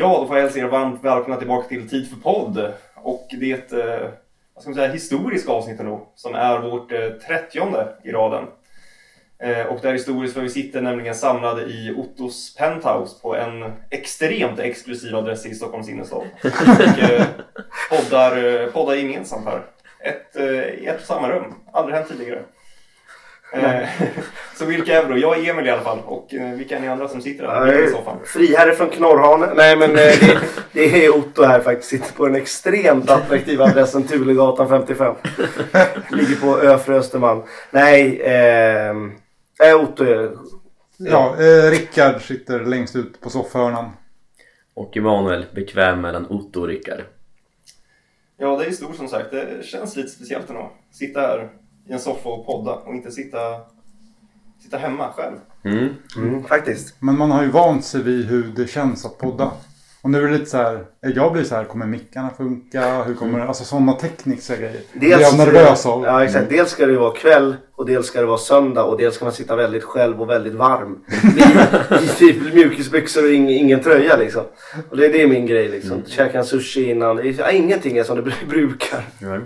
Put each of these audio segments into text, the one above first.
Ja, då får jag hälsa er varmt välkomna tillbaka till Tid för podd. Och det är ett eh, vad ska man säga, historiskt avsnitt ändå, som är vårt eh, 30 i raden. Eh, och det är historiskt för vi sitter nämligen samlade i Ottos penthouse på en extremt exklusiv adress i Stockholms innerstad. Och eh, poddar, eh, poddar gemensamt här. Ett, eh, ett och samma rum. Aldrig hänt tidigare. Eh, så vilka är vi då? Jag är Emil i alla fall. Och eh, vilka är ni andra som sitter här i soffan? Friherre från Knorrhane. Nej men eh, det, det är Otto här faktiskt. Sitter på den extremt attraktiva adressen Tulegatan 55. Ligger på Öfre Östermalm. Nej, eh, nej Otto är... Ja, eh, Rickard sitter längst ut på soffhörnan. Och Emanuel bekväm mellan Otto och Rickard. Ja, det är stort som sagt. Det känns lite speciellt ändå. Sitta här i en soffa och podda och inte sitta, sitta hemma själv. Mm. Mm, faktiskt. Men man har ju vant sig vid hur det känns att podda. Och nu är det lite så här, jag blir så här, kommer mickarna funka? Hur kommer, alltså sådana tekniska grejer. Det blir jag nervös av. Ja, exakt. Dels ska det vara kväll och dels ska det vara söndag och dels ska man sitta väldigt själv och väldigt varm. I, i typ mjukisbyxor och ing, ingen tröja liksom. Och det, det är min grej liksom. Mm. Käka en sushi innan. Ingenting är som det br- brukar. Ja.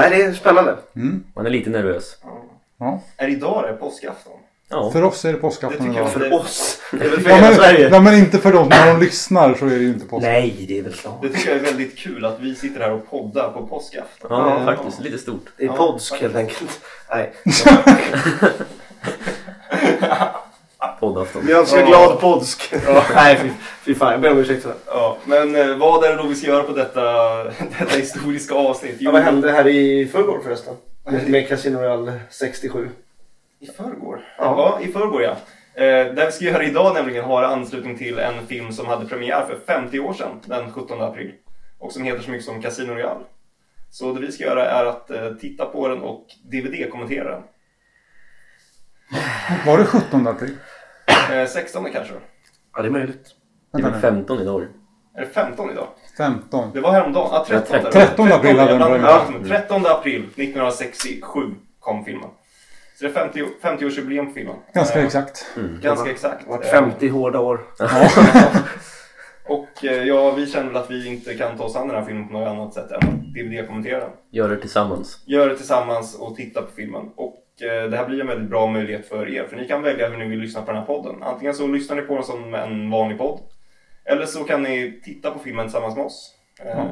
Nej, det är spännande. Mm. Man är lite nervös. Ja. Är idag det påskafton? Ja. För oss är det Det påskafton tycker jag idag. för För oss. Det är väl för Ja hela men, Sverige. ja men inte för dem. När de lyssnar så är det ju inte påsk. Nej, det är väl klart. Det tycker jag är väldigt kul att vi sitter här och poddar på påskafton. Ja, Ja. faktiskt. Lite stort. Det är Ja, podsk faktiskt. helt enkelt. Nej. Poddafton. Vi önskar Ja. glad påsk. Nej, fy, fy fan. Jag ber om ursäkt för det. Ja, men eh, vad är det då vi ska göra på detta, detta historiska avsnitt? Ja, vad hände här i förrgår förresten? Med, med Casino Royale 67. I förrgår? Ja. Ja, i förrgår ja. Eh, det vi ska göra idag nämligen har anslutning till en film som hade premiär för 50 år sedan, den 17 april. Och som heter så mycket som Casino Royale. Så det vi ska göra är att eh, titta på den och DVD-kommentera den. Var det 17 april? Eh, 16 kanske? Ja, det är möjligt. Det är väl nu. 15 idag. Är det 15 idag? 15. Det var häromdagen. Ah, 13. Ja, 13 april hade den premiär. blandade. 13 april 1967 kom filmen. Så det är 50, 50-årsjubileum på filmen. Ganska Eh, exakt. Ganska exakt. Det har varit Eh, 50 hårda år. Och eh, ja, vi känner väl att vi inte kan ta oss an den här filmen på något annat sätt än att DVD-kommentera den. Gör det tillsammans. Gör det tillsammans och titta på filmen. Och det här blir en väldigt bra möjlighet för er, för ni kan välja hur ni vill lyssna på den här podden. Antingen så lyssnar ni på den som en vanlig podd, eller så kan ni titta på filmen tillsammans med oss. Eh,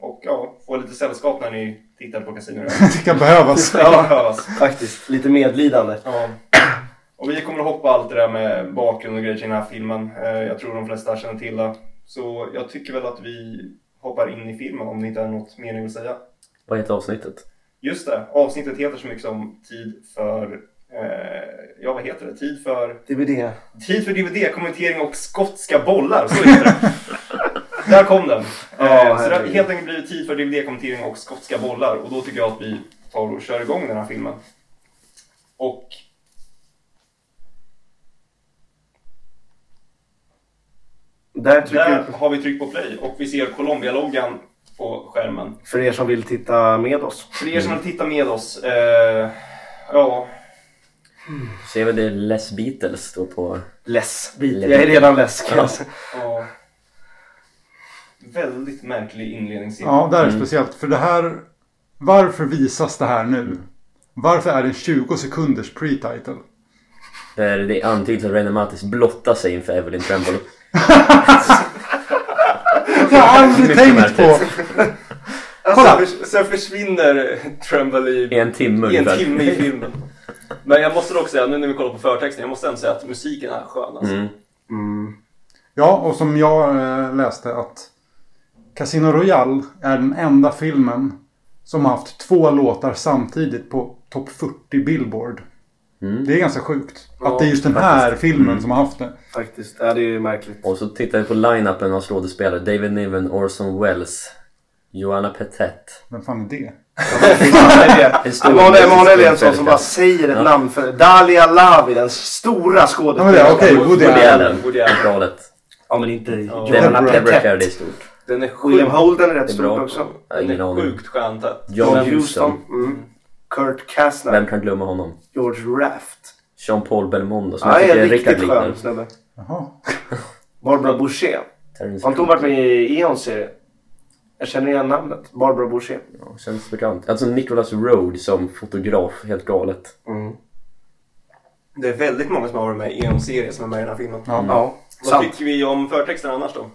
Och ja, få lite sällskap när ni tittar på Casino. Det kan behövas. Det kan behövas. Faktiskt. Lite medlidande. Ja. Och vi kommer att hoppa allt det där med bakgrund och grejer till den här filmen. Eh, Jag tror de flesta känner till det. Så jag tycker väl att vi hoppar in i filmen om det inte är något mer ni vill säga. Vad heter avsnittet? Just det, avsnittet heter så mycket som Tid för... Eh, ja, vad heter det? Tid för... DVD. Tid för DVD-kommentering och skotska bollar, så heter det. Där kom den. Eh, så det har helt enkelt blivit tid för DVD-kommentering och skotska bollar. Och då tycker jag att vi tar och kör igång den här filmen. Och... Där Där har vi tryckt på play och vi ser Colombia-loggan på skärmen. för er som vill titta med oss. För er som vill titta med oss, eh, ja, Ser vi det Les Beatles står på... Less. Jag är redan less kan jag säga. ja. Väldigt märklig inledningsscen. Ja, det här är speciellt. För det här... Varför visas det här nu? Varför är det en 20 sekunders pre-title? Där det antyds att René Matis blottar sig inför Evelyn Tremble. Jag har aldrig tänkt på! Kolla! Sen, förs- sen försvinner Trumbull i, I en timme i en timme i filmen. Men jag måste dock säga, nu när vi kollar på förtexten, jag måste ändå säga att musiken är skön alltså. Mm. Mm. Ja, och som jag eh, läste att Casino Royale är den enda filmen som har haft två låtar samtidigt på topp 40 Billboard. Mm. Det är ganska sjukt. Ja, att det är just den här filmen som har haft det. Faktiskt. Ja, det är ju märkligt. Och så tittar vi på line-upen av skådespelare. David Niven, Orson Welles, Joanna Petet. Vem fan är det? Stor Emanuel är en sån som bara säger ett Ja. namn för Dalia Lavi, den stora Ja, skådespelaren. det, okej, Woody Woody Allen. Woody Allen. Ja, men inte Ja. Joanna. Carey är stort. Den är William Holden är rätt Det är stort bra. också. Ja, den är sjukt stjärntätt. John. Mm. Kurt Kastner. Vem kan glömma honom? George Raft. Jean-Paul Belmondo som Ja, jag tycker Rickard riktigt skön snubbe. Jaha. Barbara Boucher. Terrence Har inte hon varit med i Eons serie? Jag känner igen namnet. Barbara Boucher. Ja, känns bekant. Alltså Nicholas Road som fotograf, helt galet. Mm. Det är väldigt många som har varit med i en serie som är med i den här filmen. Ja. Ja, Vad sant. tycker vi om förtexten annars då?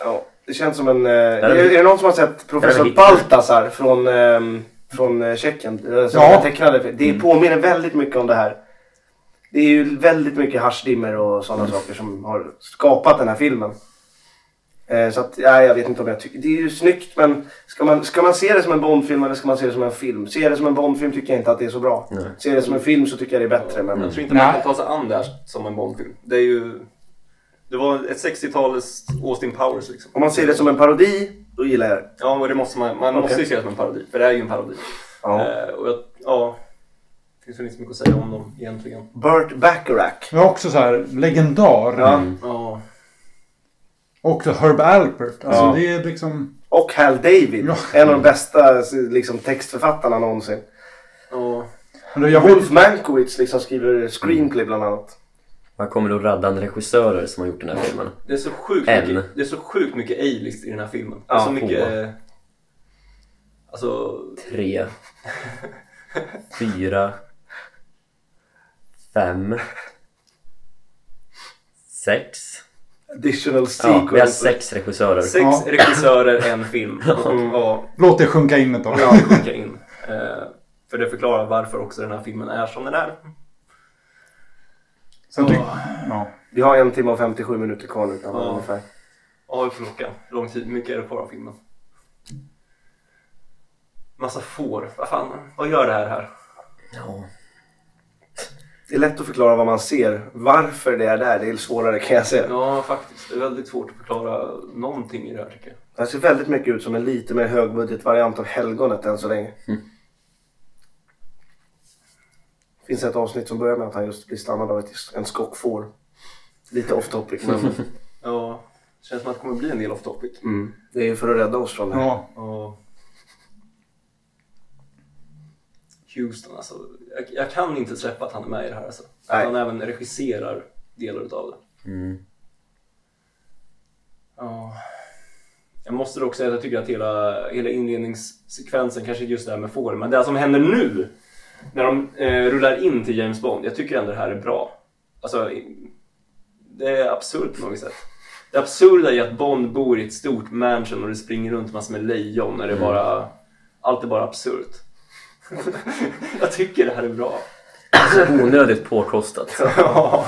Ja, det känns som en... Eh, är är, är det någon som har sett professor. Baltasar från, ehm, från eh, Tjeckien? Eh, som Ja. jag tecknade. Det påminner väldigt mycket om det här. Det är ju väldigt mycket haschdimmer och sådana saker som har skapat den här filmen. Eh, så att, ja, jag vet inte om jag tycker... Det är ju snyggt men ska man, ska man se det som en Bondfilm eller ska man se det som en film? Se det som en Bondfilm tycker jag inte att det är så bra. Nej. Se det som en film så tycker jag det är bättre. Men, Jag tror inte Nej. man kan ta sig an det här som en Bondfilm. Det är ju... Det var ett 60-talets Austin Powers liksom. Om man ser det som en parodi, då gillar jag det. Ja, och det måste man, man Okej. måste ju se det som en parodi. För det är ju en parodi. Ja. Eh, och jag, ja, det finns väl inte så mycket att säga om dem egentligen. Burt Bacharach. Men också så här, legendar. Ja. Ja, Också Herb Alpert. Alltså Ja. det är liksom... Och Hal David. Ja. En av de bästa liksom, textförfattarna någonsin. ja. Jag vet, Wolf Mankiewicz liksom skriver screenplay bland annat. Man kommer nog raddan regissörer som har gjort den här filmen. Det är så sjukt En. mycket, det är så sjukt mycket A-list i den här filmen. Ja, så mycket... två. eh, Alltså, Tre. Fyra. Fem. Sex. Additional Ja, vi har sequence. sex regissörer. sex Ja. regissörer, en film. Ja, låt det sjunka in ett tag. ja, skicka in. Eh, för det förklarar varför också den här filmen är som den är. Sen tyck, ja. Vi har en timme och 57 minuter kvar nu. Ja. ungefär. Ja, vi får. Hur lång tid, mycket är det kvar av filmen? Massa får. Vad fan, vad gör det här här? Ja. Det är lätt att förklara vad man ser. Varför det är där, det är svårare kan jag säga. Ja, faktiskt. Det är väldigt svårt att förklara någonting i det här tycker jag. Det ser väldigt mycket ut som en lite mer högbudgetvariant av Helgonet än så länge. Mm. Det finns ett avsnitt som börjar med att han just blir stannad av ett, en skock får. Lite off topic men Ja, det känns som att det kommer bli en del off topic. mm. det är ju för att rädda oss från det. ja. Ja. Houston alltså. Jag, jag kan inte släppa att han är med i det här alltså. Att han även regisserar delar utav det. Mm. Ja. Jag måste också säga att jag tycker att hela, hela inledningssekvensen, kanske just det här med får, men det som händer nu när de eh, rullar in till James Bond, jag tycker ändå det här är bra. Alltså, det är absurt på något sätt. Det absurda i att Bond bor i ett stort mansion och det springer runt massor med lejon när det är bara, allt är bara absurt. jag tycker det här är bra. Onödigt påkostat. Ja.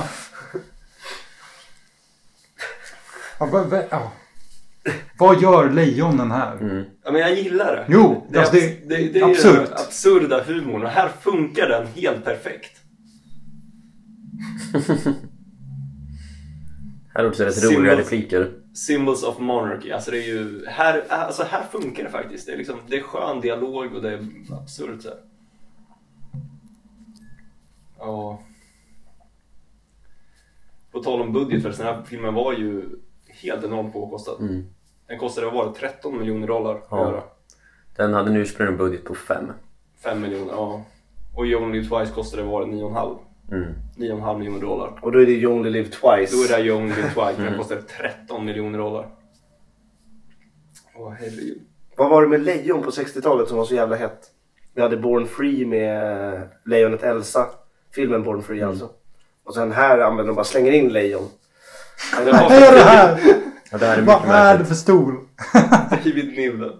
Ja, vad, gör lejonen här? Mm. Ja, men jag gillar det. Jo, det, är, alltså det- det, det är absurt. den absurda humorn och här funkar den helt perfekt. Här har du rätt Symbols. roliga repliker. Symbols of Monarchy, alltså det är ju, här, alltså här funkar det faktiskt. Det är, liksom, det är skön dialog och det är absurt så här. Ja. På tal om budget förresten, den här filmen var ju helt enormt påkostad. Mm. Den kostade, vad var det, 13 miljoner dollar att Ja. göra. Den hade en ursprunglig budget på fem. 5 miljoner, ja. Och You Only Live Twice kostade, var det 9,5? Mm. 9,5 miljoner dollar. Och då är det You Only Live Twice. Då är det You Only Live Twice, den kostade 13 miljoner dollar. Åh herregud. Vad var det med lejon på 60-talet som var så jävla hett? Vi hade Born Free med eh, lejonet Elsa. Filmen Born Free alltså. Och sen här använder de bara slänger in lejon. Vad är det här? Ja, det här är Vad är det för stol? David Niven.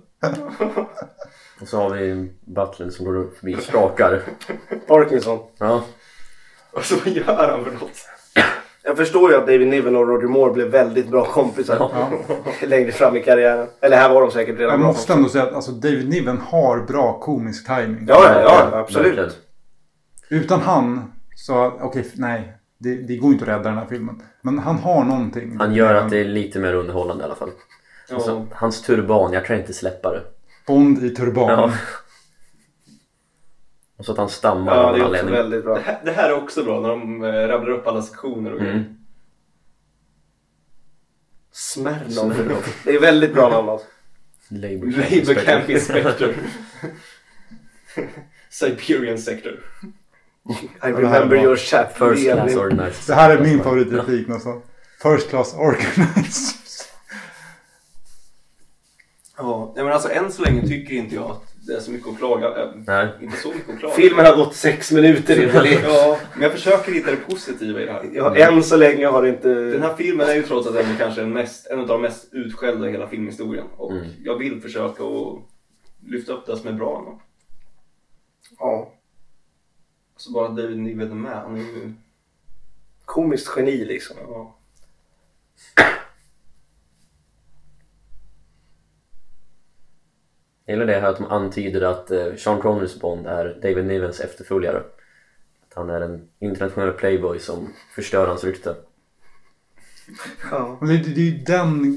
Och så har vi butlern som går förbi och skakar. Parkinson. Ja. Och så vad gör han för något? Jag förstår ju att David Niven och Roger Moore blev väldigt bra kompisar Ja. längre fram i karriären. Eller här var de säkert redan Jag bra måste ändå säga att alltså, David Niven har bra komisk timing. Ja, ja, ja absolut. Utan han så, okej, f- nej. Det, det går inte att rädda den här filmen. Men han har någonting. Han gör att det är lite mer underhållande i alla fall. Ja. hans turban, jag kan inte släppa det. Bond i turban. Ja. Och så att han stammar Ja, av det är också anledning. väldigt bra. Det här, det här är också bra när de eh, rabblar upp alla sektioner och. Mm. Smirnoff. Det är väldigt bra namn alltså. Labour Camp Inspector. Siberian Sector. I remember your chat. First class organized. Det här är min favoritreplik nästan. First class organized. Ja, men alltså än så länge tycker inte jag att det är så mycket att klaga. Äh, Nej. inte så mycket att klaga. Filmen har gått sex minuter redan. Det- Ja, men jag försöker hitta det positiva i det här. Ja, än så länge har det inte... Den här filmen är ju trots allt ändå kanske den mest, en av de mest utskällda i hela filmhistorien. Och Mm. jag vill försöka att lyfta upp det som är bra. ändå. Ja, Så bara David Niven är med, han är ju... komiskt geni liksom. Ja. Jag gillar det här att de antyder att eh, Sean Connerys Bond är David Nivens efterföljare. Att han är en internationell playboy som förstör hans rykte. Ja. Men det, det, det är ju den,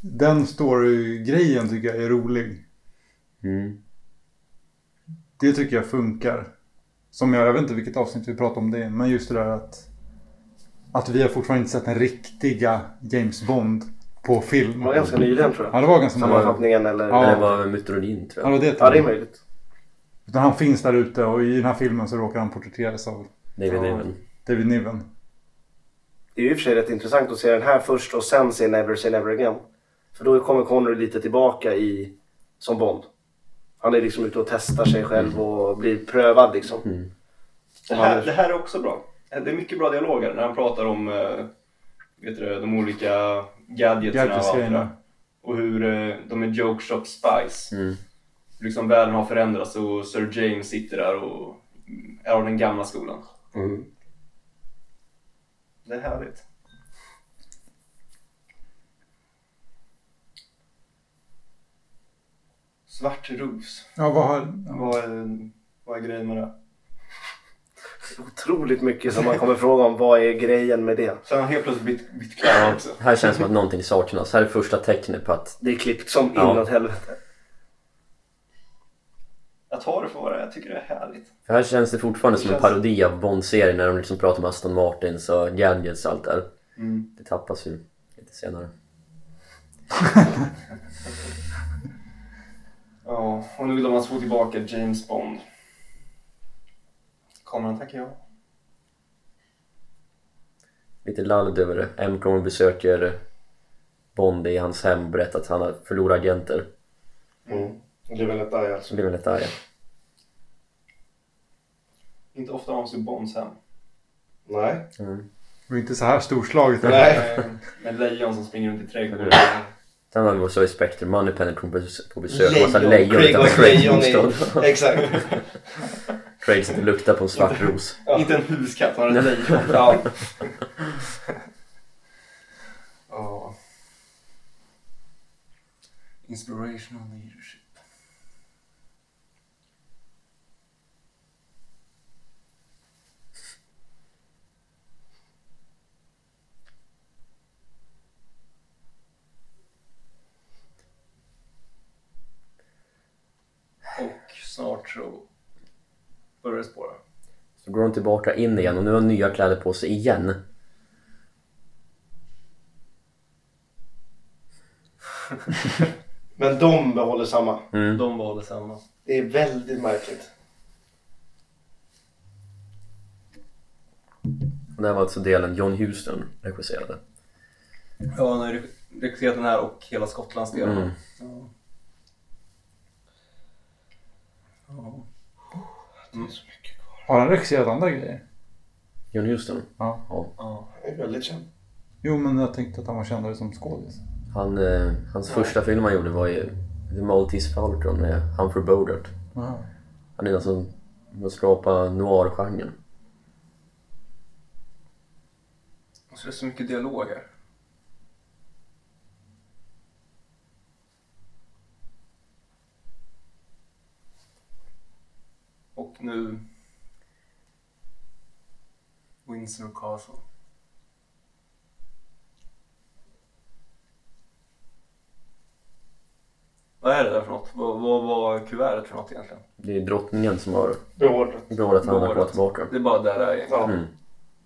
den story-grejen tycker jag är rolig. Mm. Det tycker jag funkar. Som jag, jag vet inte vilket avsnitt vi pratade om det men just det där att att vi har fortfarande inte sett den riktiga James Bond på film. Det var ganska nyligen tror Ja, jag. det var ganska nyligen. Sammanfattningen eller... Ja. Det var mytologin tror Ja, jag. det var det. Ja, det är möjligt. Utan han finns där ute och i den här filmen så råkar han porträtteras av David Ja. Niven. David Niven. Det är ju i och för sig rätt intressant att se den här först och sen se Never Say Never Again. För då kommer Connery lite tillbaka i som Bond. Han är liksom ute och testar sig själv och blir prövad liksom. Mm. Det, här, det här är också bra. Det är mycket bra dialoger när han pratar om eh, vet du, de olika gadgetserna och. Och hur eh, de är joke shop spies. Mm. Liksom världen har förändrats och Sir James sitter där och är av den gamla skolan. Mm. Det är härligt. Svart ros. Ja, vad har... Vad är, vad är grejen med det? Otroligt mycket som man kommer fråga om. Vad är grejen med det? Sen har han helt plötsligt bytt, bytt kläder också. Här känns det som att någonting saknas. Här är första tecknet på att Det är klippt som Ja. inåt helvete. Jag tar det för vad det är. Jag tycker det är härligt. För här känns det fortfarande Det som en känns- parodi av Bond-serien när de liksom pratar om Aston Martins och gadgets och allt där. Mm. Det tappas ju lite senare. Ja, och nu vill de alltså få tillbaka James Bond. Kommer han tacka ja? Lite lalld över det. M kommer och besöker Bond i hans hem och berättar att han har förlorat agenter. Mm. Det är väl ett arg alltså. Väldigt arga. Inte ofta han sig Bonds hem. Nej. Mm. Var inte så här storslaget. Nej. Med lejon som springer runt i trädgården. Sen har vi också i Spectre Moneypenny på bes- på besök. Lejon. Massa lejon Craig utanför Craigs bostad. Exakt. Craig sitter och luktar på en svart ros. Ja. Inte en huskatt, han har ett lejon. Ja. Ja. Inspirational leadership. Och snart så börjar det spåra. Så går de tillbaka in igen och nu har han nya kläder på sig igen. Men de behåller samma. Mm. De valde samma. Det är väldigt märkligt. Och det här var alltså delen John Huston regisserade. Ja, han har regisserat den här och hela Skottlandsdelen. Mm. Ja. Ja. Det är så mycket kvar. Har han regisserat andra grejer? John Huston? Ja. Ja. Ja. Det är väldigt känd. Jo, men jag tänkte att han var kändare som skådis. Han, eh, hans första film han gjorde var ju The Maltese Falcon med Humphrey Bogart. Aha. Han är alltså att skapa noir-genren. Och så är det så mycket dialoger. Och nu... Windsor Castle. Vad är det där för något? Vad, vad var kuvertet för något egentligen? Det är drottningen som har Beordrat. beordrat han att komma tillbaka. Det är bara där det är egentligen. Ja. Mm.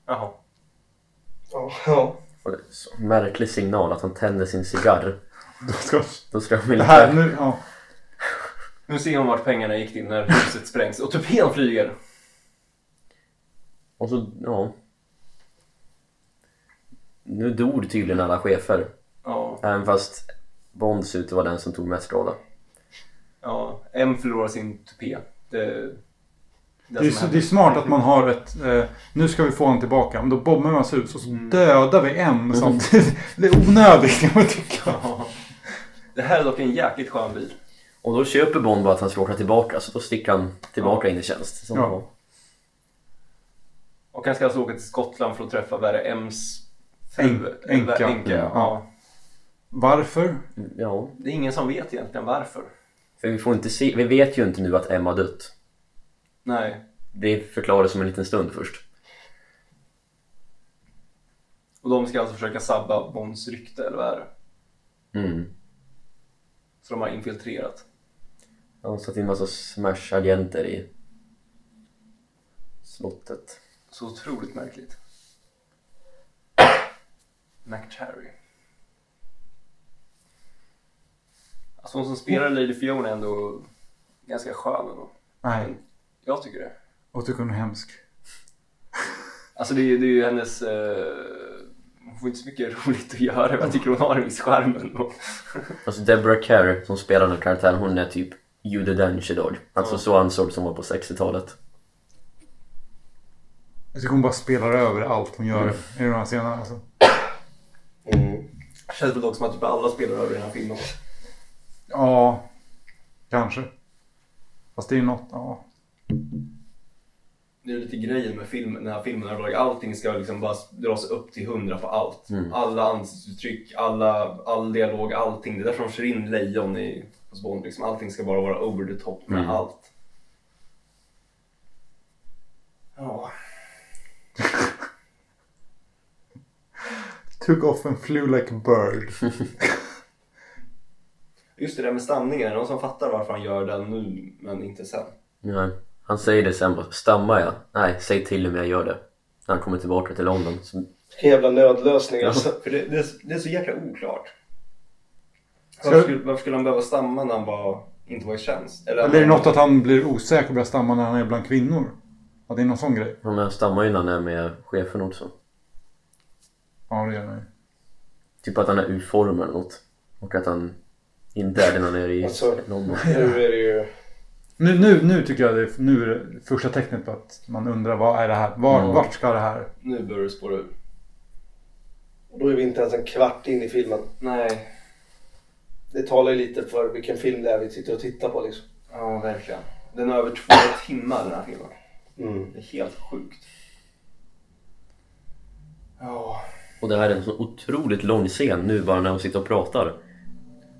Jaha. Ja. ja. Och det är så märklig signal att han tänder sin cigarr. Då ska... Då ska de Det här, nu, ja. Nu ser hon vart pengarna gick till när huset sprängs. Och tupén flyger! Och så, ja. nu dog tydligen alla chefer. Ja, Även fast Bond ser ut att vara den som tog mest skada. ja. M förlorar sin tupé. Det, Det är, så- det är smart att man har ett... Eh, nu ska vi få honom tillbaka. Men då bombar man hans hus och så dödar vi en samtidigt. Det är onödigt kan man tycka. Ja. Det här är dock en jäkligt skön bil. Och då köper Bond bara att han ska åka tillbaka så då sticker han tillbaka in i tjänst. Som Ja. Och han ska alltså åka till Skottland för att träffa vad är det, M's fru? Änk- änka. Änka ja. Ja. Varför? Ja, Det är ingen som vet egentligen varför. för vi får inte se, vi vet ju inte nu att Emma har dött. Nej. Det förklaras om en liten stund först. Och de ska alltså försöka sabba Bonds rykte, eller vad är det? Mm. Så de har infiltrerat. Han har satt in massa smash-agenter i slottet. Så otroligt märkligt. McCharry. Alltså hon som spelar Lady Fiona är ändå ganska skön ändå. Nej. Jag tycker det. Och tycker hon är hemsk. Alltså det är, det är ju hennes... Eh, hon får inte så mycket roligt att göra men jag tycker hon har en viss charm ändå. Alltså Deborah Kerr som spelar den här karaktären, hon är typ Judi Dench idag. Alltså Ja. så ansågs som var på 60-talet. Jag tycker hon bara spelar över allt hon gör i de här scenerna. Alltså. Mm. Känns väl dock som att typ alla spelar över den här filmen. Ja, kanske. Fast det är ju något... Ja. Det är lite grejen med film, den här filmen överlag. Allting ska liksom bara dras upp till hundra på allt. Mm. Alla ansiktsuttryck, alla, all dialog, allting. Det är därför de kör in lejon i hos Bond. Liksom. Allting ska bara vara over the top med Mm. allt. Ja. Took off and flew like a bird. Just det där med stamningen. Är det någon som fattar varför han gör den nu men inte sen? Ja. Han säger det sen bara, stammar jag? Nej, säg till om jag gör det. När han kommer tillbaka till London. Så, jävla nödlösning alltså. För det, det, är, det är så jäkla oklart. Varför skulle, varför skulle han behöva stamma när han var, inte var i tjänst? Eller är det något att han blir osäker och börjar stamma när han är bland kvinnor? Att det är någon sån grej? ja, men han stammar ju när han är med chefen också. Ja, det gör han ju. Typ att han är ur form eller något. Och att han inte är det när han är i Alltså. London. Nu är det ju... Nu, nu, nu tycker jag det är, nu är det första tecknet på att man undrar vad är det här? Var, Mm. Vart ska det här? Nu börjar det spåra ur. Då är vi inte ens en kvart in i filmen. Nej, Det talar ju lite för vilken film det är vi sitter och tittar på liksom. ja verkligen. Den är över två timmar den här filmen. Mm. Det är helt sjukt. Ja. Och det här är en så otroligt lång scen nu bara när de sitter och pratar.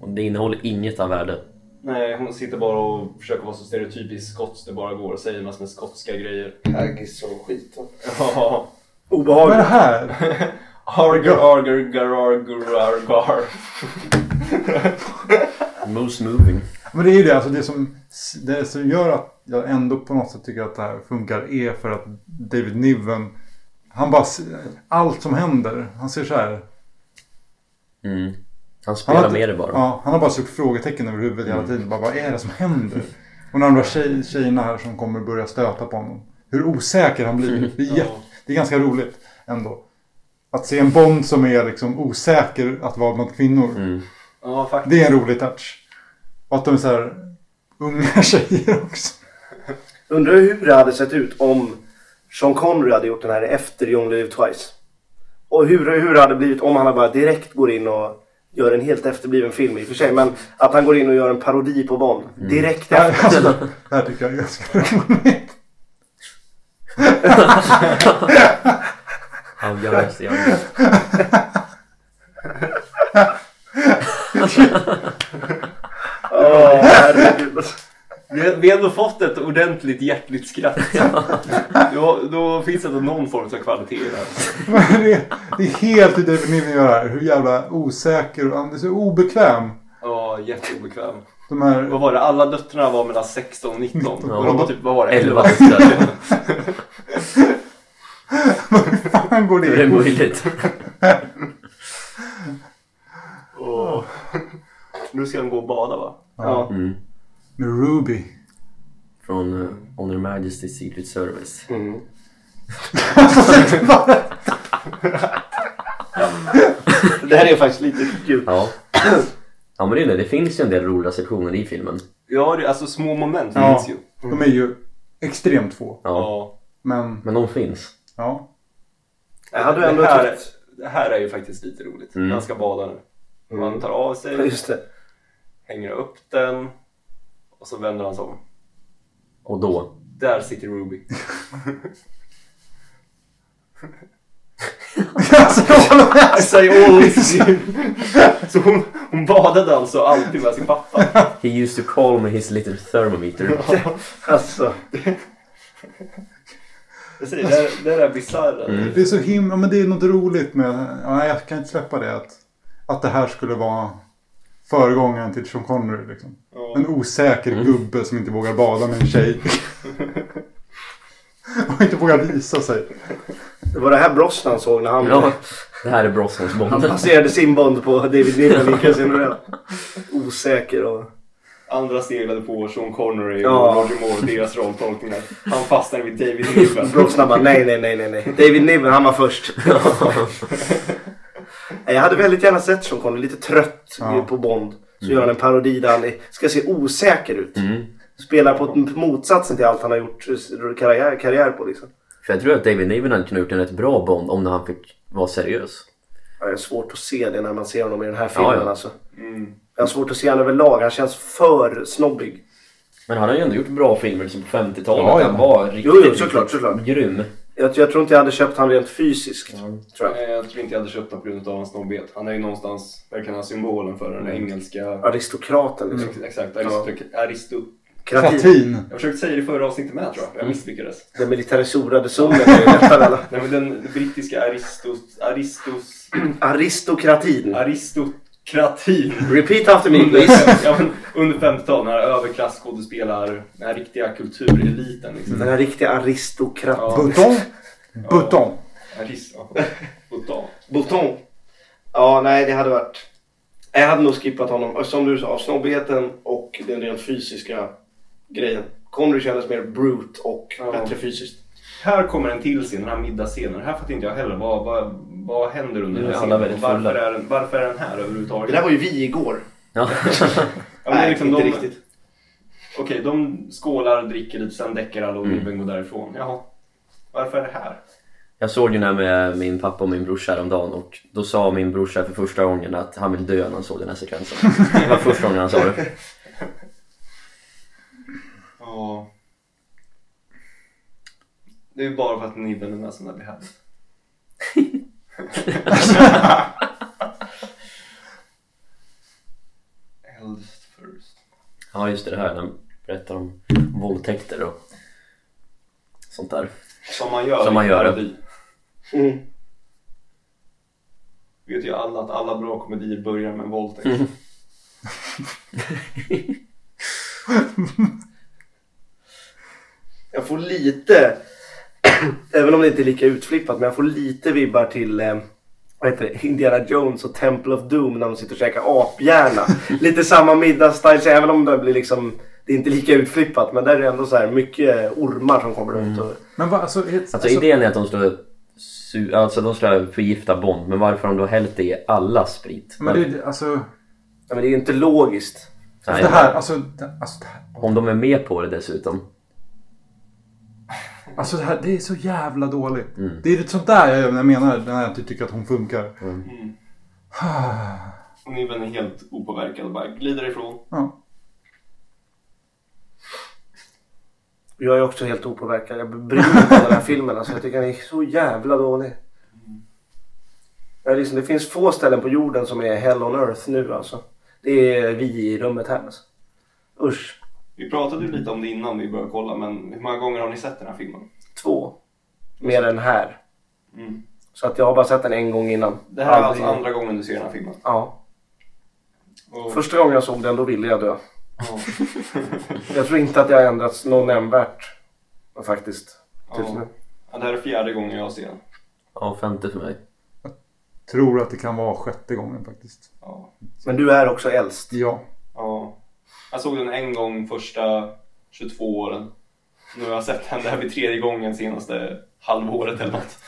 Och det innehåller inget av värde. Nej, hon sitter bara och försöker vara så stereotypiskt skotsk det bara går och säger massor med skotska grejer. Haggis och skit. Ja. Vad är det Obehagligt. här? Arger, arger, garar, gurar, gar. Most moving. Men det är ju det, alltså det som, det som gör att jag ändå på något sätt tycker att det här funkar är för att David Niven, han bara, allt som händer, han ser så här. Mm. Han Han spelar har, med det bara. Ja, han har bara stort frågetecken över huvudet hela tiden. Bara, vad är det som händer? Och de andra tjej, tjejerna här som kommer börja stöta på honom. Hur osäker han blir. Det är, jätte, det är ganska roligt ändå. Att se en Bond som är liksom osäker att vara bland kvinnor. Mm. Ja, faktiskt. Det är en rolig touch. Och att de är så här unga tjejer också. Undrar hur det hade sett ut om Sean Connery hade gjort den här efter Only Live Twice. Och hur, hur det hade blivit om han bara direkt går in och gör en helt efterbliven film i och för sig. Men att han går in och gör en parodi på Bond. Direkt Det här, efter. alltså, det här tycker jag är ganska roligt. How young is the young? Åh herregud. Vi har, vi har ändå fått ett ordentligt hjärtligt skratt. då, då finns det ändå någon form av kvalitet i det här. Men det, är, det är helt David Niven gör här. Hur jävla osäker och han är så obekväm. Ja, jätteobekväm. De här... Vad var det? Alla döttrarna var mellan 16 och 19. Ja. Och de var typ, vad var det? 11 11. hästar. Hur fan går Hur är det det ihop? möjligt? Och... Nu ska de gå och bada va? Ja. Mm. Med Ruby. Från uh, On Her Majesty's Secret Service. Mm. Det här är faktiskt lite kul. Ja. Ja men det är det, det finns ju en del roliga sektioner i filmen. Ja, det, alltså små moment Ja. finns ju. De är ju extremt få. Ja. Men Men de finns. ja. Jag hade det, ändå här, tyckt... det här är ju faktiskt lite roligt. Mm. Han ska bada nu. Han tar av sig, Just det. hänger upp den och så vänder han sig om. Och då. Där sitter Ruby. I say always Så hon, hon badade alltså alltid med sin pappa. He used to call me his little thermometer. Alltså. Jag säger, det, är- det är det bisarra. Mm. Det är så himla, men det är något roligt med, ja, jag kan inte släppa det att, att det här skulle vara föregångaren till Sean Connery liksom. Ja. En osäker gubbe som inte vågar bada med en tjej. Och inte vågar visa sig. Det var det här Brosnan såg när han, Ja, det här är Brosnans han Bond. passerade sin Bond på David Niven. Osäker och... Andra seglade på Sean Connery Ja. och Roger Moore, deras rolltolkningar. Han fastnade vid David Niven. Brosnan bara nej, nej, nej, nej, nej. David Niven, han var först. Jag hade väldigt gärna sett Sean Connery lite trött Ja. på Bond. Så gör han en parodi där han ska se osäker ut. Mm. Spelar på på motsatsen till allt han har gjort karriär, karriär på liksom. För jag tror att David Niven hade kunnat gjort en rätt bra Bond om han fick vara seriös. Ja, det är svårt att se det när man ser honom i den här filmen Ja, ja. alltså. Mm. Jag har svårt att se honom överlag. Han känns för snobbig. Men han har ju ändå gjort bra filmer liksom på 50-talet. Ja, ja. Han var riktigt, Jo, jo, såklart, riktigt såklart. grym. Jag, jag tror inte jag hade köpt honom rent fysiskt. Tror jag. Nej, Jag tror inte jag hade köpt honom på grund av hans snobbighet. Han är ju någonstans, verkar han symbolen för den engelska... Aristokraten liksom. Ex- Exakt, aristo... aristo... Kratin. Jag försökte säga det i förra avsnittet med tror jag. Jag misslyckades. Den militariserade zonen är ju. Nej men den brittiska aristos... Aristos... Aristokratin. Aristokratin. Repeat after me Under, please. ja, under 50-talet, när överklasskådespelar, den här riktiga kultureliten liksom. Den här riktiga aristokraten. Ja. Button. Button. Aris... Ja. Bottan. Bouton. Ja, nej det hade varit... Jag hade nog skippat honom. Som du sa, snobbigheten och den rent fysiska grejen. Connery kändes mer brute och Ja. bättre fysiskt. Här kommer en till scen, den här middagsscenen. Här fattar inte jag heller vad, vad, vad händer under den är här scenen. Varför är, den, varför är den här överhuvudtaget? Det där var ju vi igår. Ja. Ja, men nej, liksom inte de, riktigt. Okej, de skålar, dricker lite, sen däckar alla och Mm. Nibben går därifrån. Jaha. Varför är det här? Jag såg ju den här med min pappa och min brorsa häromdagen och då sa min brorsa för första gången att han vill dö när han såg den här sekvensen. Det var första gången han sa det. Ja. Det är ju bara för att Nibben är med som det blir härligt. Eldest first. Ja just det, det här när han berättar om våldtäkter och sånt där. Som man gör Som man gör. Mm. Vet ju alla att alla bra komedier börjar med en våldtäkt. Mm. Jag får lite, även om det inte är lika utflippat, men jag får lite vibbar till eh, vad heter det? Indiana Jones och Temple of Doom när de sitter och käkar aphjärna. lite samma middagsstyle, så även om det blir liksom, det är inte lika utflippat, men där är det ändå så här mycket ormar som kommer ut. Och, Men vad, alltså, ett, Alltså idén är att de su- alltså, de ska förgifta Bond, men varför har de då hällt det i alla sprit? Men det, alltså, ja, men det är ju inte logiskt. Nej, det här, alltså, det, alltså, det här, Om de är med på det dessutom. Alltså det här, det är så jävla dåligt. Mm. Det är lite sånt där jag, jag menar när jag inte tycker att hon funkar. Och Nibben är helt opåverkad och bara glider ifrån. Ja. Jag är också helt opåverkad. Jag bryr mig inte om den här filmen. Alltså, jag tycker den är så jävla dålig. Ja, liksom, det finns få ställen på jorden som är hell on earth nu alltså. Det är vi i rummet här alltså. Usch. Vi pratade ju lite om det innan vi började kolla, men hur många gånger har ni sett den här filmen? Två. Mer än här. Mm. Så att jag har bara sett den en gång innan. Det här är alltså andra gången du ser den här filmen. Ja. Och, Första gången jag såg den då ville jag dö. ja. Jag tror inte att jag har ändrats någon nämnvärt. Faktiskt. Tills Ja. nu. Ja, det här är fjärde gången jag ser den. Ja, femte för mig. Tror att det kan vara sjätte gången faktiskt. Ja. Men du är också äldst. Ja. Ja. Jag såg den en gång första 22 åren. Nu har jag sett den, det här blir tredje gången senaste halvåret eller något.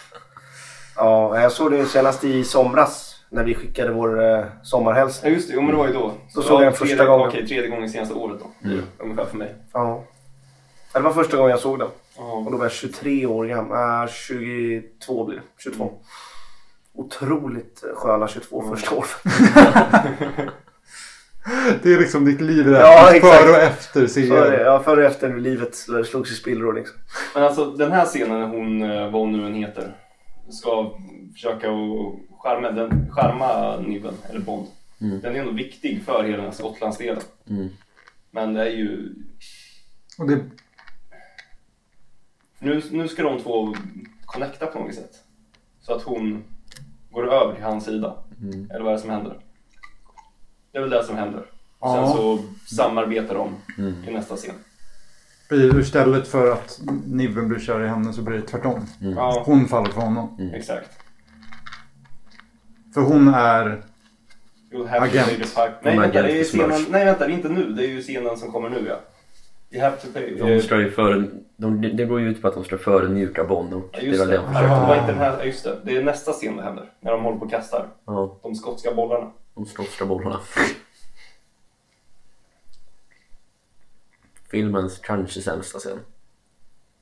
Ja, jag såg det senast i somras. när vi skickade vår eh, sommarhälsning. Ja just det, jo, men det var ju då. Då såg jag den tredje, första gången. Okej, tredje gången senaste året då. det, Ungefär för mig. Ja. Det var första gången jag såg den. Ja. Och då var jag 23 år gammal. Äh, 22 blir det. 22. Otroligt sköna 22 första åren. Det är liksom ditt liv där. Ja. Före och efter ser Före, jag. ja, före och efter livet slogs i spillror liksom. Men alltså den här scenen när hon, eh, vad hon nu än heter, ska försöka att skärma, den, skärma Niven, eller Bond. Mm. Den är ändå viktig för hela den här Skottlandsdelen. Mm. Men det är ju... Och det, Nu, nu ska de två connecta på något sätt. Så att hon går över till hans sida. Mm. Eller vad är det som händer? Det är väl det som händer. Ja. Sen så samarbetar de Mm. i nästa scen. istället för att Niven blir kär i henne så blir det tvärtom. Mm. Hon faller för honom. exakt. För hon är... Agent. Nej, vänta, det är scenen, nej, vänta, det är inte nu. Det är ju scenen som kommer nu, ja. You have to pay. De ju före, de, det går ju ut på att de ska förödmjuka Bond och Ja, det är just det. det de Ja. försöker. Det var inte den här, just det. Det är nästa scen det händer. När de håller på och kastar Ja, de skotska bollarna. De skotska bollarna. Filmens kanske sämsta scen.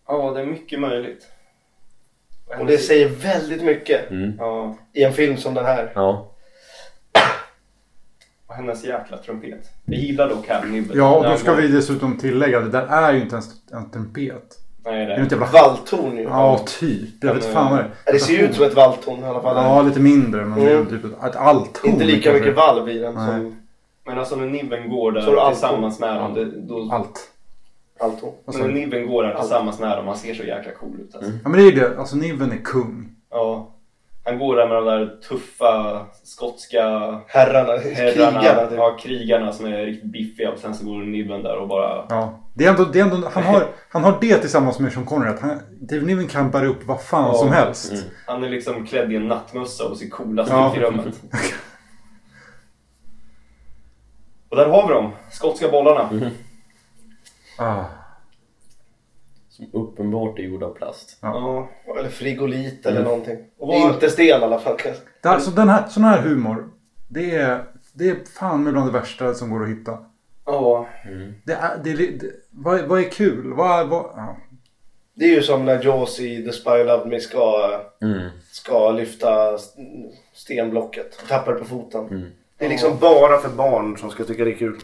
Ja, det är mycket möjligt. Och det säger väldigt mycket Mm. Ja, i en film som den här. Ja, och hennes jäkla trumpet. Jag gillar dock här Nibben. Ja, och då ska vi dessutom tillägga att det där är ju inte ens en trumpet. Nej, Det är inte jävla... Valthorn ju. Ja, typ. Jag vet Men, fan vad det är. Det ser ju ut som ett valthorn i alla fall. Ja, lite mindre. Men Mm. typ ett, althorn. Inte lika kanske. mycket valv i den som Men alltså när Nibben går Så är det där allt tillsammans med dem. Det, då, Allt. valthorn. Vad men? Nibben går där tillsammans med dem, han ser så jäkla cool ut. Alltså. Mm. Ja, men det är ju det. Alltså Niven är kung. Ja. Han går där med de där tuffa skotska Herrarna, herrarna, krigarna. typ. ja, krigarna som är riktigt biffiga och sen så går Nibben där och bara... Ja. Det är ändå, det är ändå, han, har, han har det tillsammans med Sean Connery. Att han, David Niven kan bära upp vad fan Ja. som helst. Mm. Han är liksom klädd i en nattmössa och ser coolast Ja. ut i rummet. Och där har vi dem, skotska bollarna. Mm. Ah. Som uppenbart är gjorda av plast. Ja. Eller frigolit eller någonting. Och vad- Inte sten i alla fall. kanske. Det här, så den här, sån här humor. Det är, det är fan med bland det värsta som går att hitta. Ja. Det är, det, det, vad, är- vad är kul? Vad, vad, ja. Det är ju som när Jaws i The Spy Who Loved Me ska, Mm. ska lyfta stenblocket. Tappar det på foten. Mm. Det är liksom bara för barn som ska tycka det är kul.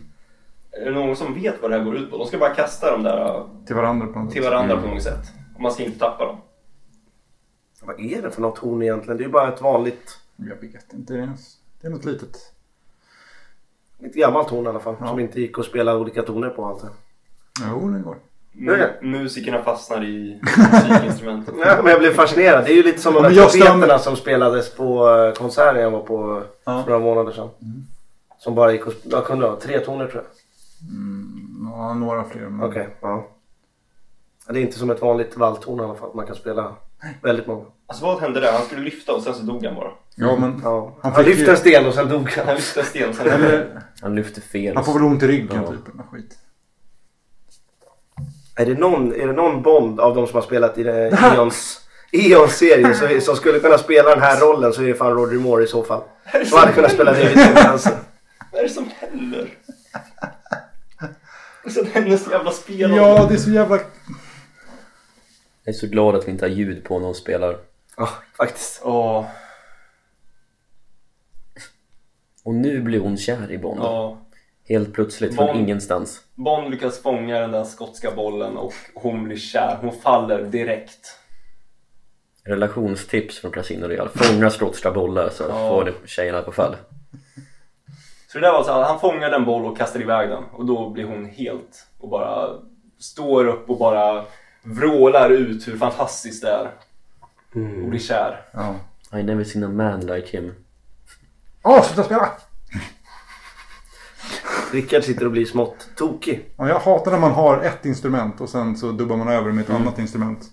Är det någon som vet vad det här går ut på? De ska bara kasta dem där äh, Till varandra på något till sätt. varandra Mm. på något sätt. Och man ska inte tappa dem. Vad är det för något horn egentligen? Det är ju bara ett vanligt, Jag vet inte. Det är, det är något litet. ett gammalt horn i alla fall. Ja. Som inte gick att spela olika toner på allt. Jo, det går. Ja. Musikerna fastnar i musikinstrumentet. Ja, men jag blev fascinerad. Det är ju lite som de där trumpeterna som spelades på eh, konserten jag var på Ja. för några månader sedan. Som bara gick sp- jag kunde ha tre toner tror jag. Ja, några fler. Men... Okej, ja. Ja, Det är inte som ett vanligt valthorn i alla fall. Man kan spela väldigt många. Alltså vad hände där? Han skulle lyfta och sen så dog han bara. Ja, men Ja. Han Han, lyfte ju- en sten och sen dog Han han. lyfte en sten sen... Eller, Han lyfter fel. han får väl ont i ryggen Ja. typ. Skit. Är det någon, är det någon Bond av de som har spelat i Eons, Eons serie så, som skulle kunna spela den här rollen så är det fan Roger Moore i så fall. Som hade kunnat spela David Tennant. Vad är det som händer? Och sen hennes jävla spel. Ja, det är så jävla... Jag är så glad att vi inte har ljud på när hon spelar. Ja, faktiskt. Åh, Och nu blir hon kär i Bond. ja. Helt plötsligt, från Bond- ingenstans. Bond lyckas fånga den där skotska bollen och hon blir kär. Hon faller direkt. Relationstips från Casino Real. Fånga skotska bollar så Ja. får det tjejerna på fall. Så det där var alltså, han fångar en boll och kastar iväg den och då blir hon helt och bara står upp och bara vrålar ut hur fantastiskt det är och blir kär. Ja. I never seen a man like him. Åh, sluta spela! Rickard sitter och blir smått tokig. Ja, jag hatar när man har ett instrument och sen så dubbar man över med ett annat instrument.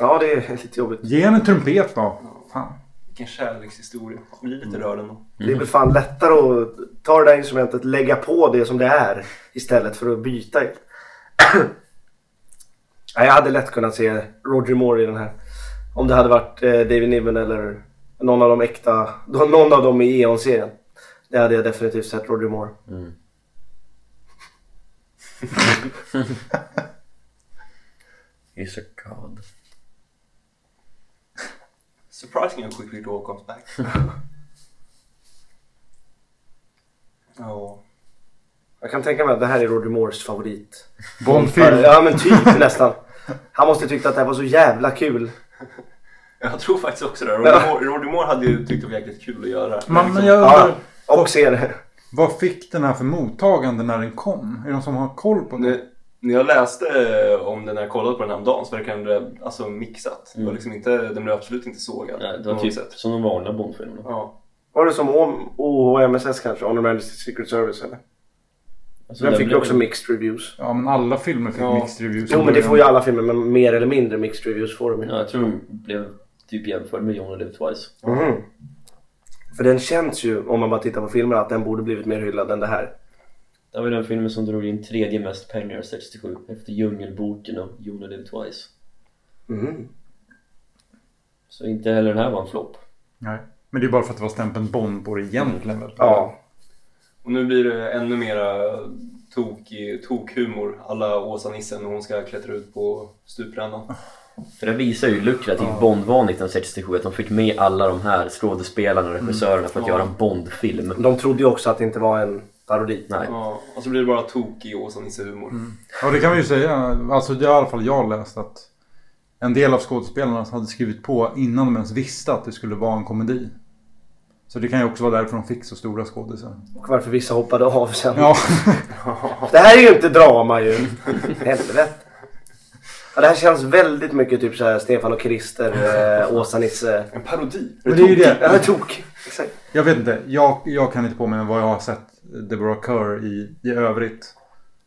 Ja, det är lite jobbigt. Ge en en trumpet då. Fan. Vilken kärlekshistoria. Jag blir lite rörd ändå. Det är väl fan lättare att ta det där instrumentet, lägga på det som det är istället för att byta. Ja, jag hade lätt kunnat se Roger Moore i den här. Om det hade varit eh, David Niven eller Någon av de äkta, någon av dem i Eon-serien. Det hade jag definitivt sett Roger Moore. Mm. He's a god. Surprising how quickly it all comes back. Ja. Jag kan tänka mig att det här är Roger Moores favorit. Bondfilm. Ja men typ nästan. Han måste tyckt att det här var så jävla kul. Jag tror faktiskt också det. Roger Moore, Roger Moore hade ju tyckt det var jäkligt kul att göra. Men, men jag undrar, Ja, och ser det. vad fick den här för mottagande när den kom? Är det någon som har koll på det? När, när jag läste eh, om den när jag kollade på den här dagen så verkade det alltså mixat. Det var liksom inte, den blev absolut inte sågad. Nej, det var typ sätt. som de vanliga Bondfilmerna. Ja. Var det som OHMSS kanske? Honor Majesty's Secret Service eller? Alltså, Den fick ju blev också mixed reviews. Ja men alla filmer fick Ja. mixed reviews. Jo men det får ju alla filmer men mer eller mindre mixed reviews får de ju. Ja, jag tror de blev typ jämförd med John Live Twice. Mhm. För den känns ju, om man bara tittar på filmerna, att den borde blivit mer hyllad än det här. Det var den filmen som drog in tredje mest pengar 67 efter Djungelboken och John Live Twice. Mhm. Så inte heller den här var en flopp. Nej. Men det är bara för att det var stämpeln Bond på det egentligen väl? Ja. Och nu blir det ännu mera tok, tokhumor. Alla Åsa-Nissen när hon ska klättra ut på stuprännan. För det visar ju lukrativt Bond var 1967 att de fick med alla de här skådespelarna och regissörerna för att Ja. göra en Bond-film. De trodde ju också att det inte var en parodi. Nej. Ja, och så blir det bara tokig Åsa-Nisse-humor. Ja det kan vi ju säga. Alltså det har i alla fall jag läst att en del av skådespelarna hade skrivit på innan de ens visste att det skulle vara en komedi. Så det kan ju också vara därför de fick så stora skådisar. Och varför vissa hoppade av sen. Ja, Det här är ju inte drama ju. Helvete. Ja, det här känns väldigt mycket typ så här Stefan och Krister, eh, Åsa-Nisse. En parodi. men det är ju det. Ja, tok. Exakt. Jag vet inte. Jag, jag kan inte påminna vad jag har sett Deborah Kerr i, i övrigt.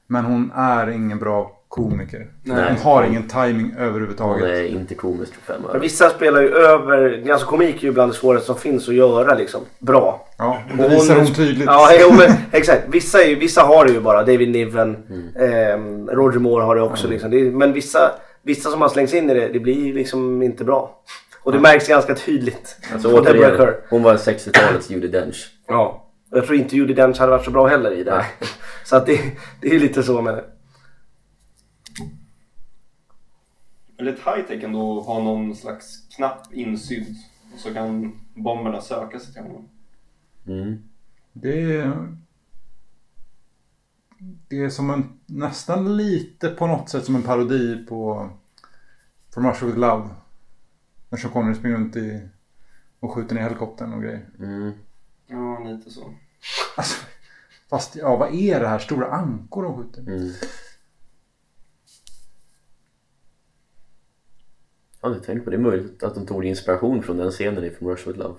Men hon är ingen bra komiker. Nej. Hon har ingen timing Hon överhuvudtaget. är inte komisk för fem öre. vissa spelar ju över, alltså komik är ju bland det svåraste som finns att göra liksom. Bra. Ja, det visar hon tydligt. Ja, jo, men, exakt. Vissa, är, ju- vissa har det ju bara. David Niven, ehm, Roger Moore har det också. Liksom. Det är, men vissa, vissa som har slängts in i det, det blir liksom inte bra. Och det märks ganska tydligt. Alltså återigen, hon var 60-talets Judi Dench. Ja. Och jag tror inte Judi Dench hade varit så bra heller i det. Nej. Så att det, det är lite så med det. Väldigt high-tech ändå att ha någon slags knapp insydd. Och så kan bomberna söka sig till honom. Mm. Det är... Det är som en, nästan lite på något sätt som en parodi på From Russia With Love. När Sean Connery springer runt i, och skjuter ner helikoptern och grejer. Mm. Ja, lite så. Alltså, fast ja, vad är det här? Stora ankor de skjuter? Mm. Jag har inte tänkt på det. Det är möjligt att de tog inspiration från den scenen i From Russia With Love.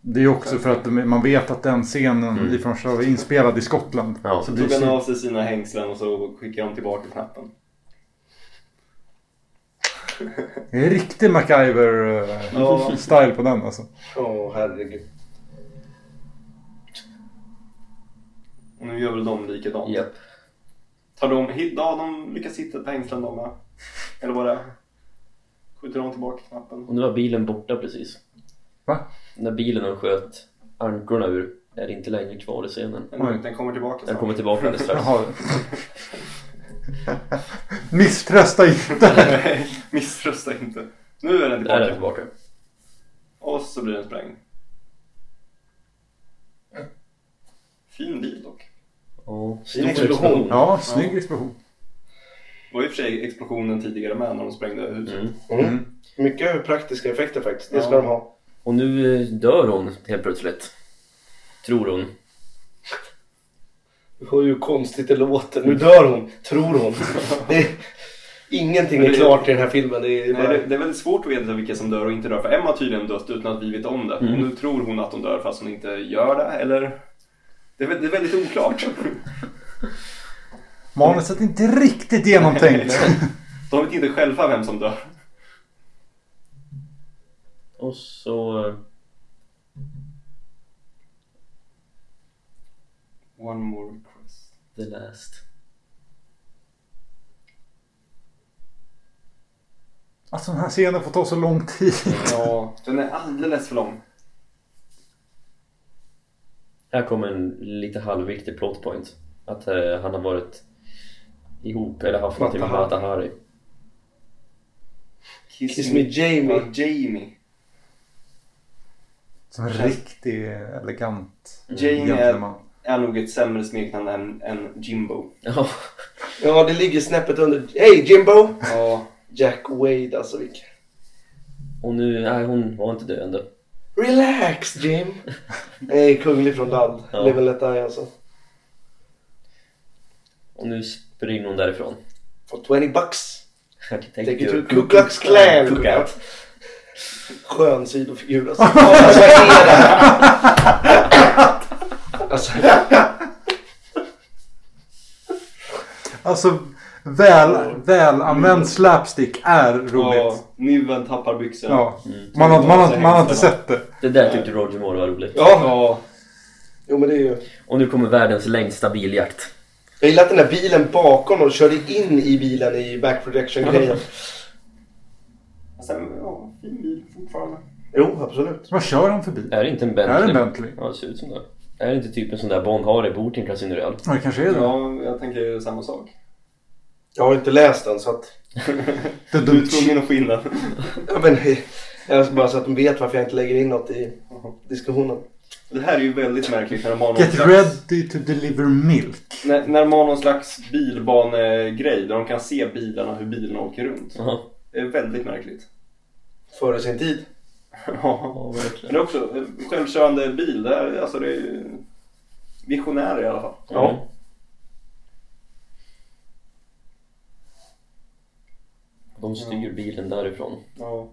Det är också för att man vet att den scenen Mm. i From Russia With Love är inspelad i Skottland. Ja. så tog han av sig sina hängslen och så skickade de tillbaka knappen. det är riktig MacGyver-style på den alltså. Åh herregud. Och nu gör väl de likadant. Japp. Tar de, ja, de lyckas hitta ett hängslen de med. Eller vad det är. Skjuter de tillbaka knappen. Och nu var bilen borta precis. Va? När bilen de sköt ankorna ur är det inte längre kvar i scenen. Den kommer tillbaka Den sen. kommer tillbaka alldeles strax. Misströsta inte! Misströsta inte. Nu är den Där är den tillbaka. tillbaka. Och så blir den sprängd. Fin bil dock. Ja, Fin explosion. explosion. Ja, snygg explosion. Det var i och för sig explosionen tidigare med när de sprängde huset. Mm. Mm. Mycket praktiska effekter faktiskt. Det ska Ja. de ha. Och nu eh, dör hon helt plötsligt. Tror hon. Du hör ju hur konstigt det låter. Nu dör hon, tror hon. Är, ingenting är klart i den här filmen. Det är Nej, bara... det, det är väldigt svårt att veta vilka som dör och inte dör. För Emma har tydligen dött utan att vi vet om det. Mm. Och nu tror hon att hon dör fast hon inte gör det. Eller? Det är, vä- det är väldigt oklart. Manuset är inte riktigt genomtänkt. De vet inte själva vem som dör. Och så... eh, One more request. The Last. Alltså den här scenen får ta så lång tid. Ja, den är alldeles för lång. Här kommer en lite halvviktig plot point. Att eh, han har varit ihop eller haft någonting med Mata Hari. Kiss me Jamie. Ja, Jamie. Som en riktig elegant Jamie är, gentleman. är nog ett sämre smeknamn än, än Jimbo. Ja, Ja, det ligger snäppet under. Hej Jimbo! Ja, Jack Wade alltså. Och nu, nej hon var inte döende. Relax Jim! Nej, kunglig från land. Ja. Live and let die alltså. Och nu springer hon därifrån. For 20 bucks. Take you to Ku Klux Klan. Cookout. Skön sidofigur alltså. alltså vad är det här? Alltså, Alltså väl, väl använd slapstick är roligt. ja Niven tappar byxorna. Ja. Man, har, man, har, man har inte sett det. Det där tyckte Roger Moore var roligt. ja. Ja, Jo men det är ju. Och nu kommer världens längsta biljakt. Jag gillar att den där bilen bakom och körde in i bilen i back projection grejen. Sen, ja fin bil fortfarande. Jo, absolut. Vad kör han för bil? Är det inte en Är Bentley? det en Bentley? Ja, det ser ut som det. Är det inte typ en sån där Bond har i Bourtin Casino Real? Ja, det kanske är det. Ja, jag tänker samma sak. Jag har inte läst den så att. det är Du är tvungen att få in den. Ja, men, jag ska bara så att de vet varför jag inte lägger in något i diskussionen. Det här är ju väldigt märkligt när de har någon Get slags, ready to deliver milk. när, när de har någon slags bilbanegrej där de kan se bilarna, hur bilarna åker runt. Jaha. Det är väldigt märkligt. Före sin tid. Ja, Men verkligen. det är också självkörande bil. Det är, alltså det är ju visionärer i alla fall. Ja. De styr bilen därifrån. Ja.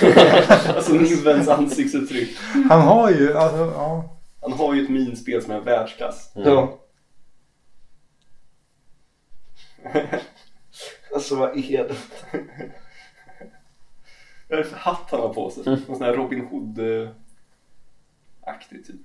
alltså Nivens ansiktsuttryck. Han har ju, alltså, ja. Han har ju ett minspel som är världsklass. Mm. Ja. alltså vad är det? Vad är det för hatt han har på sig? Mm. Någon sån här Robin Hood-aktig typ.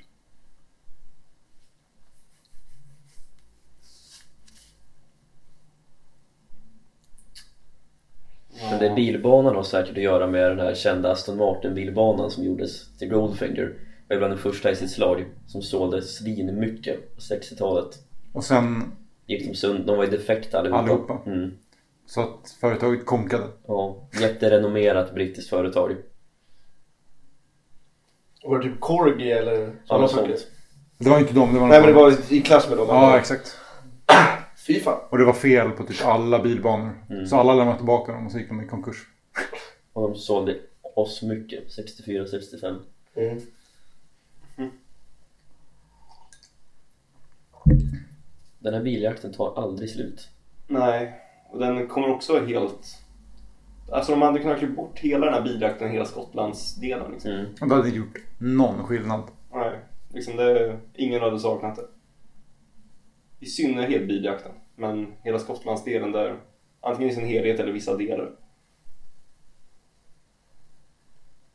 Den bilbanan har säkert att göra med den här kända Aston Martin bilbanan som gjordes till Goldfinger. Det var bland den första i sitt slag som sålde svinmycket på 60-talet. Och sen Gick de sund, de var ju defekta allihopa. Allihopa. Mm. så att företaget konkade. Ja, jätterenommerat brittiskt företag. Var det typ Corgi eller Ja, sådana något saker? sånt. Det var inte dem, det var Nej men det var i klass med dem. Ja, exakt. Fy fan. Och det var fel på typ alla bilbanor. Mm. Så alla lämnade tillbaka dem och så gick de i konkurs. Och de sålde oss mycket, 64-65. Mm. Den här biljakten tar aldrig slut. Nej, och den kommer också helt... Alltså de hade kunnat klippa bort hela den här biljakten, hela Skottlandsdelen. Liksom. Mm. Och det hade gjort någon skillnad. Nej, liksom det, ingen hade saknat det. I synnerhet biljakten, men hela Skottlandsdelen där, antingen i sin helhet eller vissa delar.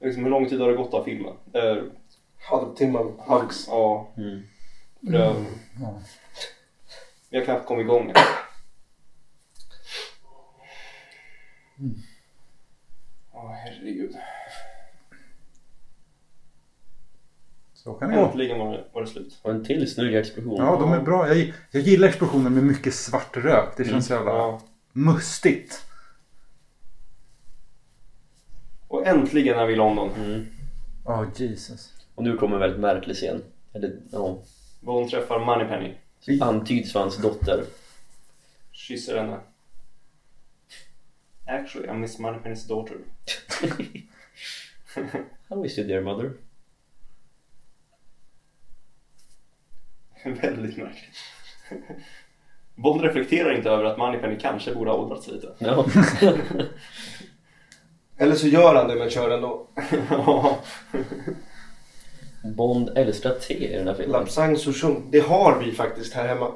Liksom, hur lång tid har det gått av filmen? Det är Halvtimman max. Ja, Mm. det är, Ja. vi har knappt kommit igång än. Åh herregud. Så kan det gå. Äntligen var det, var det slut. Och en till snygg explosion. Ja, de är bra. Jag, jag gillar explosioner med mycket svart rök. Det känns så jävla Ja. mustigt. Och äntligen är vi i London. Mm. Oh Jesus. Och nu kommer en väldigt märklig scen. Eller, ja. Hon träffar Moneypenny. I- Antyds vara hans dotter. Kysser henne. Actually, I'm Miss Moneypennys daughter. How is you dear mother? Väldigt märkligt. Bond reflekterar inte över att Moneypenny kanske borde ha åldrats lite. Ja. Eller så gör han det men kör ändå. Ja. Bond älskar te i den här filmen. Lapsang Souchong. Det har vi faktiskt här hemma.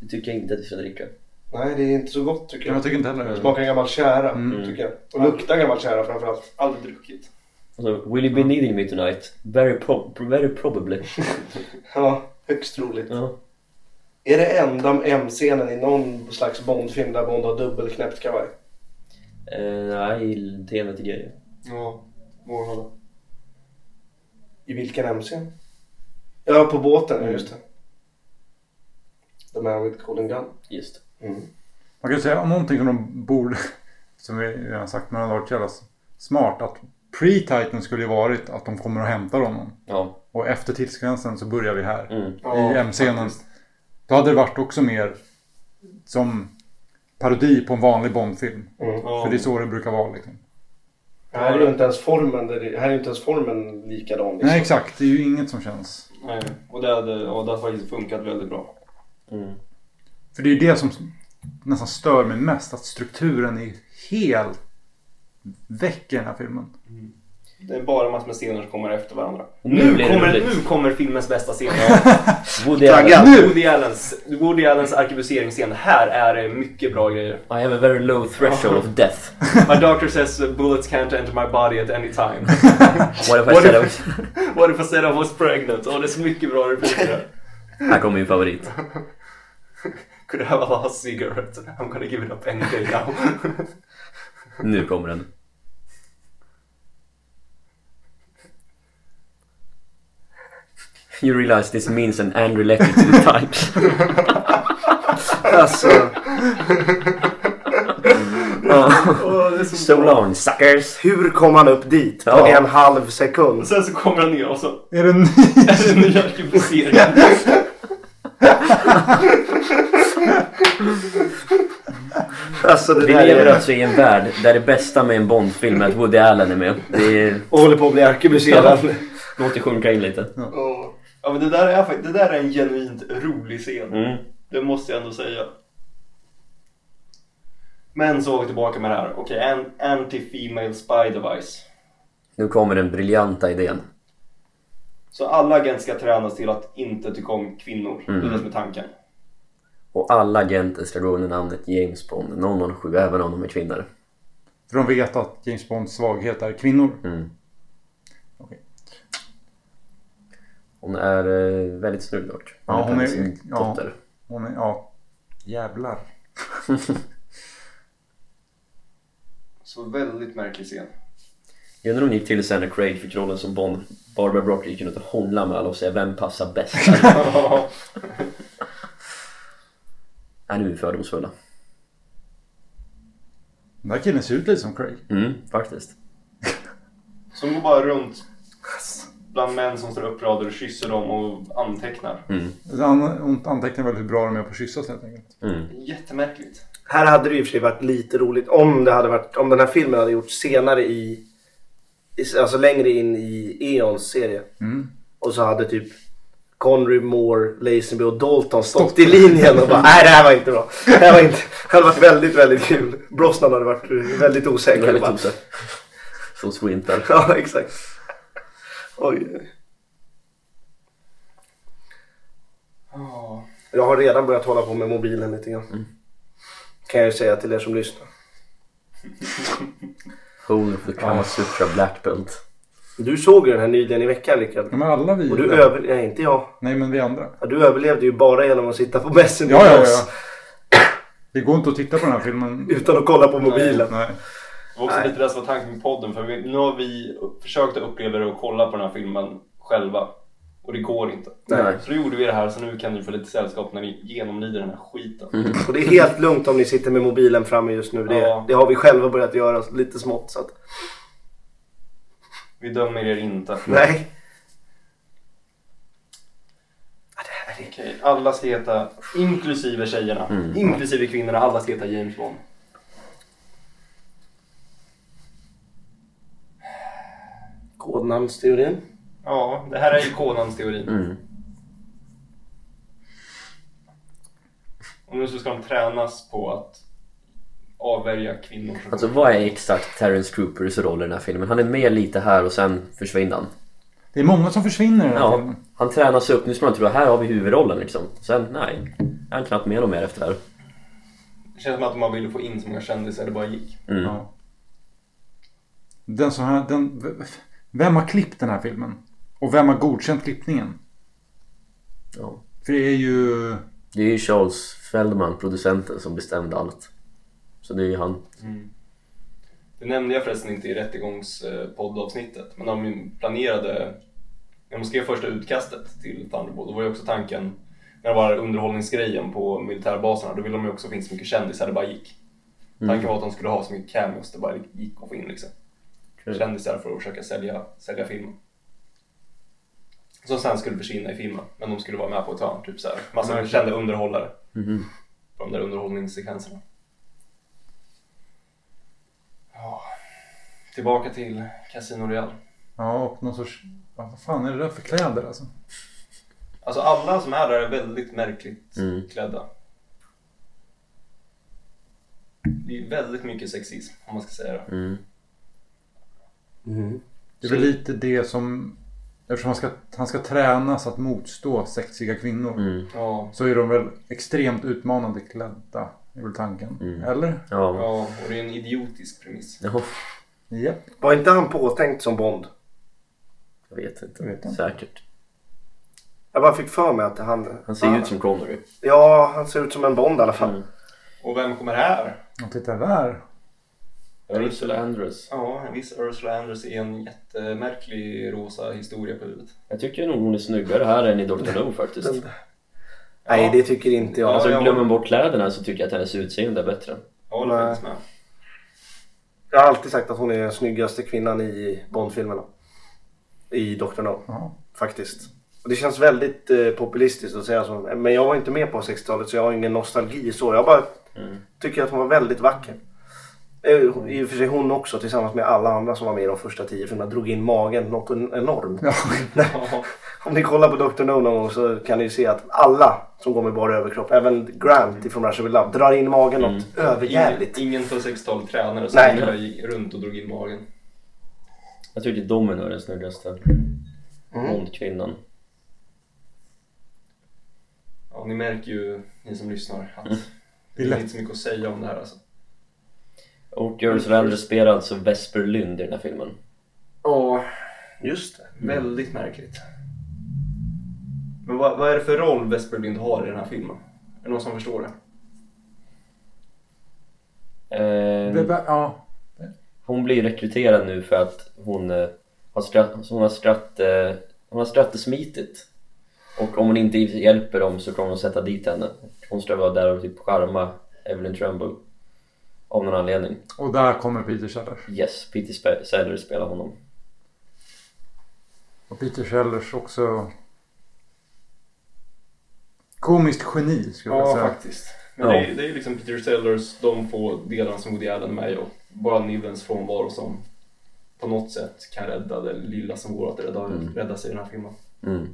Det tycker jag inte att vi ska dricka. Nej det är inte så gott tycker Jag jag. tycker inte heller Det smakar gammal tjära Mm. tycker jag. Och luktar gammal tjära framförallt. Aldrig druckit. Alltså, will you be needing me tonight? Very, prob- very probably. Ja, högst troligt. Ja. Är det enda M-scenen i någon slags Bond-film där Bond har dubbelknäppt kavaj? Eh, nej, temat är grejer. Ja, vår hålla. I vilken M-scen? Ja, på båten, ja, just det. The Man with Golden Gun. Just. Mm. Man kan ju säga om någonting som de borde, som vi redan sagt, men har varit jävla smart att pre-titan skulle ju varit att de kommer och hämtar honom. Ja. Och efter tidsgränsen så börjar vi här. Mm. I M-scenen. Då hade det varit också mer som parodi på en vanlig Bond-film. Mm. Ja. För det är så det brukar vara liksom. Här är ju inte ens formen, här är ju inte ens formen likadan. Liksom. Nej exakt, det är ju inget som känns. Nej, och det hade, och det hade faktiskt funkat väldigt bra. Mm. För det är ju det som nästan stör mig mest. Att strukturen är helt väck i den här filmen. Det är bara massor med scener som kommer efter varandra. Nu Nu, kommer, nu kommer filmens bästa scen. Woody. Allen. Woody Allens, Woody Allens arkebuseringsscen. Här är det mycket bra grejer. I have a very low threshold of death. My doctor says bullets can't enter my body at any time. What if I What said I if- was... What if I said I was pregnant? Åh, det är så mycket bra repliker här. Här kommer min favorit. Could I have a last cigarette? I'm gonna give it up any day now. Nu kommer den. You realize this means an angry letter to the Times. Alltså, So long suckers! hur kom han upp dit på Ja. en halv sekund? Och sen så kommer han ner och så Är det ny? är det en ny arkebusering. Alltså det Vi där lever är... alltså i en värld där det bästa med en Bondfilm är att Woody Allen är med. Det är... Och håller på att bli arkebuserad. Låt det sjunka in lite. Åh. Ja men det där är det där är en genuint rolig scen. Mm. Det måste jag ändå säga. Men så var vi tillbaka med det här. Okej, an- anti-female spy device. Nu kommer den briljanta idén. Så alla agenter ska tränas till att inte tycka om kvinnor. Det är det som är tanken. Och alla agenter ska gå under namnet James Bond 007 även om de är kvinnor. För de vet att James Bonds svaghet är kvinnor. Mm. Okej. Hon är eh, väldigt snygg dock. Ja, hon är- sin ja. dotter. Hon är, ja. Jävlar. Så väldigt märklig scen. Jag undrar om hon gick till sen när Craig fick rollen som Bond. Barbara Brock gick runt och hånglade med alla och säga vem passar bäst är nu är vi fördomsfulla. Den där killen ser ut lite som Craig. Mm, faktiskt. Som går bara runt bland män som står uppradade och kysser dem och antecknar. Mm. Han, hon antecknar väl hur bra de är på att kyssas helt enkelt. Mm. Jättemärkligt. Här hade det i och för sig varit lite roligt om det hade varit, om den här filmen hade gjorts senare i, i alltså längre in i Eons serie. Mm. Och så hade typ Connery, Moore, Lazenby och Dalton stått i linjen och bara nej det här var inte bra. Det här var inte, det hade varit väldigt väldigt kul. Brosnan hade varit väldigt osäker. Väldigt osäker. Som Swinter. Ja exakt. Oj. oj. Ja. Jag har redan börjat hålla på med mobilen lite grann. Kan jag ju säga till er som lyssnar. Hole of the Kama Sutra Black Belt. Du såg ju den här nyligen i veckan Rickard. Ja, men alla vi. Och du överlevde, nej inte jag. Nej men vi andra. Ja, du överlevde ju bara genom att sitta på Messenger Ja, ja, ja. Det går inte att titta på den här filmen. Utan att kolla på mobilen. Nej. Det var också Nej. lite det som var tanken med podden. För vi, nu har vi försökt att uppleva det och kolla på den här filmen själva. Och det går inte. Nej. Så då gjorde vi det här så nu kan ni få lite sällskap när ni genomlider den här skiten. Och det är helt lugnt om ni sitter med mobilen framme just nu. Det, Ja. det har vi själva börjat göra lite smått. Så att, Vi dömer er inte. nej. Ja, det här är... Okej, alla ska heta, inklusive tjejerna, Mm. inklusive kvinnorna, alla ska heta James Bond. Kodnamnsteorin. Ja, det här är ju kodnamnsteorin. Mm. Och nu så ska de tränas på att avvärja kvinnor. Alltså vad är exakt Terrence Coopers roll i den här filmen? Han är med lite här och sen försvinner han. Det är många som försvinner i den här Ja, filmen. han tränas upp. Nu ska man tro att här har vi huvudrollen liksom. Sen nej, är han knappt med någon mer efter det här. Det känns som att man ville få in så många kändisar det bara gick. Mm. Ja. Den som här, den, vem har klippt den här filmen? Och vem har godkänt klippningen? Ja. För det är ju Det är ju Charles Feldman, producenten, som bestämde allt. Så det är ju han. Det nämnde jag förresten inte i rättegångspoddavsnittet, men när de planerade, när de skrev första utkastet till Thunderbolt, då var ju också tanken, när det var underhållningsgrejen på militärbaserna, då ville de ju också få in så mycket kändisar det bara gick. Tanken var att de skulle ha så mycket cameos det bara gick att få in liksom. Kul. Kändisar för att försöka sälja, sälja filmen. Som sen skulle försvinna i filmen, men de skulle vara med på ett hörn, typ såhär. Massa kända underhållare Mhm. på de där underhållningssekvenserna. Tillbaka till Casino Royale. Ja, och någon sorts... ja, Vad fan är det där för kläder alltså? Alltså alla som är där är väldigt märkligt Mm. klädda. Det är väldigt mycket sexism om man ska säga det. Mm. Mm. Det är väl lite det som... Eftersom han ska, han ska tränas att motstå sexiga kvinnor. Mm. Ja, Så är de väl extremt utmanande klädda. Är väl tanken. Mm. Eller? Ja. ja, och det är en idiotisk premiss. ja. Japp. Var inte han påtänkt som Bond? Jag vet inte. Jag vet inte. Säkert. Jag bara fick för mig att han... Han ser ju ut som Connery. Ja, han ser ut som en Bond i alla fall. Mm. Och vem kommer här? Och titta där. Ursula Andress. Ja, en viss Ursula Andress i en jättemärklig rosa historia på huvudet. Jag tycker nog hon är snyggare här än i Dr. No faktiskt. Den- Nej, det tycker inte jag. Alltså jag- glömmer man bort kläderna så tycker jag att hennes utseende är bättre. Jag håller faktiskt med. Jag har alltid sagt att hon är den snyggaste kvinnan i Bond-filmerna. I Dr. No, Ja. faktiskt. Och det känns väldigt eh, populistiskt att säga så. Men jag var inte med på 60-talet så jag har ingen nostalgi så. Jag bara Mm. tycker att hon var väldigt vacker. Eh, I och för sig hon också tillsammans med alla andra som var med i de första tio filmerna drog in magen något en- enormt. Ja. Om ni kollar på Dr. No någon gång så kan ni se att alla som går med bara överkropp, även Grant ifrån Russia With Love, drar in magen något överjävligt. ingen, ingen på 60-talet tränare som Nej. bara gick runt och drog in magen. Jag tycker Domino är den snyggaste. Mm. Bondkvinnan. Ja, ni märker ju, ni som lyssnar, att Det det är inte så mycket att säga om det här alltså. Och Ursula Andress spelar alltså Vesper Lynd i den här filmen. Ja, Just det. väldigt märkligt. Men vad, vad är det för roll Vesper Lind har i den här filmen? Är det någon som förstår det? Eh, Det, var- ja. hon blir rekryterad nu för att hon eh, har, stratt, hon har, stratt, eh, hon har strattesmitit. Och om hon inte hjälper dem så kommer de sätta dit henne. Hon ska vara där och typ charma Evelyn Tremble. Av någon anledning. Och där kommer Peter Sellers. Yes, Peter Spe- Sellers spelar honom. Och Peter Sellers också komiskt geni skulle jag Ja, säga. faktiskt. Men Ja. det, är, det är liksom Peter Sellers, de få delarna som Woody Allen är med och bara Nivens frånvaro som på något sätt kan rädda det lilla som går att rädda, Mm. rädda sig i den här filmen. Mm.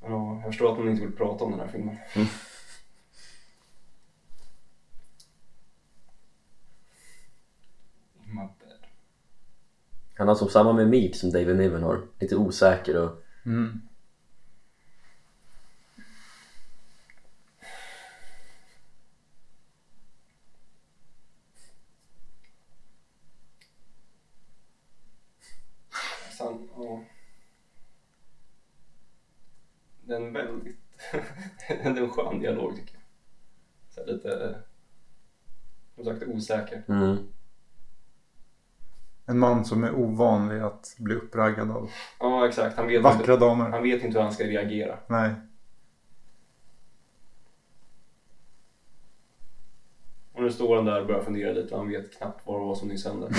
Ja, jag förstår att man inte vill prata om den här filmen. Mm. In my bed. Han har som samma mimik som David Niven har. Lite osäker och... Mm. Sen, ja. Det är en väldigt... det är en skön dialog tycker jag. Så lite... Som sagt osäker. Mm. En man som är ovan vid att bli uppraggad av Ja exakt, han vet, vackra inte, damer. han vet inte hur han ska reagera. Nej. Och nu står han där och börjar fundera lite han vet knappt vad det var som nyss hände.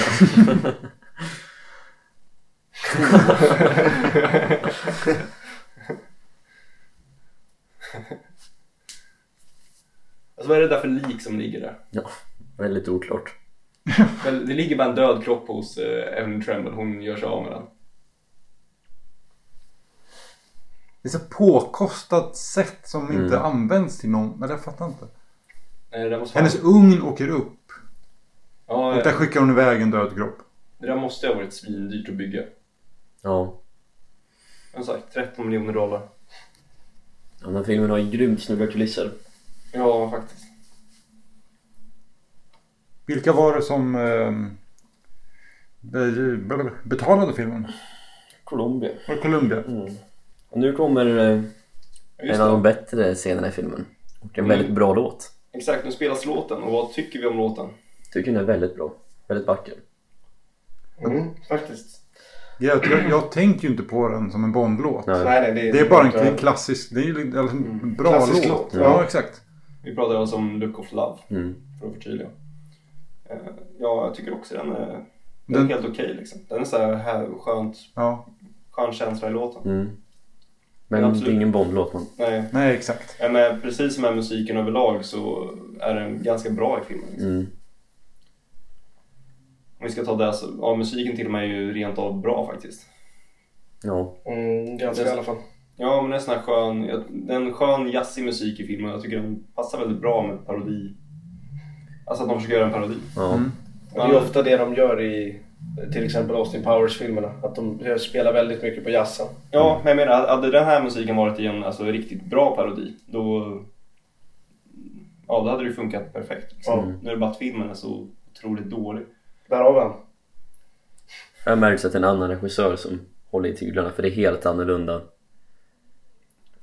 alltså vad är det där för lik som ligger där? Ja, väldigt oklart. Det ligger bara en död kropp hos eh, Evelyn Tremble, hon gör sig av med den. Det är så påkostat sätt som Mm. inte används till någon. Men jag fattar inte. Nej, det där måste Hennes ugn åker upp. ja, Och där skickar hon iväg en död kropp. det där måste ha varit svindyrt att bygga. Ja. Som sagt, 13 miljoner dollar. Den här filmen har ju grymt snygga kulisser. Ja, faktiskt. Vilka var det som be- betalade filmen? Colombia. Var det Columbia? Mm. Och nu kommer eh, en av de det. bättre scenerna i filmen. Och en Mm. väldigt bra låt. Exakt, nu spelas låten och vad tycker vi om låten? Tycker den är väldigt bra. Väldigt vacker. Mm, faktiskt. Jag, jag, jag tänker ju inte på den som en Bondlåt. Nej. Nej, nej, Det är bara en inte- klassisk, det är alltså en Mm. bra Klassisk låt. låt, Ja, ja. exakt. Vi pratar alltså om Look of Love, Mm. för att förtydliga. Eh, Ja, jag tycker också den är, den Den- är helt okej liksom. Den är så här, här skönt, Ja, skön känsla i låten. Mm. Men Absolut. det är ingen Bond-låt man. Nej, nej exakt. men precis som med musiken överlag så är den ganska bra i filmen. Liksom. Mm. Om vi ska ta det så, ja musiken till och med är ju rent av bra faktiskt. Ja. Mm, ganska i alla fall. Ja men det är sån här skön, det är en skön jazzig musik i filmen. Jag tycker den passar väldigt bra med parodi. Alltså att de försöker göra en parodi. Ja. Mm. Och det är ofta det de gör i till exempel Austin Powers-filmerna. Att de spelar väldigt mycket på jazzen. Ja, men jag menar, hade den här musiken varit i en alltså, riktigt bra parodi, då... Ja, då hade det funkat perfekt. Liksom. Ja. Nu är det bara att filmen är så otroligt dålig. Där har vi han. Jag märks att det är en annan regissör som håller i tyglarna för det är helt annorlunda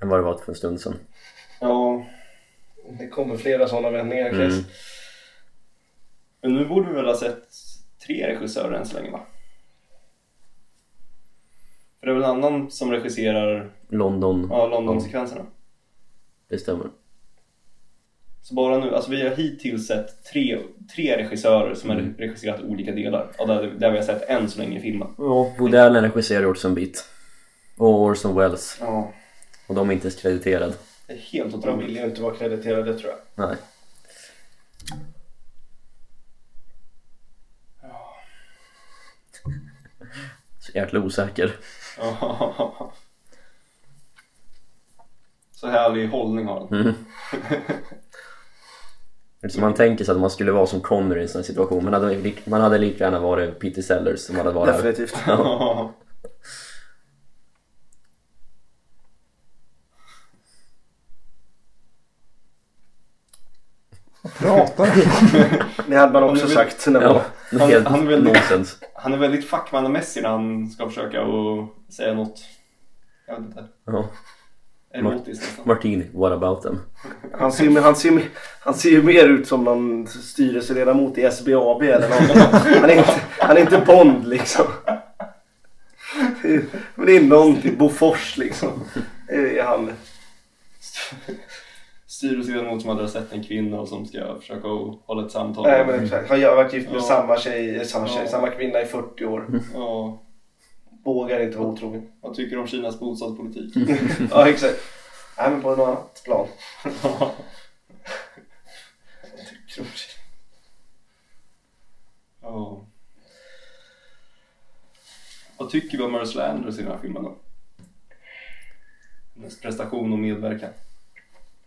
än vad det var för en stund sedan. Ja, Det kommer flera sådana vändningar, Chris. Mm. Men nu borde vi väl ha sett tre regissörer än så länge, va? För det är väl en annan som regisserar London, ja, London-sekvenserna. det stämmer. Så bara nu, alltså vi har hittills sett tre, tre regissörer som har regisserat olika delar. Ja, där, där vi har sett än så länge i filmen. Ja, Woody Allen regisserar Orson Beat. Och Orson Welles. Ja, Och de är inte ens krediterade. det är helt De otroligt. vill ju inte vara krediterade tror jag. Nej. Så jäkla osäker. Så härlig hållning har han. Mm. Så man tänker sig att man skulle vara som Connor i en sån här situation. Man hade, man hade lika gärna varit Peter Sellers som hade varit här. Definitivt. Du? Det hade man också sagt. När man... Ja, Han- helt han är väl- nonsens. Han är väldigt fackmannamässig när han ska försöka att säga något, jag vet inte, Ja. erotiskt nästan. Martini, what about them? Han ser, ju- han, ser, han ser ju mer ut som någon styrelseledamot i SBAB eller något. Han är inte, han är inte Bond liksom. Men det är någon till Bofors liksom. Det är han. Styrelseledamot som hade sett en kvinna och som ska försöka hålla ett samtal. Nej men exakt. Han har varit gift med Ja. samma tjej, samma tjej, Ja. samma kvinna i 40 år. Ja, Vågar inte vara otrogen. vad tycker du om Kinas bostadspolitik? Ja exakt. Nej men på ett annat plan. ja. Vad tycker vi om Ursula Andrews i den här filmen då? Hennes prestation och medverkan.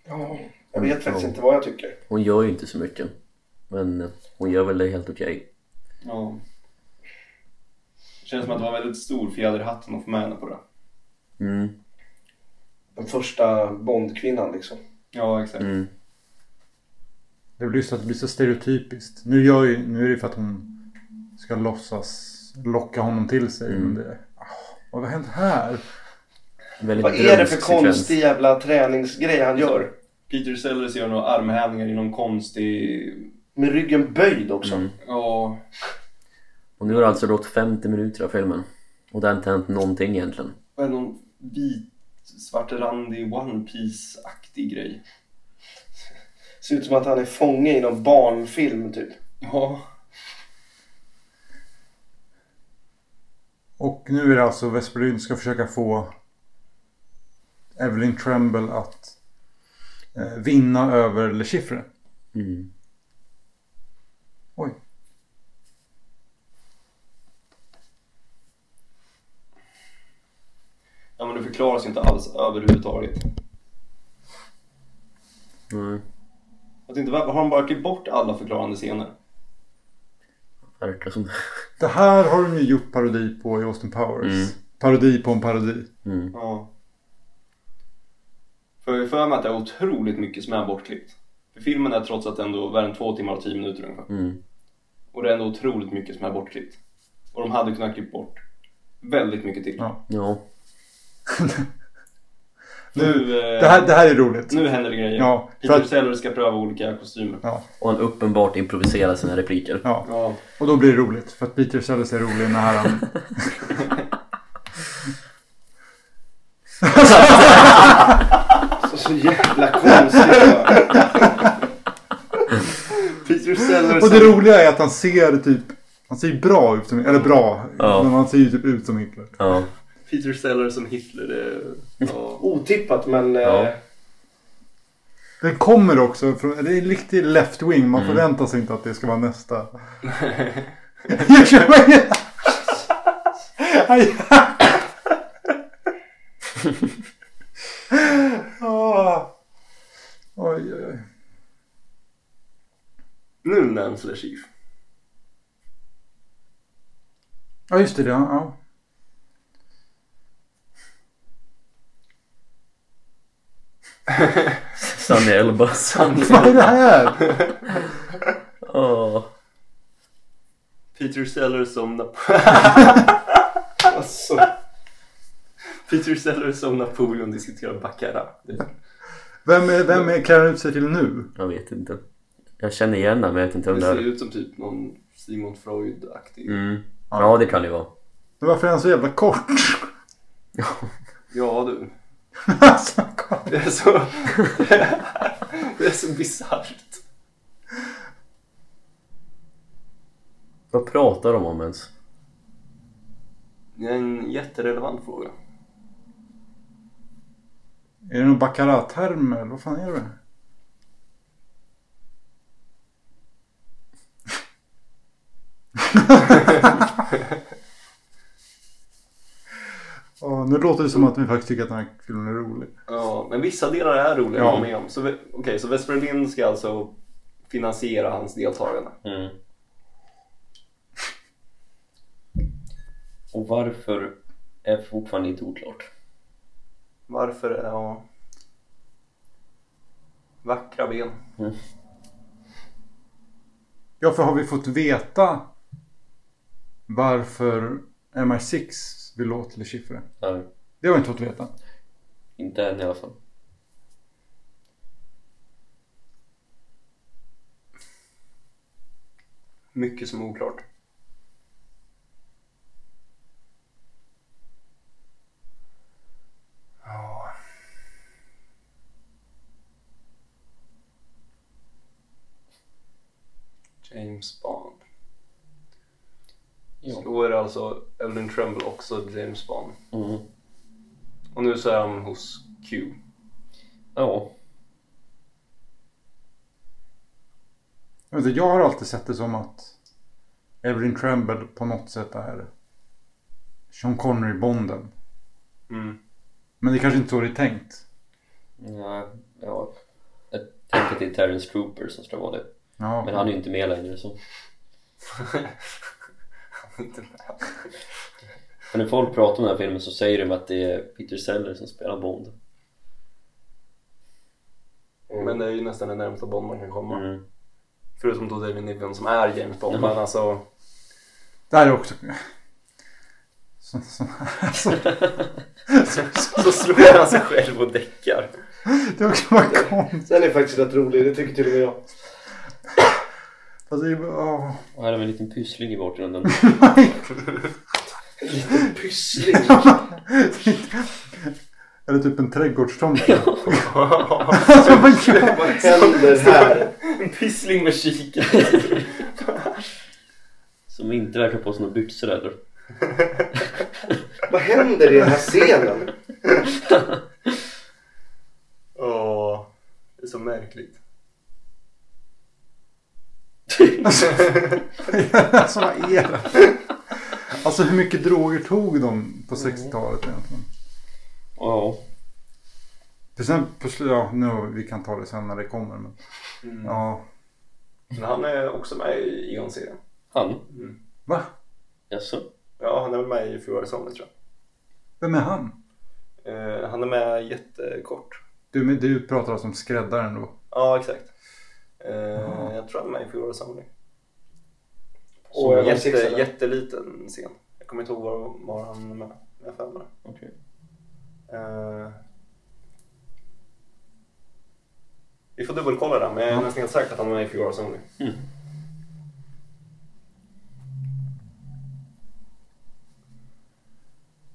Ja, jag vet faktiskt inte vad jag tycker. Hon gör ju inte så mycket. Men hon gör väl det helt okej. Ja. Det känns som att det var väldigt stor fjäder i hatten att få med henne på det. Mm. Den första Bondkvinnan liksom. Ja, exakt. Mm. Det blir just att det blir så stereotypiskt. Nu, gör ju, nu är det för att hon ska låtsas locka honom till sig. Mm. Men det, ah, vad har hänt här? Väldigt Vad är det för konstig jävla träningsgrej han gör? Peter Sellers gör några armhävningar i någon konstig... Med ryggen böjd också. Mm. Ja, Och nu har det alltså gått 50 minuter av filmen. Och det har inte hänt någonting egentligen. vad är någon vit, svartrandig One Piece-aktig grej. Ser ut som att han är fånge i någon barnfilm typ. Ja. Och nu är det alltså Vesperlyn ska försöka få Evelyn Tremble att eh, vinna över Le Chiffre. Mm. Oj. Ja men det förklaras inte alls överhuvudtaget. Mm. Att inte, har de bara klippt bort alla förklarande scener? Verkar som Det här har de ju gjort parodi på i Austin Powers. Mm. Parodi på en parodi. mm. Ja. För jag för mig att det är otroligt mycket som är bortklippt. För filmen är trots att ändå, vad är den, två timmar och tio minuter ungefär. Mm. Och det är ändå otroligt mycket som är bortklippt. Och de hade kunnat klippa bort väldigt mycket till. Ja. Ja. Nu, eh, det, här, det här är roligt. nu händer det grejer. Ja, för Peter att, Sellers ska pröva olika kostymer. Och han uppenbart improviserar sina repliker. ja, Ja. och då blir det roligt. För att Peter Sellers är rolig när han... Så, jävla konstigt. Peter Sellers Och det roliga är att han ser typ... Han ser ju bra ut som... Eller bra. Ja. Men han ser ju typ ut som Hitler. Ja. Peter Sellers som Hitler. Det, ja. Otippat men... Ja. Eh, Den kommer också från... Det är riktigt left-wing. Man Mm. förväntar sig inte att det ska vara nästa. Jag kör mig! Aj. Ah. Oj, oj, oj. Nu nämns Le Chiffre. Ja, just det. Ja. ja. Sunny Elba. Vad är det här? Åh. Peter Sellers som Nap- alltså, Peter Sellers som Napoleon diskuterar Baccarat. Vem, är, vem är klär ut sig till nu? Jag vet inte. Jag känner igen honom men jag vet inte Det vem det ser är. ut som typ någon Sigmund Freud-aktig. Mm. Ja det kan det vara. Men varför är han så jävla kort? Ja du. Alltså, kort. Det är så... det är så bisarrt. Vad pratar de om ens? Det är en jätterelevant fråga. Är det någon baccarat-term eller vad fan är det? Åh, nu låter det som att vi faktiskt tycker att den här filmen är rolig. Ja, men vissa delar är roliga Ja. med om. Okej, så West Berlin ska alltså finansiera hans deltagande. Mm. Och varför är fortfarande inte oklart. Varför? Ja... Vackra ben. Ja, för har vi fått veta varför MI6 vill åt Le Chiffre? Ja, Det har vi inte fått veta. inte än i alla fall. Mycket som är oklart. Ja. James Bond. Ja. Då är det alltså Evelyn Tremble också James Bond. Mm. Och nu så är han hos Q. Ja. Jag, vet inte, jag har alltid sett det som att Evelyn Tremble på något sätt är Sean Connery-bonden. Mm. Men det är kanske inte så det är tänkt. Ja, ja. Jag tänker är Terrence Cooper som ska vara det. Ja, Men han är ju inte med längre så. Inte med. Men när folk pratar om den här filmen så säger de att det är Peter Sellers som spelar Bond. Men det är ju nästan det närmsta Bond man kan komma. Mm. Förutom då David Niven som är James Bond. Men alltså... det här är också... Så, så, alltså, Så slår han sig själv och däckar. det är också bara konstigt. den är faktiskt rätt rolig, det tycker till och med jag. Fast det är bara... åh. Och här har vi en liten pyssling i bakgrunden. En liten pyssling. Eller typ en trädgårdstomte. Vad händer här? En pyssling med kikare. Som inte verkar på sig några byxor heller. Vad händer i den här scenen? Åh, det är så märkligt. Alltså vad är det? Alltså hur mycket droger tog de på 60-talet egentligen? Ja. För sen på ja, nu, vi kan ta det sen när det kommer. Men, Mm. ja. Men han är också med i Eon-serien. Han? Va? Jaså? Ja, han är väl med i Fjorda Sommer tror Vem är han? jag. Eh, han är med jättekort. Du, men du pratar alltså om skräddaren då? Ja, exakt. Eh, jag tror han är med i Fjorda Sommer. Och var jätte, jätteliten scen. Jag kommer inte ihåg var, var han är med. Jag har. Okej. Eh, Vi får dubbelkolla det, men jag är nästan helt säker på att han är med i Figaro Only. Mm.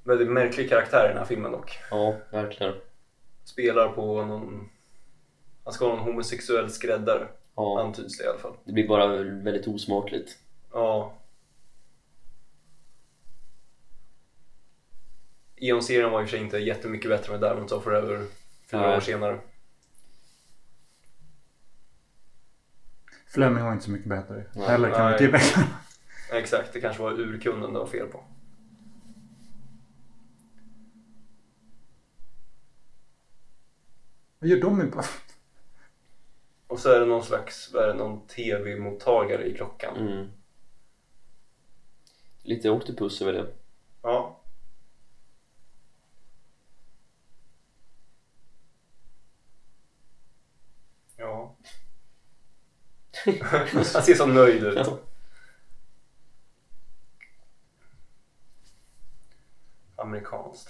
Väldigt märklig karaktär i den här filmen dock. Ja, verkligen. Spelar på någon... Han ska vara någon homosexuell skräddare. Ja, Antyds det i alla fall. det blir bara väldigt osmakligt. Ja. Eon-serien var i och för sig inte jättemycket bättre med Diamonds of Forever fyra Nej. år senare. Fleming var inte så mycket bättre. Nej. Heller kan vi tillägga. Exakt, det kanske var urkunden det var fel på. Vad gör de i... Och så är det någon slags, vad är det, någon tv-mottagare i klockan. Mm. Lite Octopus över det. Ja. Ja. Han ser så nöjd ut. Ja. Amerikanskt.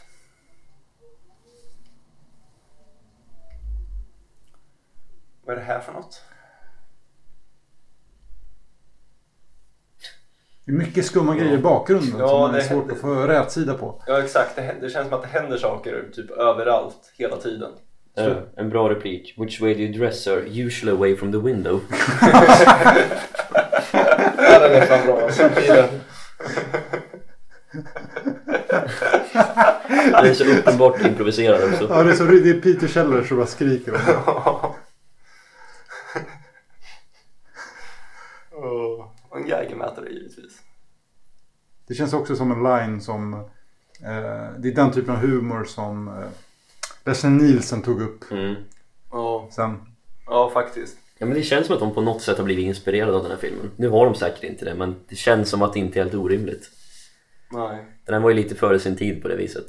Vad är det här för något? Det är mycket skumma grejer i bakgrunden Ja, som man är svårt att få rätsida på. Ja exakt, det, det känns som att det händer saker typ överallt hela tiden. Eh, en bra replik. Which way do you dress sir? Usually away from the window. Ja, den är fan bra. Det... Det är så uppenbart improviserad också. Ja, det är, så, det är Peter Scheller som bara skriker om det. Och en geigermätare givetvis. Det känns också som en line som... Eh, det är den typen av humor som eh, Leslie Nielsen tog upp Mm. Ja, sen. ja faktiskt. Ja, men det känns som att de på något sätt har blivit inspirerade av den här filmen. Nu har de säkert inte det, men det känns som att det inte är helt orimligt. Nej. Den här var ju lite före sin tid på det viset.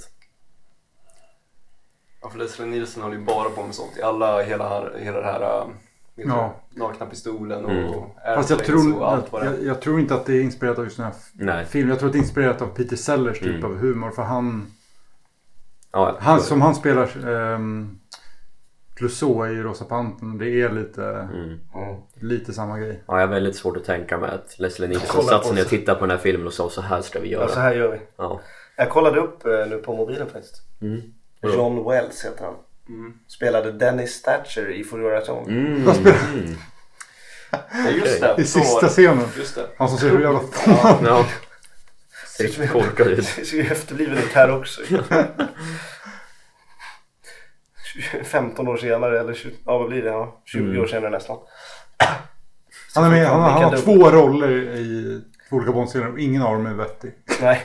Ja, för Leslie Nielsen håller ju bara på med sånt i alla, hela, hela det här... Ja. Nakna pistolen och Mm. Fast jag tror, och allt vad jag, jag, jag tror inte att det är inspirerat av just den här Nej. filmen. Jag tror att det är inspirerat av Peter Sellers typ Mm. av humor. För han, Ja, han som han spelar um, Clouseau i Rosa Pantern. Det är lite, Mm. lite samma grej. Ja, jag har väldigt svårt att tänka mig att Leslie Nielsen på sig ner och tittade på den här filmen och sa så här ska vi Ja, så göra. här gör vi. Ja. Jag kollade upp eh, nu på mobilen faktiskt. Mm. John Wells heter han. Mm. Spelade Dennis Thatcher i At Home. Mm. Mm. Ja, just det. I sista det. scenen. Just det. Han som ser hur jävla Ja. Ser riktigt korkad ut. Ser ju efterbliven ut här också. 15 år senare eller 20, ja, vad blir det? Ja, 20 Mm. år senare nästan. Han, är med, han, har- han har två roller i två olika Bondscener och ingen av dem är vettig. Nej.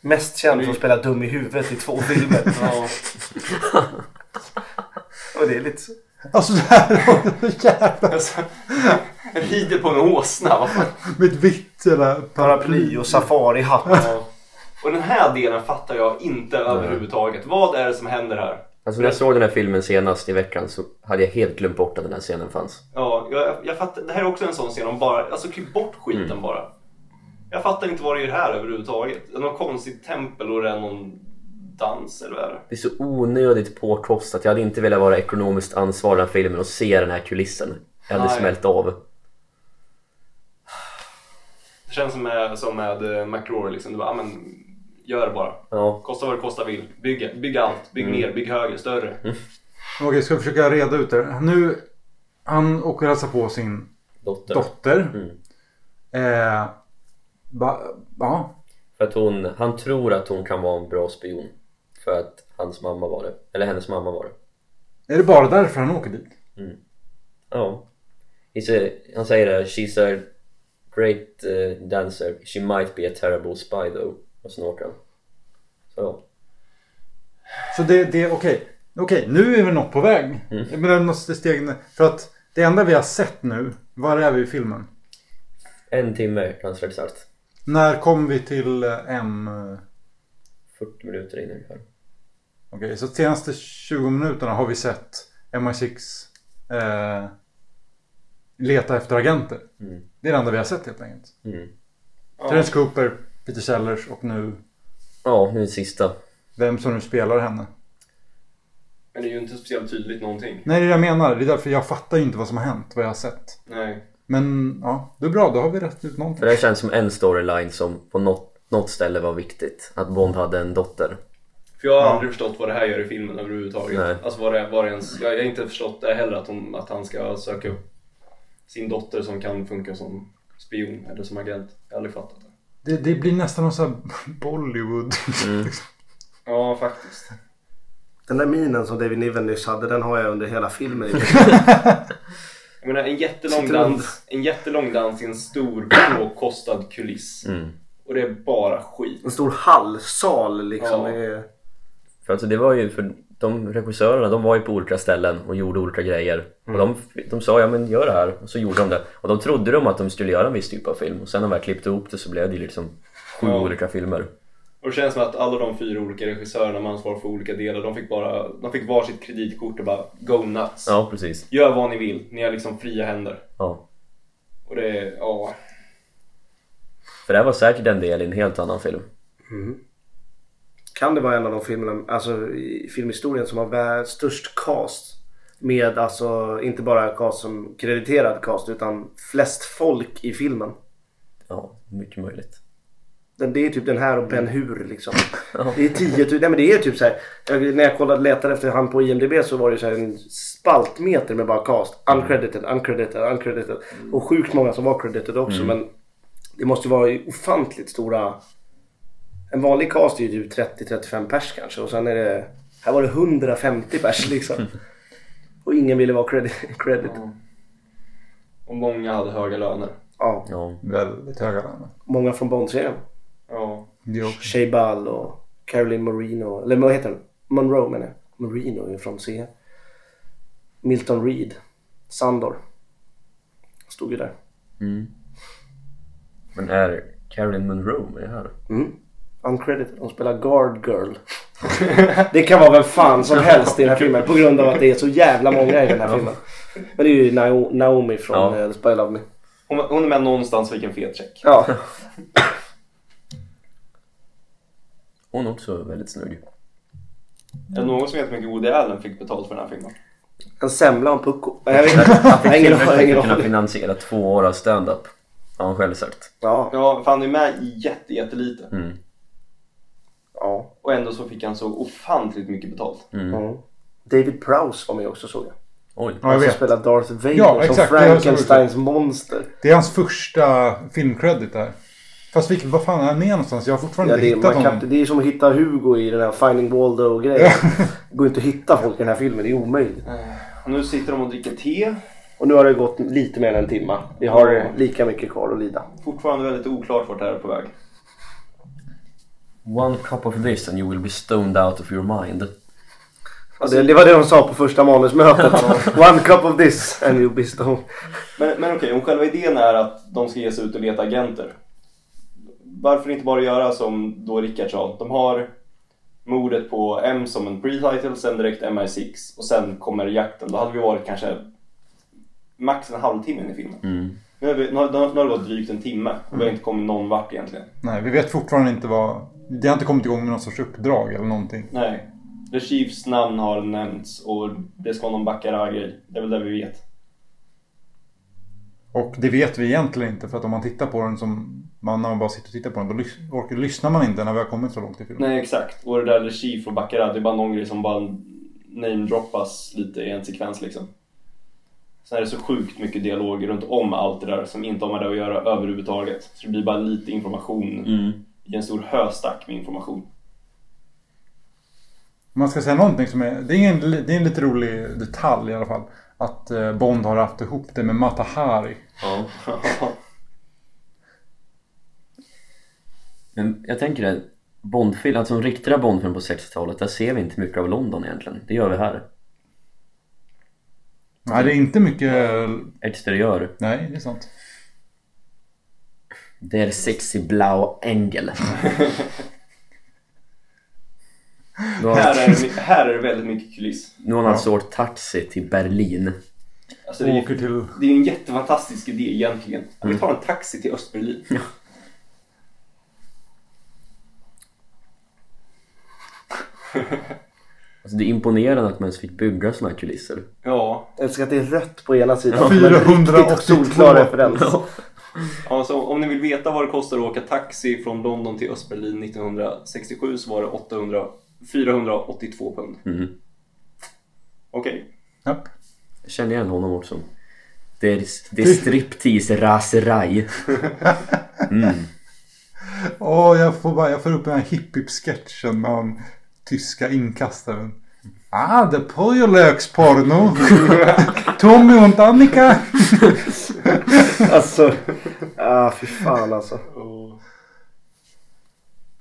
Mest känd för att spela dum i huvudet i två filmer. Ja. Och det är lite så. Alltså det här jävla Alltså, rider på en åsna. Med ett vitt jävla Paraply och safarihatt. Ja. Och den här delen fattar jag inte överhuvudtaget. Vad är det som händer här? Alltså när jag såg den här filmen senast i veckan så hade jag helt glömt bort att den här scenen fanns. Ja, jag, jag fattar. Det här är också en sån scen om bara, alltså klipp bort skiten Mm. bara. Jag fattar inte vad det gör här överhuvudtaget. Det är något konstigt tempel och det är någon dans eller vad är det? Det är så onödigt påkostat. Jag hade inte velat vara ekonomiskt ansvarig i den filmen och se den här kulissen. Jag hade Nej. smält av. Det känns som med, som med eh, McRory liksom. Du bara, ah, men gör det bara. Ja. Kosta vad det kosta vill. Bygg, bygg allt. Bygg Mm. mer, bygg högre, större. Okej, ska vi försöka reda ut det. Nu, han åker och hälsar på sin Dotter. dotter. Mm. Eh, ba, ja, För att hon, han tror att hon kan vara en bra spion. För att hans mamma var det. Eller hennes mamma var det. är det bara därför han åker dit? Ja. He's a, han säger det, she's a great eh, dancer. She might be a terrible spy though. Och sen åker han. Så ja. Så det, det okej. Okej, nu är vi något på väg. Mm. Jag menar, något steg ner. För att det enda vi har sett nu, var är vi i filmen? En timme ganska exakt. När kom vi till eh, M? eh, 40 minuter in ungefär. Okej, så de senaste 20 minuterna har vi sett MI6 eh, leta efter agenter. Mm. Det är det enda vi har sett helt enkelt. Mm. Ja. Terence Cooper, Peter Sellers och nu Ja, nu sista. vem som nu spelar henne. Men det är ju inte speciellt tydligt någonting. Nej, det är det jag menar. Det är därför jag fattar ju inte vad som har hänt, vad jag har sett. Nej. Men ja, det är bra. Då har vi rätt ut någonting. För det känns som en storyline som på något, något ställe var viktigt. Att Bond hade en dotter. För jag har Ja. aldrig förstått vad det här gör i filmen överhuvudtaget. Nej. Alltså vad det, vad det ens, jag, jag har inte förstått det heller att, hon, att han ska söka upp sin dotter som kan funka som spion eller som agent. Jag har aldrig fattat det. Det, det blir nästan någon sån här Bollywood. Ja, faktiskt. Den där minen som David Niven nyss hade, den har jag under hela filmen. Jag menar en jättelång dans, en jättelång dans i en stor påkostad kuliss. Mm. Och det är bara skit. En stor hallsal liksom. Ja. Är- För alltså det var ju, för de regissörerna de var ju på olika ställen och gjorde olika grejer. Och de, de sa ja men gör det här och så gjorde de det. Och de trodde de att de skulle göra en viss typ av film. Och sen när de väl klippte ihop det så blev det ju liksom sju Ja. olika filmer. Och det känns som att alla de fyra olika regissörerna med ansvar för olika delar, de fick bara, de fick varsitt kreditkort och bara go nuts. Ja precis. Gör vad ni vill, ni har liksom fria händer. Ja. Och det ja. För det här var säkert en del i en helt annan film. Kan det vara en av de filmerna, alltså i filmhistorien som har störst cast? Med alltså inte bara cast som krediterad cast utan flest folk i filmen. Ja, mycket möjligt. Det är typ den här och Ben Hur liksom. Det är 10 000, nej men det är typ så här. När jag kollade, letade efter han på IMDB så var det så här en spaltmeter med bara cast. Uncredited, uncredited, uncredited. Och sjukt många som var credited också men det måste ju vara ofantligt stora. En vanlig cast är ju typ 30-35 pers kanske och sen är det, här var det 150 pers liksom. Och ingen ville vara credit. credit. Och många hade höga löner. Ja, Ja. Väldigt höga löner. många från Bond-serien. Ja. Shea Ball och Caroline Marino. Eller vad heter hon? Monroe menar jag. Marino är från C. Milton Reed. Sandor. Stod ju där. Mm. Men är Caroline Munro med här? Mm. Uncredited. Hon spelar Guard Girl. det kan vara vem fan som helst i den här filmen på grund av att det är så jävla många i den här filmen. Men det är ju Nao- Naomi från Ja. The Spy Love Me. Hon, hon är med någonstans och fick en fet check. Ja. Hon är också väldigt snygg. Är det någon som vet hur mycket Woody Allen fick betalt för den här filmen? En semla och en pucko. Jag vet inte. Aning. fick ingen kunna finansiera två år av stand-up. Har han själv sagt. Ja. Ja, för han är med i jätte, jättelite. Mm. Och ändå så fick han så ofantligt mycket betalt. Mm. ja. David Prowse var med också såg jag. Oj. Ja, jag Han vet. spelar Darth Vader Ja, som Frankensteins monster. Det är hans första filmcredit där. Fast vilket, vad fan är han med någonstans? Jag har fortfarande Ja, inte det, är, hittat honom. kan, det är som att hitta Hugo i den här Finding Waldo-grejen. Det går inte att hitta folk i den här filmen, det är omöjligt. Och nu sitter de och dricker te. Och nu har det gått lite mer än en timme. Vi har lika mycket kvar att lida. Fortfarande väldigt oklart vart det här är på väg. One cup of this and you will be stoned out of your mind. Ja, det, det var det de sa på första manusmötet. One cup of this and you'll be stoned. Men, men okej, om själva idén är att de ska ge sig ut och leta agenter. Varför inte bara göra som då Rickard sa? De har mordet på M som en pre-title, sen direkt MI6 och sen kommer jakten. Då hade vi varit kanske max en halvtimme i filmen. Mm. Nu har, vi, nu, har, nu har det gått drygt en timme och vi har inte kommit någon vart egentligen. Nej, vi vet fortfarande inte vad... Det har inte kommit igång med någon sorts uppdrag eller någonting. Nej. The Chiefs namn har nämnts och det ska vara någon Baccarat-grej. Det är väl det vi vet. Och det vet vi egentligen inte för att om man tittar på den som... Man, när man bara sitter och tittar på den då lys- orkar, lyssnar man inte när vi har kommit så långt i filmen. Nej exakt. Och det där The Chief och Baccarat, det är bara någon grej som bara namedroppas lite i en sekvens liksom. Sen är det så sjukt mycket dialog runt om allt det där som inte har med det att göra överhuvudtaget. Så det blir bara lite information Mm. I en stor höstack med information. Man ska säga någonting som är... Det är en, det är en lite rolig detalj i alla fall. Att eh, Bond har haft ihop det med Mata Hari. Ja. Men jag tänker det, Bondfilm, alltså en riktiga Bondfilm på 60-talet, där ser vi inte mycket av London egentligen. Det gör vi här. Nej, det är inte mycket... Exteriör. Nej, det är sant. Det är sexy blau Engel. Har, här, är det, här är det väldigt mycket kuliss. nu har han alltså åkt taxi till Berlin. Alltså det, är, Åker till... det är en jättefantastisk idé egentligen. Att vi tar en taxi till Östberlin. Alltså det är imponerande att man ens fick bygga såna här kulisser. Ja, Jag älskar att det är rött på ena sidan. Ja. men riktigt 482. solklar referens. Alltså, om ni vill veta vad det kostar att åka taxi från London till Östberlin 1967 så var det 800, 482 pund. Mm. Okej. Japp. Jag känner igen honom också. Det är, det är striptease raseraj. Mm. Åh, jag får, bara, jag får upp den här hipp-hipp-sketchen med han tyska inkastaren. Ah, det är purjolöksporno. Tommy och Annika. Alltså, ah, fy fan alltså.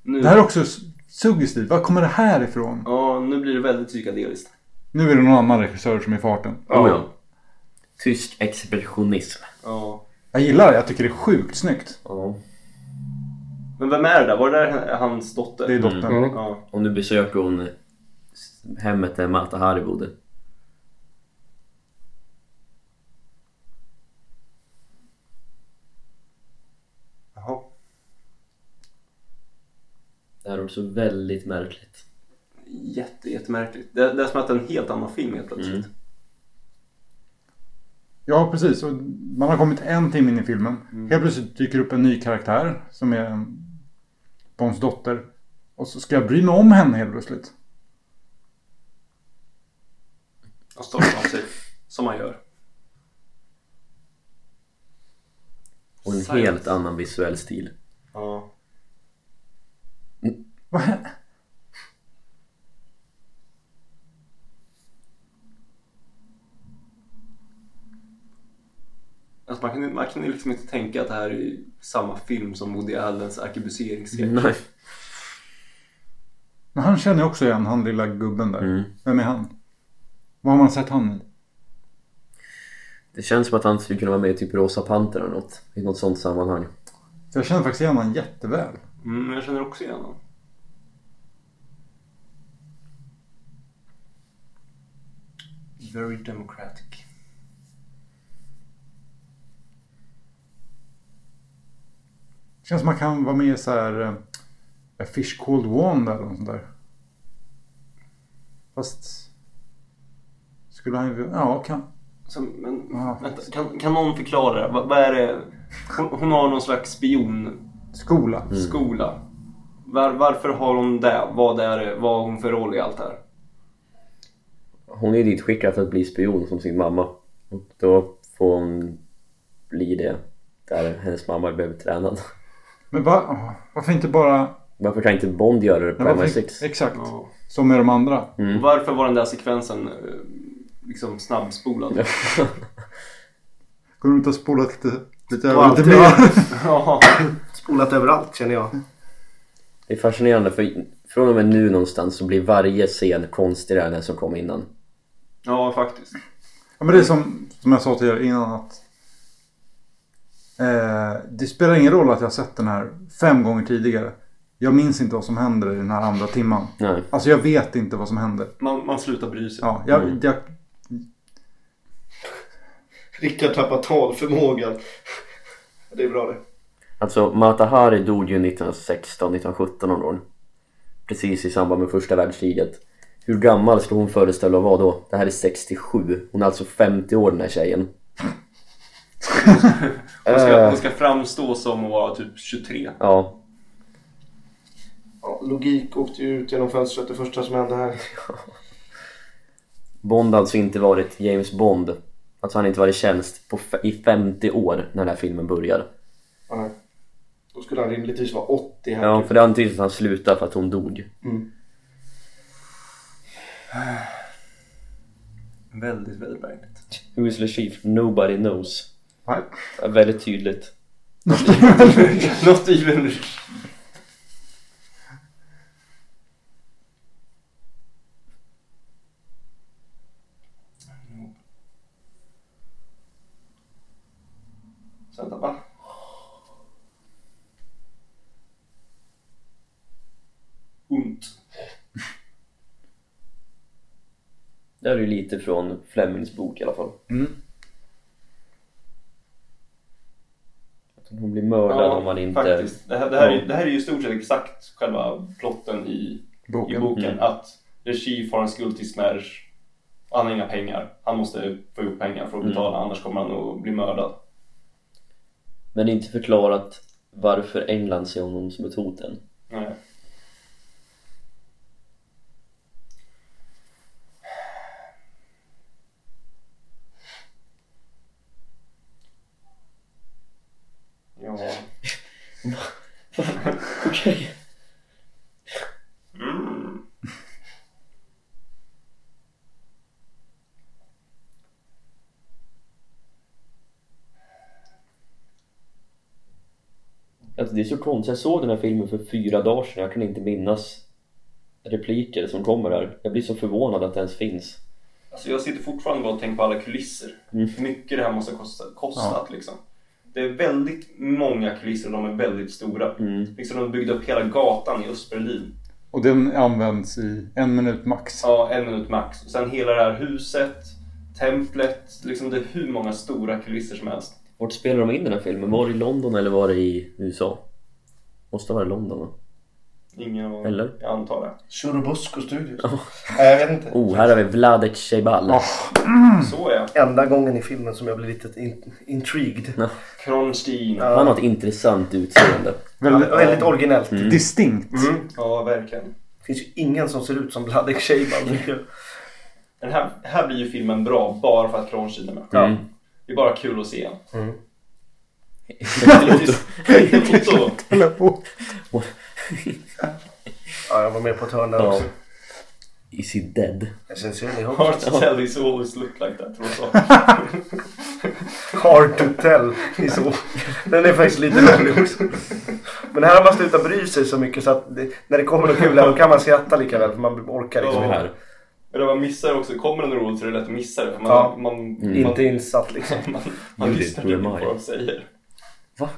Nu, Det här är också suggestivt. Var kommer det här ifrån? ja, nu blir det väldigt psykedeliskt. Nu är det någon annan regissör som är i farten. Oh, ja. Tysk expressionism. Ja. Jag gillar det. Jag tycker det är sjukt snyggt. Ja. Men vem är det där? Var det där hans dotter? Det är dottern. Mm. Ja. Och nu besöker hon hemmet där Mata Hari bodde. Jaha. Det här är också väldigt märkligt. Jätte, jättemärkligt. Det, det är som att det är en helt annan film helt plötsligt. Mm. Ja, precis. Och man har kommit en timme in i filmen. Helt plötsligt dyker upp en ny karaktär som är Bonds dotter. Och så ska jag bry mig om henne helt plötsligt. Och startar av sig. Som man gör. Och en Silence. helt annan visuell stil. Ja. Alltså man, kan, man kan ju liksom inte tänka att det här är samma film som Woody Allens arkebuseringssketch. Nej. Men han känner jag också igen, han lilla gubben där. Mm. Vem är han? Vad har man sett han? Det känns som att han skulle kunna vara med i typ Rosa Pantern eller något. I något sånt sammanhang. Jag känner faktiskt igen honom jätteväl. Mm, jag känner också igen honom. Very democratic. Känns som att han kan vara med i så här eh, A Fish Called Wanda eller något sånt där. Fast... Skulle han ju... Ja, kan... Så, men, Ja. vänta, kan, kan någon förklara det? Vad, vad är det? Hon, hon har någon slags spionskola. Skola. Var, varför har hon det? Vad, är det? vad har hon för roll i allt det här? Hon är ditskickad för att bli spion som sin mamma. Och då får hon bli det. Där hennes mamma blev tränad. Men va, varför inte bara... Varför kan inte Bond göra det på Nej, varför, MI6? exakt. Ja. Som med de andra. Mm. Varför var den där sekvensen eh, liksom snabbspolad? Går du inte och spolat lite, lite över lite alltid mer? Ja. spolat överallt känner jag. Det är fascinerande för från och med nu någonstans så blir varje scen konstigare än den som kom innan. ja, faktiskt. Ja, men det är som, som jag sa till er innan att eh, det spelar ingen roll att jag har sett den här fem gånger tidigare. Jag minns inte vad som händer i den här andra timman. Nej. Alltså jag vet inte vad som händer. Man, man slutar bry sig. Ja, jag, Mm. jag, Rickard tappar talförmågan. Det är bra det. Alltså Mata Hari dog ju 1916, 1917 någon gång. Precis i samband med första världskriget. Hur gammal skulle hon föreställa vara då? Det här är 67. Hon är alltså 50 år den här tjejen. Hon ska, Eh. hon ska framstå som att vara typ 23. Ja, Ja, logik åkte ju ut genom fönstret det första som hände här. Bond har alltså inte varit James Bond. Alltså han inte varit i tjänst på, i 50 år när den här filmen börjar. Nej. Då skulle han rimligtvis vara 80 här. Ja, för det antyds att han slutade för att hon dog. Mm. Väldigt, väldigt märkligt. Who is the chief? Nobody knows. nej. Ja, väldigt tydligt. Not even... Sen tappa. Ont. Det här är ju lite från Flemings bok i alla fall. Mm. Att hon blir mördad om man inte... faktiskt. Det här, det, här är, det här är ju i stort sett exakt själva plotten i, i Boken. boken. Mm. Att Chief har en skuld till Smersh. Han har inga pengar. Han måste få ihop pengar för att betala annars kommer han att bli mördad. Men det är inte förklarat varför England ser honom som ett hot än. Nej. Ja. Okej. Mm. Alltså det är så konstigt, jag såg den här filmen för fyra dagar sedan, jag kan inte minnas repliker som kommer där. Jag blir så förvånad att det ens finns. Alltså jag sitter fortfarande bara och tänker på alla kulisser. Mm. Hur mycket det här måste ha kostat, kostat liksom. Det är väldigt många kulisser och de är väldigt stora. Mm. Liksom de byggde upp hela gatan i Östberlin. Och den används i en minut max. Ja, en minut max. Och sen hela det här huset, templet. Liksom det är hur många stora kulisser som helst. Vart spelar de in den här filmen? Var det i London eller var det i USA? Måste vara i London va? Ingen aning. Eller? Jag antar det. Churubusco Studios. Nej, jag vet inte. Oh, här har vi Vladek Cebal. Ah, Så ja. Enda gången i filmen som jag blir lite in- intrigued. Kronstein. Ja. Han har ett intressant utseende. väldigt Väldigt originellt. distinkt. verkligen. Det finns ju ingen som ser ut som Vladek Sheiban. Den här, här blir ju filmen bra bara för att Kronstein är med. Mm. Det är bara kul att se honom. På. Ja, jag var med på ett hörn där Ja. också. Is he dead? Jag syns ju ihop. Hard to tell is always look like that. Hard to tell. i så. Den är faktiskt lite rolig också. Men här har man slutat bry sig så mycket så att det, när det kommer något kul då kan man skratta lika väl för man orkar liksom Ja. inte. Här. Men det man missar också, kommer det något roligt så är det lätt att missa det. För man, Ja. man, Mm. man, Inte insatt liksom. man, man lyssnar who inte på vad de säger. Va?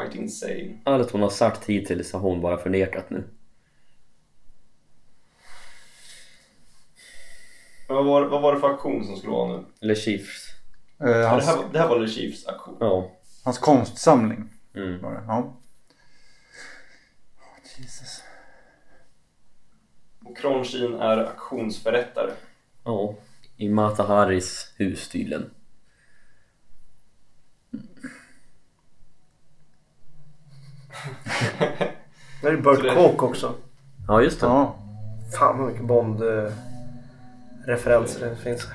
Quite insane. Allt hon har sagt hittills har hon bara förnekat nu. Men vad var, vad var det för aktion som skulle vara nu? Eller Chiefs. Eh, Ja, det, hans, här, det här var Le Chiefs aktion. Ja. hans konstsamling Mm. var det. Ja. Jesus. Och Kronstein är aktionsförrättare. Ja. I Mata Haris hus tydligen. Det är Burt Kåk också. Ja just det. Ja. Fan vad mycket Bond-referenser det finns.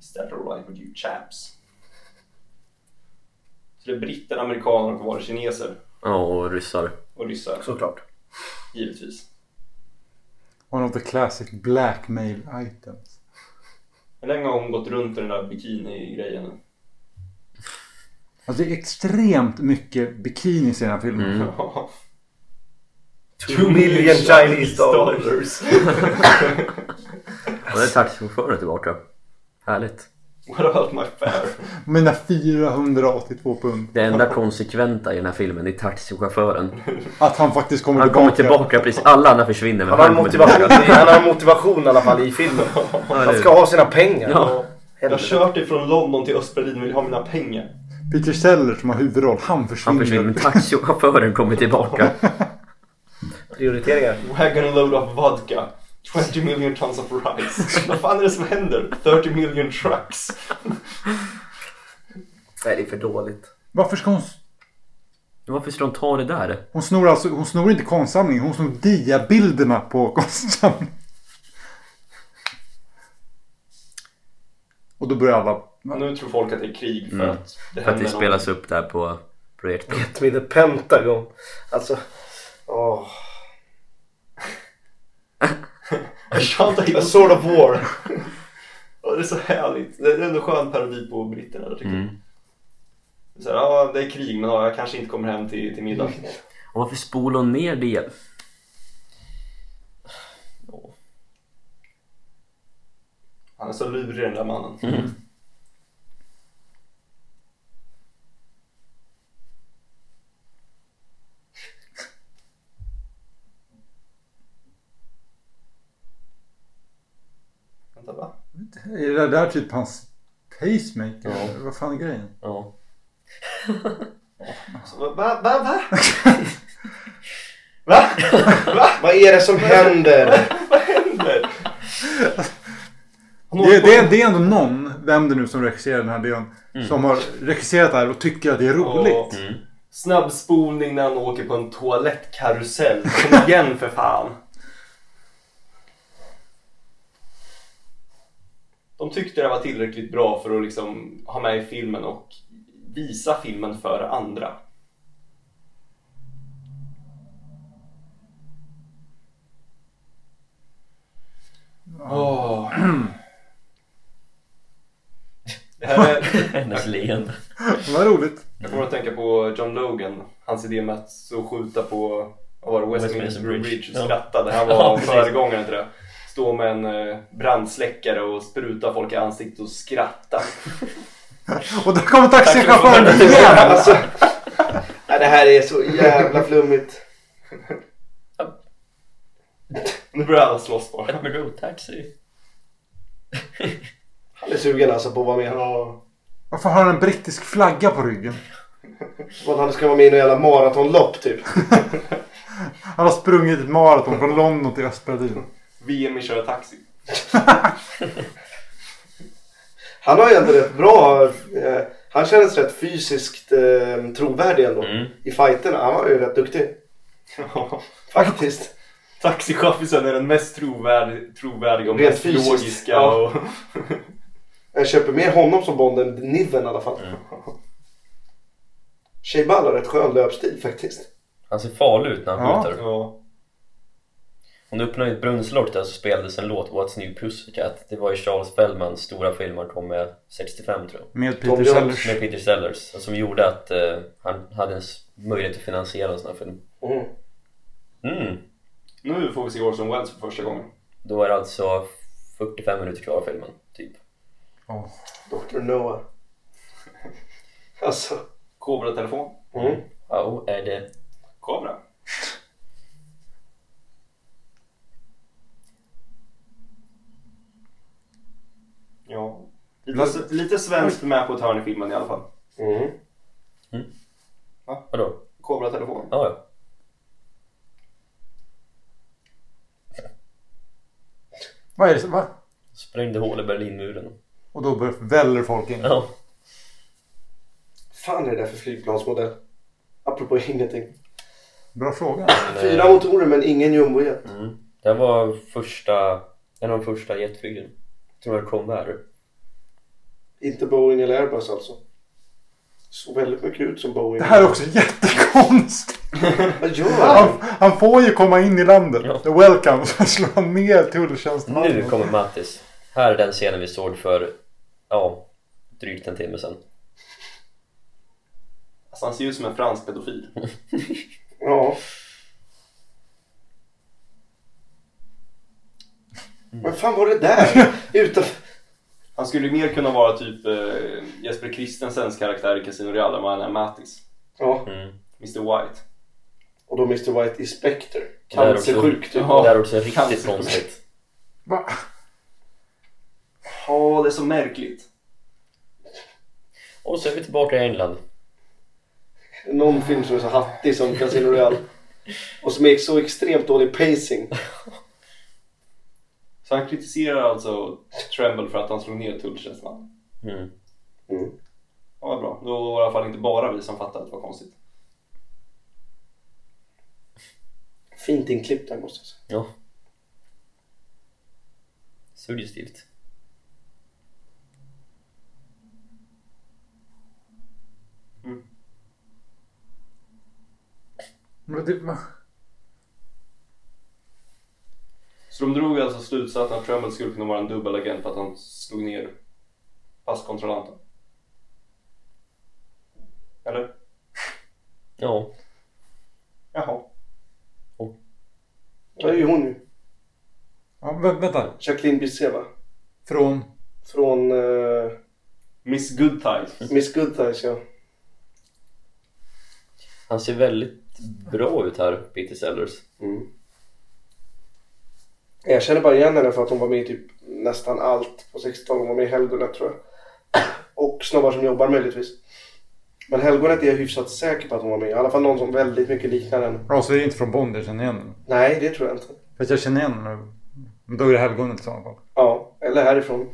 Is that alright with you chaps? Så det är britter, amerikaner och var kineser. Ja och ryssar. Och ryssar, Såklart. givetvis. One of the classic blackmail items. Men den har hon gått runt i den där bikini-grejen. Alltså det är extremt mycket bikinis i den här filmen. Mm. Two million Chinese dollars. Och det är taxichauffören tillbaka. Härligt. What about my fare? Mina 482 pund. Det enda konsekventa i den här filmen är taxichauffören. Att han faktiskt kommer Han tillbaka. kommer tillbaka precis. Alla andra försvinner men Han har, han kommer motivation, han har motivation i alla fall i filmen. Han ska ha sina pengar. Ja. Jag har kört ifrån London till Östberlin och vill ha mina pengar. Peter Sellers som har huvudroll, han försvinner. Han försvinner men taxichauffören kommer tillbaka. Prioriteringar. Wagon load of vodka. 20 million tons of rice. Vad fan är det som händer? 30 million trucks. Nej, det är för dåligt. Varför ska hon... Varför ska de ta det där? Hon snor alltså, hon snor inte konstsamlingen, hon snor diabilderna på konstsamlingen. Och då börjar alla... Nu tror folk att det är krig för Mm. att det För att det spelas upp där på projektorn. Get me the Pentagon. Alltså. Åh. något. Shanta A Hill. sort of war. Det är så härligt. Det är ändå skön parodi på britterna tycker jag. Mm. Så här, ja, det är krig men ja, jag kanske inte kommer hem till, till middag. Och varför spolar hon ner det? Han är så lurig den där mannen. Mm. Vänta, va? Är det där typ hans pacemaker? Vad fan är grejen? Ja. Så, va? Va? Va? Va? va? Vad är det som händer? Vad händer? Det, det, det är ändå någon, vem det nu som regisserar den här delen, som har regisserat det här och tycker att det är roligt. Ja. Snabbspolning när han åker på en toalettkarusell. Kom igen för fan. De tyckte det var tillräckligt bra för att liksom ha med i filmen och visa filmen för andra. Åh. Det här är... Hennes leende. Vad roligt. Jag kommer att tänka på John Logan. Hans idé med att så skjuta på vad var det, Westminster Westminster Bridge, Bridge. och Ja. skratta. Det här Ja, var precis. föregångaren till det. Stå med en eh, brandsläckare och spruta folk i ansiktet och skratta. Och där kommer taxichauffören igen. Alltså, nej, det här är så jävla flummigt. Nu börjar alla slåss bara. Let me go taxi. Han är sugen alltså på att vara med. Ja. Varför har han en brittisk flagga på ryggen? Som att han ska vara med i något jävla maratonlopp typ. Han har sprungit ett maraton från London till Östberlin. VM i köra taxi. Han har ju ändå rätt bra, eh, han känns rätt fysiskt eh, trovärdig ändå. Mm. I fighterna. Han var ju rätt duktig. Faktiskt. Taxichaffisen är den mest trovärd, trovärdiga och Rent mest fysiskt, logiska. ja. Och... Jag köper mer honom som Bond än Niven i alla fall. Mm. Shea har rätt skön löpstil faktiskt. Han ser farlig ut när han Ja. skjuter. Ja. Om du öppnar ett brunnslock där så spelades en låt What's New Pussycat. Det var ju Charles Feldmans stora film han kom med 65 tror jag. Med Peter. Sellers. Med Peter Sellers. Som gjorde att eh, han hade en möjlighet att finansiera en sån här film. Mm. Mm. Nu får vi se Orson Welles för första gången. Då är det alltså 45 minuter kvar av filmen, typ. Ja. Dr. Noah. Alltså. Kobra-telefon. Mm. Ja, är det... Kobra. Ja. Lite, lite svenskt med på ett hörn i filmen i alla fall. Mm. Vadå? Kobra-telefon. Ja, ja. Vad är det? Va? Sprängde hål i Berlinmuren. Och då bör- väller folk in. Ja. fan är det där för flygplansmodell? Apropå ingenting. Bra fråga. Fyra motorer men ingen jumbojet. Mm. Det här var första... En av de första jetflygen. Jag tror det var Convair. Inte Boeing eller Airbus alltså. Såg väldigt mycket ut som Boeing. Det här är också jättekonstigt. Vad gör Han, han? han får ju komma in i landet. Ja. Welcome. Så slår han ner tulltjänstemannen. Nu kommer Mattis. Här är den scenen vi såg för, ja, drygt en timme sedan. Alltså han ser ut som en fransk pedofil. Ja. Vad fan var det där? Utanför... Han skulle mer kunna vara typ eh, Jesper Christensens karaktär i Casino Real än vad han är Mattis. Ja. Mm. Mr White. Och då Mr White i Spectre. Cancersjuk typ. Det är också riktigt konstigt. Va? Ja, det är så märkligt. Och så är vi tillbaka i England. Någon film som är så hattig som Casino Real. Och som är så extremt dålig pacing. Så han kritiserar alltså Tremble för att han slog ner tulltjänstemannen. Mm. Mm. Ja, vad bra. Då var det i alla fall inte bara vi som fattade att det var konstigt. Fint inklippt där måste jag säga. Ja. Suggestivt. Men det, va? Så de drog alltså slutsatsen att Tremble skulle kunna vara en dubbelagent för att han slog ner passkontrollanten. Eller? Ja. Jaha. Det är ju hon ju. Ja, vä- vänta. Jacqueline Bisset va? Från... Från eh, Miss Goodtime. Miss Goodtimes ja. Han ser väldigt bra ut här, Peter Sellers. Mm. Jag känner bara igen henne för att hon var med i typ nästan allt på 60-talet. Hon var med i Helgonet tror jag. Och Snabbar som jobbar möjligtvis. Men helgonet är jag hyfsat säker på att hon var med. I alla fall någon som väldigt mycket liknar henne. Ja, så är det inte från Bond jag känner igen henne. Nej, det tror jag inte. Fast jag känner igen henne. Men då är det helgonet i sådana fall. Ja, eller härifrån.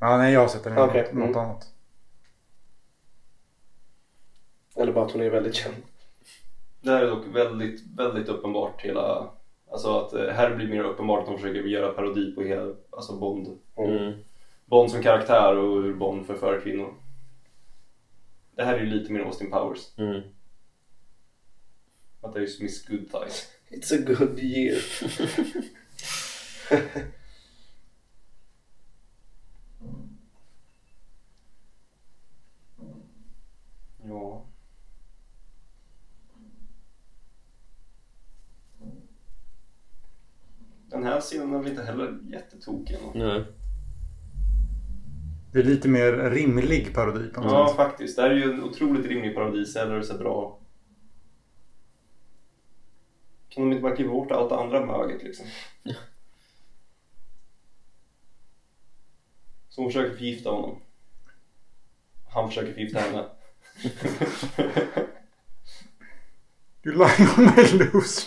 Ja, nej, jag har sett henne i Okej, något, något mm. annat. Eller bara att hon är väldigt känd. Det här är dock väldigt, väldigt uppenbart hela... Alltså att eh, här blir mer uppenbart att de försöker göra parodi på hela alltså Bond. Mm. Bond som karaktär och hur Bond förför kvinnor. Det här är ju lite mer Austin Powers. Mm. Att det är just Miss Goodthighs. It's a good year. Ja. Den här scenen är väl inte heller jättetokig. Nej. Det är lite mer rimlig parodi på något Ja, sätt. faktiskt. Det här är ju en otroligt rimlig parodi. Sellers är bra. Kan de inte bara kliva bort allt det andra möget liksom? Så hon försöker förgifta honom. Han försöker förgifta henne. You lie on my loose.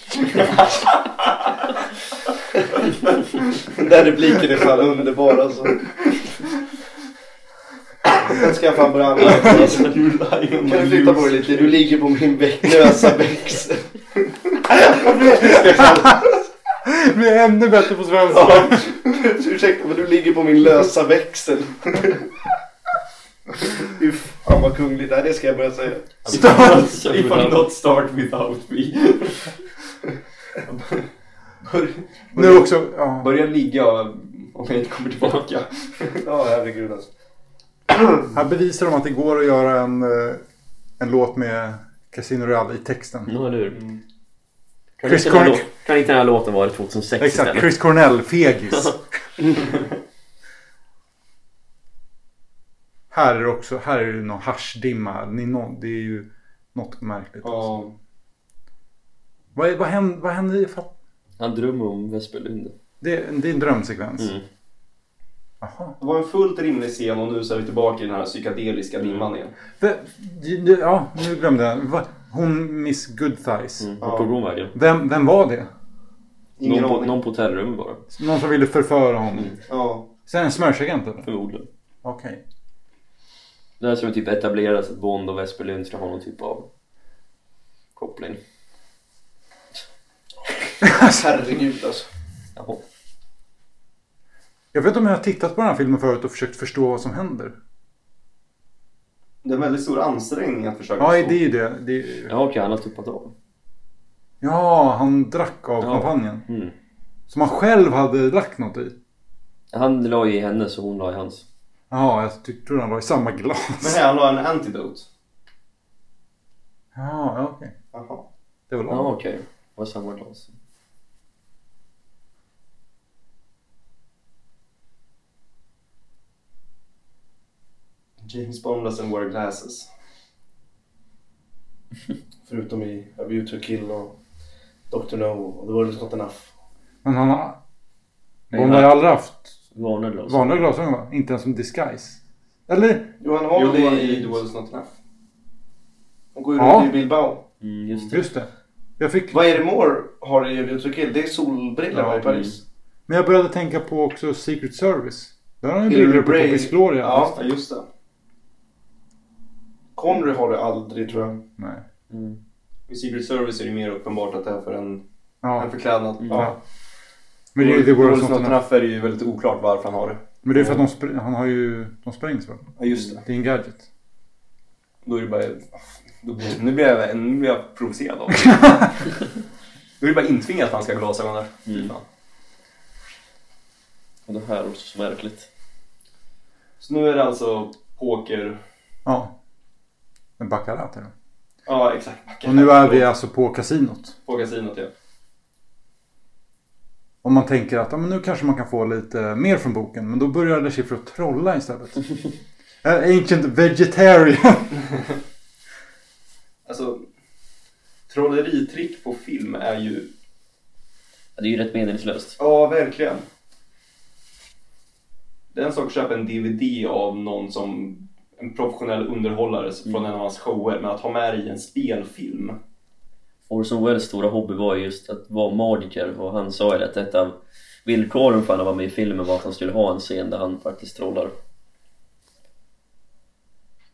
Den där repliken är fan underbar alltså. Den ska jag fan börja använda. Alltså. Kan du flytta på dig lite? Du ligger på min lösa växel. Vi är ännu bättre på svenska. Ja, ursäkta men du ligger på min lösa växel. Fy fan vad kungligt. Nej, det ska jag börja säga. If I not start without me. Bör, Nu också. Ja. börja ligga om jag inte kommer tillbaka. Ja herregud alltså. Här bevisar de att det går att göra en, eh, en låt med Casino Royale i texten. Ja, eller hur? Kan, Chris inte den här Corn- kan inte den här låten vara 2006 Exakt, istället? Chris Cornell, fegis. här är det också, här är det någon haschdimma. Det är, nå- det är ju något märkligt. Ja, Vad, vad händer? Vad händer fa- Han drömmer om Vesperlunde. det, är- det är en drömsekvens. Mm. Jaha. det var en fullt rimlig scen och nu så är vi tillbaka i den här psykedeliska dimman igen. Ja, nu glömde jag. Hon Miss Goodthighs. Mm. Vart tog hon vägen? Vem, vem var det? Ingen Någon på, någon på hotellrummet bara. Någon som ville förföra honom? Ja. Sen en smörsagent eller? Förmodligen. Okej. Det här som typ etableras att Bond och Vesperlund ska ha någon typ av koppling. Herregud alltså. Jaha. Jag vet inte om jag har tittat på den här filmen förut och försökt förstå vad som händer. Det är en väldigt stor ansträngning att försöka Ja, det är ju det. det är... Ja okej, han har tuppat av. Ja, han drack av Ja. champagnen. Mm. Som han själv hade lagt något i. Han la i hennes och hon la i hans. Jaha, jag tyck- tror han var i samma glas. Men här, han har en antidote. Ja, ja, okej. Jaha. Det var Ja långt. okej. Det var samma glas. James Bond doesn't wear glasses. Förutom i A View to Kill och Dr. No och The World Is Not Enough. Men han har... Bond har ju aldrig haft Vanliga glas. vanliga glasögon va? Inte ens som disguise. Eller? Jo han har Jo, det i. The World's Not Enough. Han går ju Ja. runt i Bilbao. Mm, just det. Just det. Jag fick... Vad är det Moore har i A View to Kill? Det är solbrillor Ja, i Paris. Men jag började tänka på också Secret Service. Där har han ju brillor på Gloria. Ja. Ja, just det. Connery har det aldrig tror jag. Nej. Mm. I Secret Service är det mer uppenbart att det är för en, en Ja. förklädnad. ja. Men det The World's World's Not är det ju väldigt oklart varför han har det. Men det är för att de spr- han har ju... De sprängs väl? Ja, just det. Det är en gadget. Då är det bara... Då blir, nu, blir jag, nu blir jag provocerad av det. Då är det bara intvingat att han ska ha glasögon där. Mm. Och det här är också så märkligt. Så nu är det alltså poker... Ja. En baccarat är det. Ja, exakt. Och nu är vi alltså på kasinot. På kasinot, ja. Om man tänker att ja, men nu kanske man kan få lite mer från boken. Men då Chiffre att trolla istället. Ancient vegetarian. Alltså... Trolleritrick på film är ju... Ja, Det är ju rätt meningslöst. Ja, verkligen. Det är en sak att köpa en DVD av någon som en professionell underhållare från en av hans shower men att ha med det i en spelfilm. Orson Welles stora hobby var ju just att vara magiker och han sa ju att ett av villkoren för att han var med i filmen var att han skulle ha en scen där han faktiskt trollar.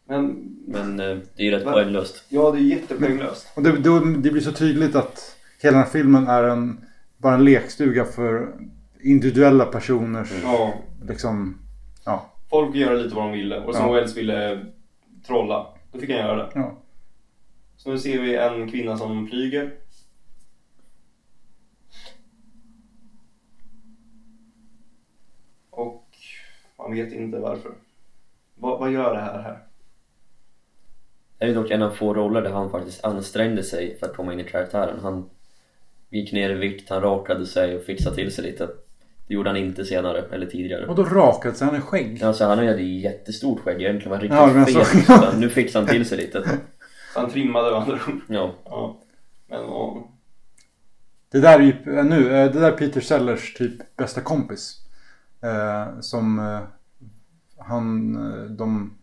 Men Men eh, det är ju rätt Va? poänglöst. ja, det är jättepoänglöst. Och det, det, det blir så tydligt att hela den här filmen är en, bara en lekstuga för individuella personers Ja, liksom, ja, folk göra lite vad de ville och som Ja. Wells ville trolla, då fick han göra det. ja. Så nu ser vi en kvinna som flyger. Och man vet inte varför. Vad, vad gör det här här? Det är dock en av få roller där han faktiskt ansträngde sig för att komma in i karaktären. Han gick ner i vikt, han rakade sig och fixade till sig lite. Det gjorde han inte senare, eller tidigare. Och då rakade sig han i skägg. Alltså han hade ju jättestort skägg, egentligen var han Ja, men riktigt så- fet. men nu fixade han till sig lite. Så han trimmade med andra ord. Ja, Ja. Men ja, Det där är ju, äh, nu, äh, det där är Peter Sellers typ bästa kompis. Eh, som eh, han, eh, de,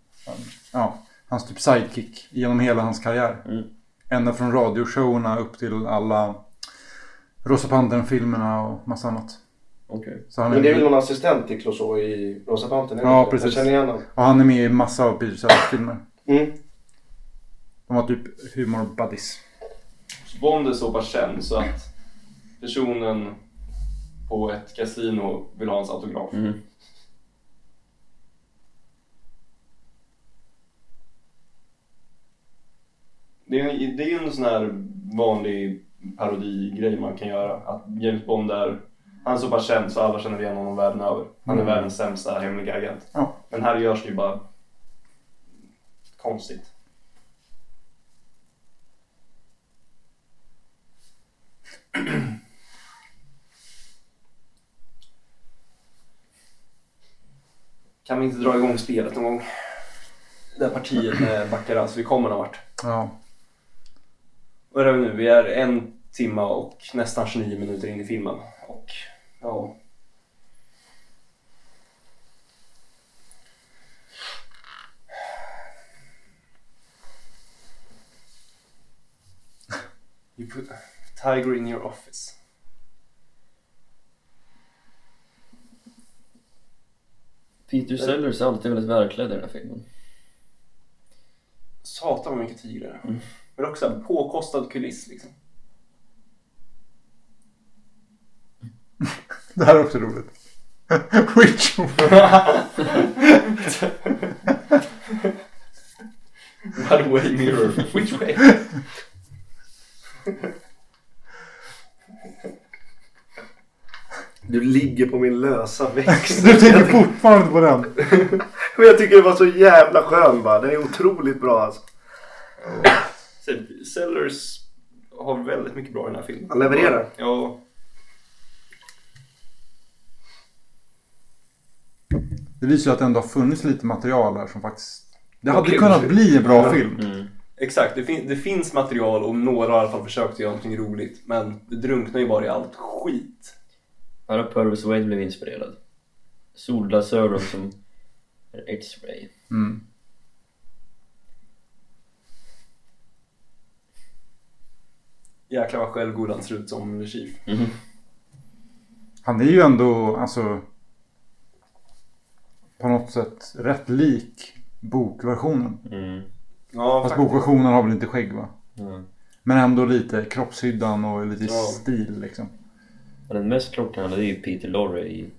ja, hans typ sidekick genom hela hans karriär. Mm. Ända från radioshowerna upp till alla Rosa Pantern-filmerna och massa annat. Han Men det är väl någon assistent till Clouseau i Rosa det Ja, inte? precis. Jag känner igen honom. och han är med i massa av Peter filmer. Mm. De var typ humor buddies. Bond är så pass känd så att personen på ett kasino vill ha hans autograf. Mm. Det är, det är en sån här vanlig parodigrej man kan göra. Att James Bond är, han är så pass känd så alla känner igen honom världen över. Han är Mm. världens sämsta hemliga agent. Ja. Men här görs det ju bara konstigt. Kan vi inte dra igång spelet någon gång? Det här partiet med Baccarat, så vi kommer någon vart. Ja. Vad är det nu? Vi är en timma och nästan 29 minuter in i filmen. Och ja... You put tiger in your office. Peter Sellers är alltid väldigt välklädd i den här filmen. Satan vad mycket tigrar. Mm. Men också en påkostad kuliss liksom. Det här är också roligt. Which One way mirror. Which way? Du ligger på min lösa växt. Du tänker fortfarande på den? Men jag tycker det var så jävla skön bara. Den är otroligt bra alltså. Sellers har väldigt mycket bra i den här filmen. Han levererar. Ja. Det visar ju att det ändå har funnits lite material här som faktiskt... Det hade Okej. kunnat bli en bra Ja. film. Mm. Exakt, det, fin- det finns material och några har i alla fall försökt göra någonting roligt. Men det drunknar ju bara i allt skit. Här har Purvis Wade blivit inspirerad. Solglasögon som är X-ray. Mm. Jäklar vad självgod han ser ut som Chief. Mhm. Han är ju ändå, alltså... På något sätt rätt lik bokversionen. Mm. Ja, Fast faktiskt. bokversionen har väl inte skägg va? Ja. Men ändå lite kroppshyddan och lite Ja. stil liksom. Men den mest klockrena är ju Peter Lorre i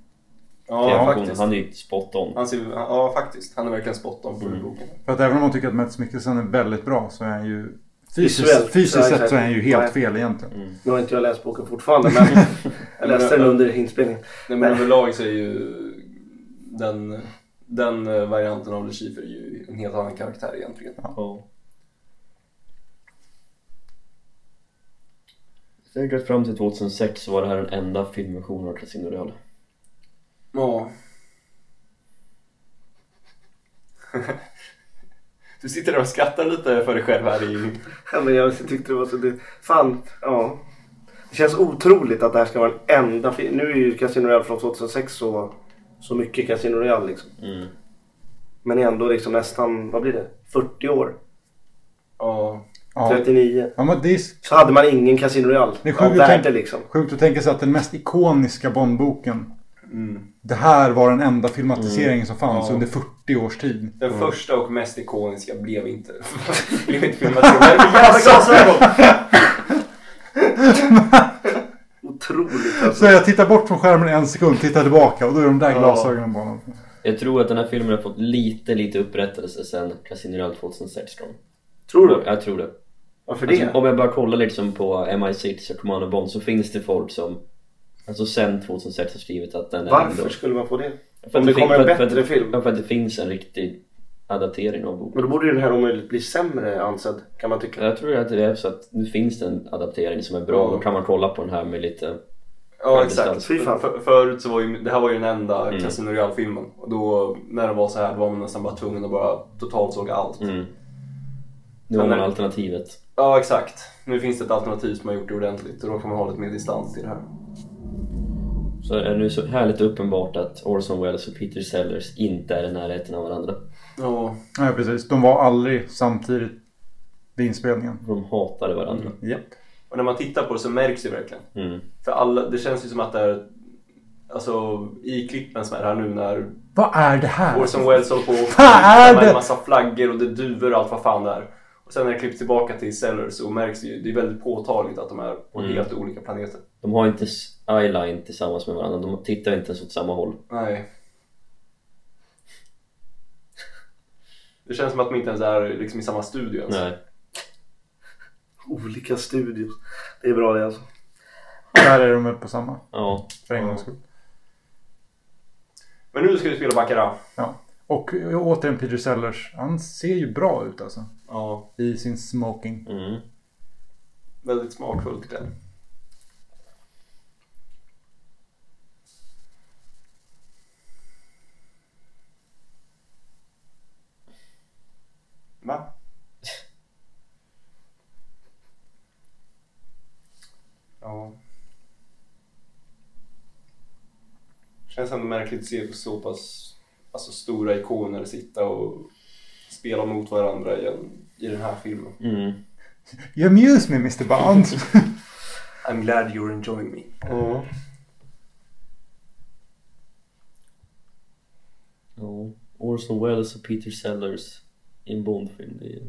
Ja, faktiskt. Han är ju spot on. Han ser, ja, faktiskt. Han är verkligen spot on på Mm. boken. För att även om man tycker att Mats Mikkelsen är väldigt bra så är han ju... Fysiskt, fysiskt sett så är han ju helt Nej. fel egentligen. Mm. Nu har inte jag läst boken fortfarande men jag läste den under inspelningen. Nej, men överlag så är ju den, den eh, varianten av Le Chiffre är ju en helt annan karaktär egentligen. Ja. Säkert fram till 2006 så var det här den enda filmversionen av Casino Royale. Ja. Du sitter där och skrattar lite för dig själv här i... Ja, men jag tyckte det var så... Det, fan, ja. Det känns otroligt att det här ska vara den enda film. Nu är ju Casino Royale från 2006 så, så mycket Casino Royale liksom. Mm. Men ändå liksom nästan, vad blir det? 40 år? Ja. Ja. 39. Ja, men det är Så hade man ingen Casino Royale Det är av sjukt att värde tänka- liksom. sjukt att tänka sig att den mest ikoniska Bondboken Mm. Det här var den enda filmatiseringen som fanns Ja. under 40 års tid. Den första och mest ikoniska blev inte, blev inte filmatiserad. Vad är det för jävla glasögon? Otroligt alltså. Så jag tittar bort från skärmen en sekund, tittar tillbaka och då är de där Ja. glasögonen på honom. Jag tror att den här filmen har fått lite, lite upprättelse sen Casino Royale 2016. Tror du? Jag tror det. Varför Alltså, det? om jag bara kollar lite som på MI6 och Commando Bond så finns det folk som Alltså sen 2006 har skrivit att den är Varför ändå... skulle man få det? För Om det fin- kommer en bättre att- film? För att det finns en riktig adaptering av boken. Men då borde ju den här om möjligt bli sämre ansedd kan man tycka. Jag tror att det är så att nu finns det en adaptering som är bra. Ja. Då kan man kolla på den här med lite... Ja exakt. Fy fan. För, förut så var ju, det här var ju den enda Mm. Casino Royale-filmen. Och då när det var så här då var man nästan bara tvungen att bara totalt såga allt. Mm. Nu har man är- alternativet. Ja exakt. Nu finns det ett alternativ som har gjort det ordentligt och då kan man ha lite mer distans till det här. Så är det nu så härligt uppenbart att Orson Welles och Peter Sellers inte är i närheten av varandra. Ja. Nej precis, de var aldrig samtidigt vid inspelningen. De hatade varandra. Japp. Och när man tittar på det så märks det verkligen. Mm. För alla, det känns ju som att det är Alltså i klippen som är här nu när Vad är det här? Orson Welles håller på och är med en massa flaggor och det är duvor och allt vad fan det är. Och sen när det klipps tillbaka till Sellers så märks det ju, det är väldigt påtagligt att de är på Mm. helt olika planeter. De har inte s- eyeline tillsammans med varandra. De tittar inte ens åt samma håll. Nej. Det känns som att de inte ens är liksom i samma studio ens. Nej. Olika studios. Det är bra det alltså. Där är de väl på samma, Ja. för en gångs skull. Men nu ska vi spela Baccarat. Ja. Och återigen Peter Sellers, han ser ju bra ut alltså. Ja. I sin smoking. Mm. Väldigt smakfullt klädd. Ja. Känns ändå märkligt att se så pass alltså, stora ikoner sitta och spela mot varandra i, en, i den här filmen. Mm. You amuse me Mr Bond. I'm glad you're enjoying me. Mm. Ja. Orson Welles och Peter Sellers i en Bondfilm. Det är,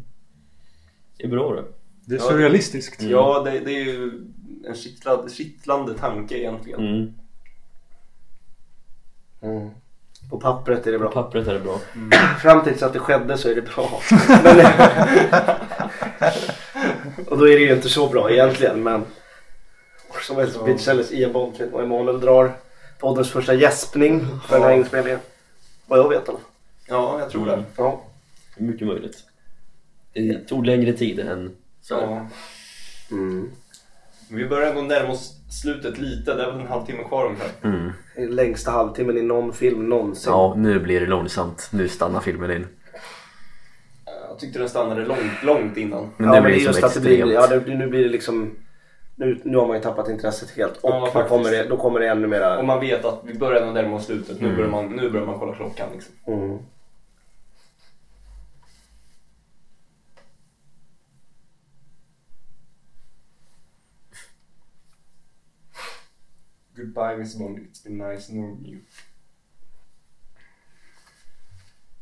det är bra det. Det är Ja. surrealistiskt. Ja, det, det är ju en kittlande, kittlande tanke egentligen. Mm. Mm. På pappret är det På bra. pappret är det bra. Fram tills att det skedde så är det bra. Men, och då är det ju inte så bra egentligen men som helst Ja. Peter Sellers i en Bondfilm och Emanuel drar poddens första gäspning för den här inspelningen. Vad jag vet eller? Ja, jag tror det. Ja. Mycket möjligt. Det tog längre tid än så. Ja. Mm. Vi börjar ändå närma oss slutet lite. Det är väl en halvtimme kvar ungefär. Mm. Längsta halvtimmen i någon film någonsin. Ja, nu blir det långsamt. Nu stannar filmen in. Jag tyckte den stannade långt, långt innan. Men ja, det men blir det just att det blir, ja, det, nu blir det liksom nu, nu har man ju tappat intresset helt och Ja, då, kommer det, då kommer det ännu mera. Och man vet att vi börjar närma oss slutet. Nu, Mm. börjar man, nu börjar man kolla klockan liksom. Mm. Goodbye Miss Bond, it's been nice knowing you.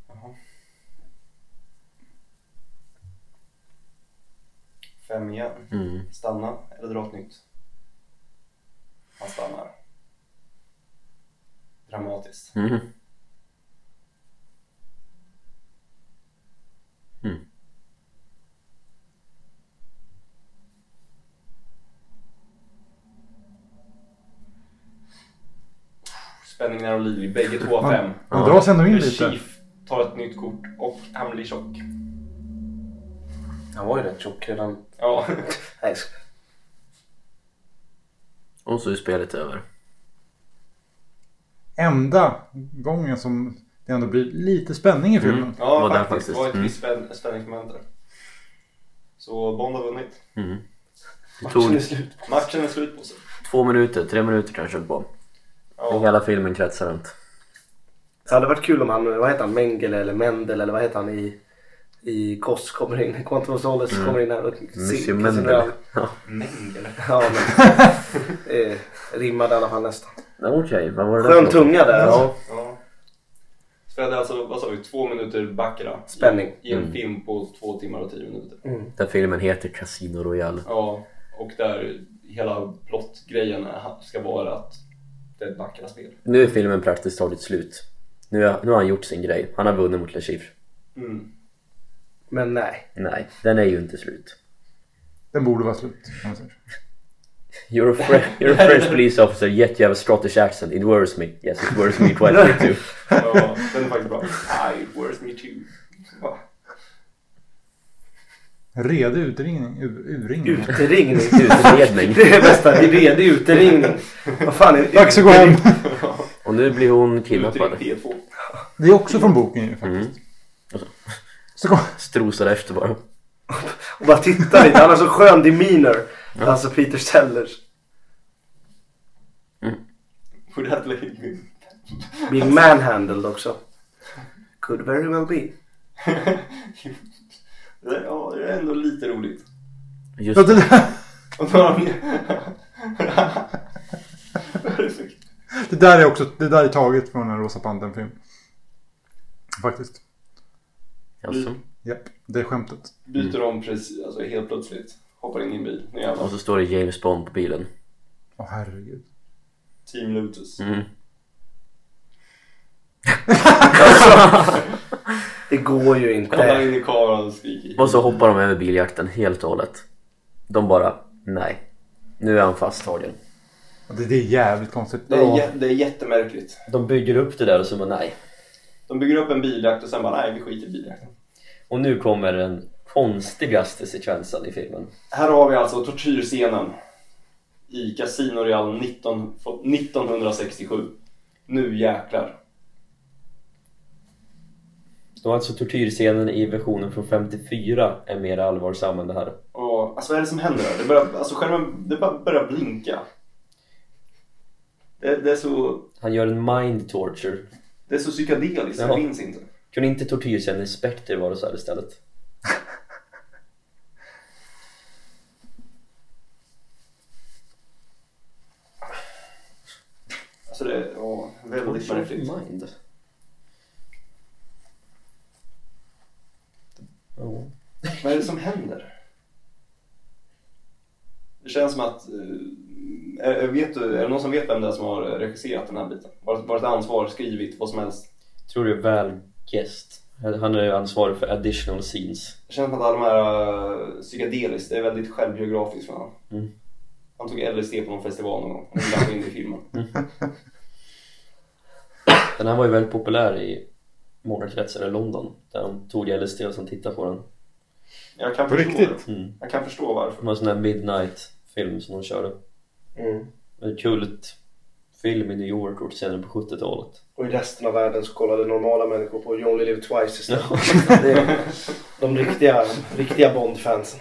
Jaha. Fem igen. Mm. Stanna eller dra ett nytt? Han stannar. Dramatiskt. Mm. Mm. Spänningen är olivlig. Bägge två har fem. Man dras ändå in lite. Chief tar ett nytt kort och han blir tjock. Han var ju rätt tjock redan. Ja. Nej, Och så är spelet över. Enda gången som det ändå blir lite spänning i filmen. Mm. Ja, Var där faktiskt. Det faktiskt. var ett Mm. visst spänn- spänningsmoment där. Så Bond har vunnit. Mm. Det matchen är tog slut. Matchen är slut på sig. två minuter, tre minuter kanske på. Ja. Hela filmen kretsar runt. Det hade varit kul om han, vad heter han, Mengele eller Mendel eller vad heter han i, i KOS kommer in, Quantum of Solace kommer in här och Monsieur Mendel. Ja. Mengele. Ja men, eh, rimmade i alla fall nästan. Okej, vad var det där Skön tunga där. Ja. Ja. Spelade alltså, vad sa vi, två minuter Baccarat. Spänning. I en Mm. film på två timmar och tio minuter. Den filmen heter Casino Royale. Ja, och där hela plottgrejen ska vara att det är ett Baccarat-spel. Nu är filmen praktiskt taget slut. Nu, är, nu har han gjort sin grej. Han har vunnit mot Le Chiffre. Mm. Men nej. Nej, den är ju inte slut. Den borde vara slut. You're a, Fre- you're a French police officer yet you have a Scottish accent. It worries me. Yes, it worries me quite a bit too. Ja, den är faktiskt bra. I worth me too. Ja. Redig utringning. Ur, urringning. Uteringning. Utredning. Det är bästa. Det är redig uteringning. Vad fan är det? Dags att gå hem. Och nu blir hon kidnappad. Utring P2. Det är också från boken ju faktiskt. Så kom, Strosar efter bara. Och bara titta lite. Han har så skön demeanor. Alltså Peter Sellers. Would that like manhandled också. Could very well be. Det är- Ja, det är ändå lite roligt. Just det, det där är också det där är taget från en Rosa Pantern-film. Faktiskt. alltså. Japp, det är skämtet. Byter om precis, alltså helt plötsligt. Hoppar in i en bil. Och så står det James Bond på bilen. Åh herregud. Team Lotus. Mm. Det går ju Kollar inte. in i kameran och skriker. Och så hoppar de över biljakten helt och hållet. De bara, nej. Nu är han fasttagen. Det, det är jävligt konstigt. Det är, jä- det är jättemärkligt. De bygger upp det där och så bara nej. De bygger upp en biljakt och sen bara nej, vi skiter i biljakten. Och nu kommer den konstigaste sekvensen i filmen. Här har vi alltså tortyrscenen i Casino Real 19, 1967. Nu jäklar. Då alltså tortyrscenen i versionen från 54 är mer allvarsam än det här. Och, alltså vad är det som händer? Det, börjar, alltså, skärmen, det bara börjar blinka. Det, det, är så, Han gör en mind torture. det är så psykedeliskt, det finns inte. Kunde inte tortyrscenen i Spectre vara så här istället? Alltså det ja, väldigt märkligt. mind. Ja. Vad är det som händer? Det känns som att... eh, är, vet du, är det någon som vet vem det är som har regisserat den här biten? Varit, varit ansvar, skrivit, vad som helst? Tror du är väl guest. Han är ansvarig för additional scenes. Det känns som att alla de här uh, psykedeliskt, det är väldigt självbiografiskt för honom. Mm. Han tog LSD på någon festival någon gång och lade in det i filmen. Den här var ju väldigt populär i många kretsar i London. Där de tog LSD och sen tittade på den. Jag kan På förstå riktigt? det. Mm. Jag kan förstå varför. Det var en sån där midnight film som de körde. Mm. En kult film i New York gjort senare på 70-talet. Och i resten av världen så kollade normala människor på You Only Live Twice istället. Det är de riktiga, riktiga Bond-fansen.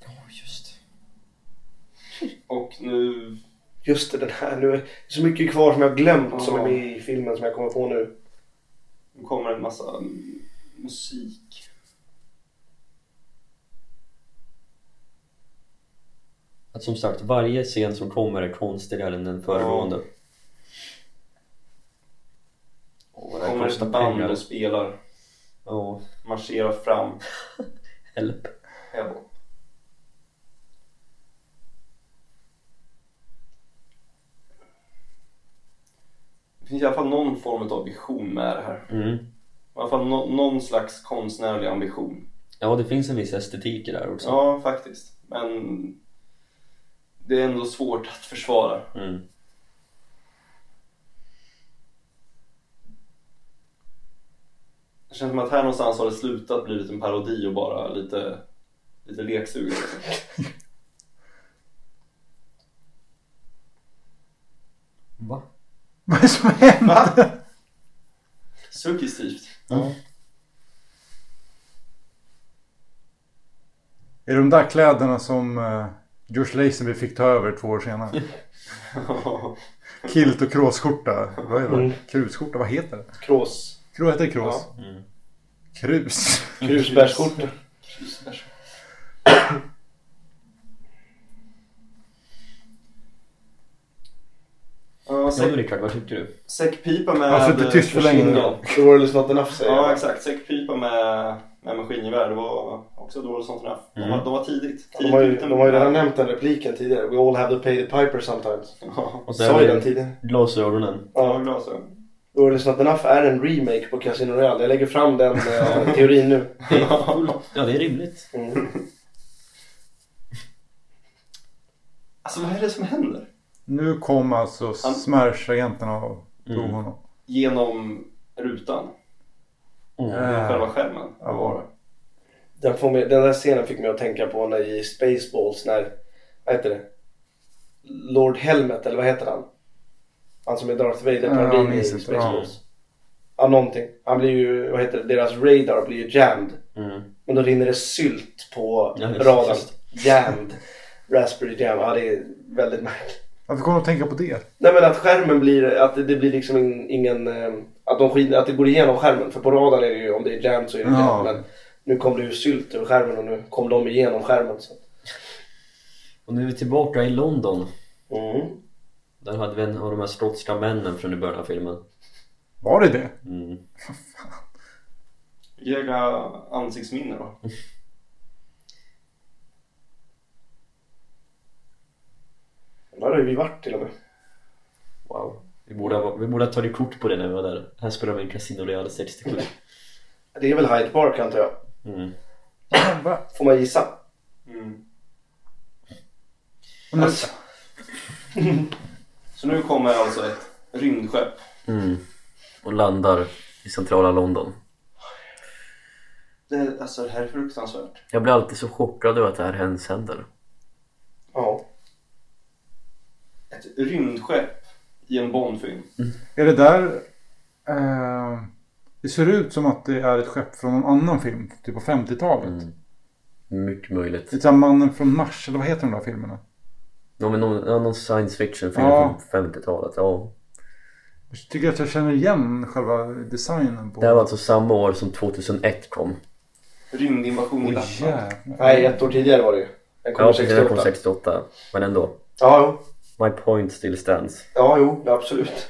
Ja, just Och nu... Just det, den här. Nu är det så mycket kvar som jag har glömt som är Ja. med i filmen som jag kommer på nu. Nu kommer en massa musik. Att som sagt, varje scen som kommer är konstigare än den föregående. Åh, vad det kommer ett band pengar. och spelar. Ja, Marscherar fram. help. Help. Det finns i alla fall någon form av vision med det här. Mm. I alla fall nå- någon slags konstnärlig ambition. Ja, det finns en viss estetik i det här också. Ja, faktiskt. Men det är ändå svårt att försvara. Mm. Det känns som att här någonstans har det slutat bli en parodi och bara lite, lite leksuget. liksom. Va? Vad är det som händer? Suggestivt. Är det de där kläderna som uh, George Lazenby fick ta över två år senare? kilt och kråsskjorta. Vad är det? Mm. Krusskjorta, vad heter det? Krås. Krå heter det krås? Mm. Krus. Krusbärsskjorta. Ja, Ja säck, Rickard, vad tycker du? säckpipa med... Alltså, inte tyst för länge nu. The world is not enough säger Ja exakt, säckpipa med, med maskingevär. Det var också dåligt sånt enough. De, var, Mm. de var tidigt. De har, ju, tidigt de har ju redan nämnt den repliken tidigare. We all have to pay the piper sometimes. Ja, Och så Sa ju är den tidigare. glasögonen. ja. glasögon. The world is not enough är en remake på Casino Royale. Jag lägger fram den eh, teorin nu. Det är fullt, ja det är rimligt. Mm. Alltså vad är det som händer? Nu kom alltså Han- Smash-agenterna och tog Mm. honom. Genom rutan. Mm. Äh. Själva skärmen. Ja. Var det? Den, får mig, den där scenen fick mig att tänka på när i Spaceballs när, vad heter det? Lord Helmet eller vad heter han? Han som är Darth Vader Ja, parodin i minns inte. Spaceballs. Ja. någonting. Han blir ju, vad heter det, deras radar blir ju jammed. Mm. Men då rinner det sylt på Ja, radarn. Jammed. Raspberry jam. Ja det är väldigt märkligt. Varför kommer de att tänka på det? Nej men att skärmen blir, att det, det blir liksom in, ingen, eh, att, de skiner, att det går igenom skärmen. För på radarn är det ju, om det är jammed så är det Ja. jammed. Men nu kom det ju sylt över skärmen och nu kom de igenom skärmen. Så. Och nu är vi tillbaka i London. Mm. Där hade vi en av de här skotska männen från i början av filmen. Var det det? Mm. Jäkla ansiktsminne då. Där har vi varit till och med. Wow. Vi borde, ha, vi borde ha tagit kort på det när vi var där. Här spelar vi en Casino Royale 67. Det är väl Hyde Park antar jag. Mm. Får man gissa. Mm. Alltså. Så nu kommer alltså ett rymdskepp. Mm. Och landar i centrala London. Det, alltså det här är fruktansvärt. Jag blir alltid så chockad över att det här ens händer. Ja. Ett rymdskepp i en Bondfilm. Är det där... Eh, det ser ut som att det är ett skepp från en annan film. Typ på 50-talet. Mm. Mycket möjligt. Det är Mannen från Mars, eller vad heter de där filmerna? Ja, men någon, någon science fiction film Ja. från 50-talet. Ja. Jag tycker att jag känner igen själva designen på... Det här var alltså samma år som 2001 kom. Rymdinvasion i Lappland. Nej, ett år tidigare var det ju. Den kom Ja, precis. Den 68. kom 68. Men ändå. Ja, jo. My point still stands. Ja, jo. Absolut.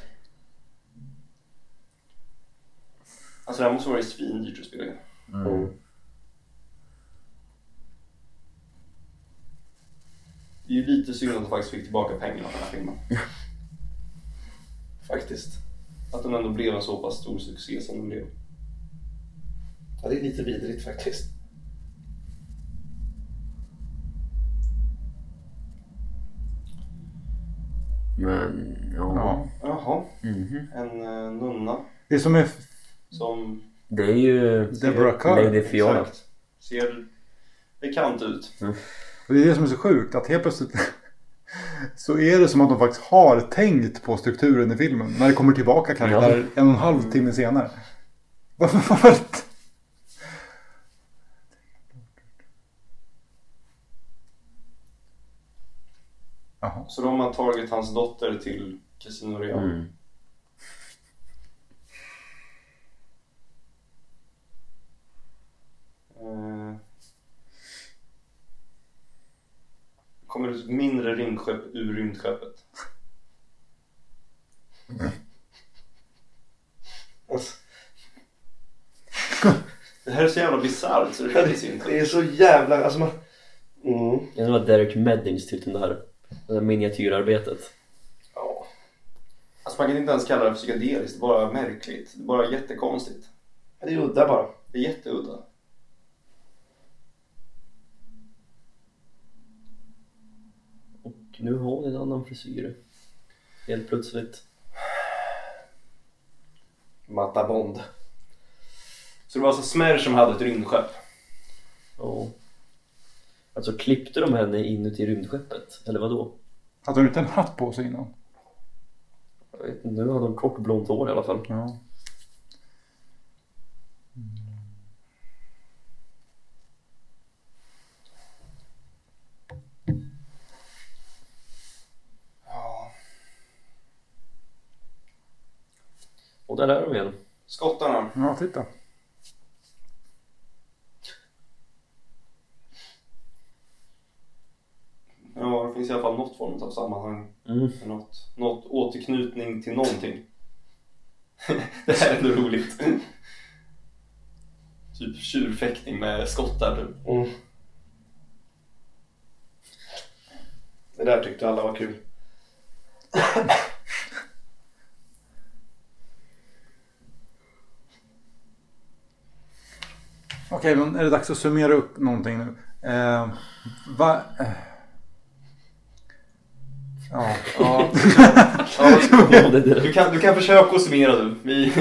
Alltså det här måste vara svindyrt att spela in. Mm. Det är ju lite synd att de faktiskt fick tillbaka pengarna för den här filmen. Faktiskt. Att den ändå blev en så pass stor succé som den blev. Ja, det är lite vidrigt faktiskt. Men, ja. Ja. Jaha, Mhm. en uh, nunna Det som är... som... Det är ju Deborah Kerr. Lady Fiona. Exakt. Ser bekant ut. Och det är det som är så sjukt. Att helt plötsligt... Så är det som att de faktiskt har tänkt på strukturen i filmen. När det kommer tillbaka karaktärer en och en halv timme senare. Varför? Jaha. Så då har man tagit hans dotter till Casino Royale. Mm. Eh, kommer det ett mindre rymdskepp ur rymdskeppet. Alltså, Det här är så jävla bisarrt så det det, inte. det är så jävla... Alltså man... Mm. Jag undrar vad Derek Meddings tyckte om det här. Det här miniatyrarbetet. Ja. Alltså man kan inte ens kalla det för psykedeliskt, det är bara märkligt. Det är bara jättekonstigt. Det är udda bara. Det är jätteudda. Och nu har hon en annan frisyr. Helt plötsligt. Matta Bond. Så det var alltså Smer som hade ett rymdskepp. Ja. Alltså klippte de henne inuti rymdskeppet? Eller vad då? Hade hon inte en hatt på sig innan? Jag vet inte, nu har de kort blont hår i alla fall. Ja. Och där är de igen. Skottarna. Ja, titta. Ja, det finns i alla fall något form av sammanhang. Mm. Något, något återknutning till någonting. det här är ändå roligt. typ tjurfäktning med skottar. typ. Mm. Det där tyckte alla var kul. Okej, men är det dags att summera upp någonting nu? Eh, va... Eh. Ja. Ja, Ja, du, kan, du kan försöka att summera du. Vi...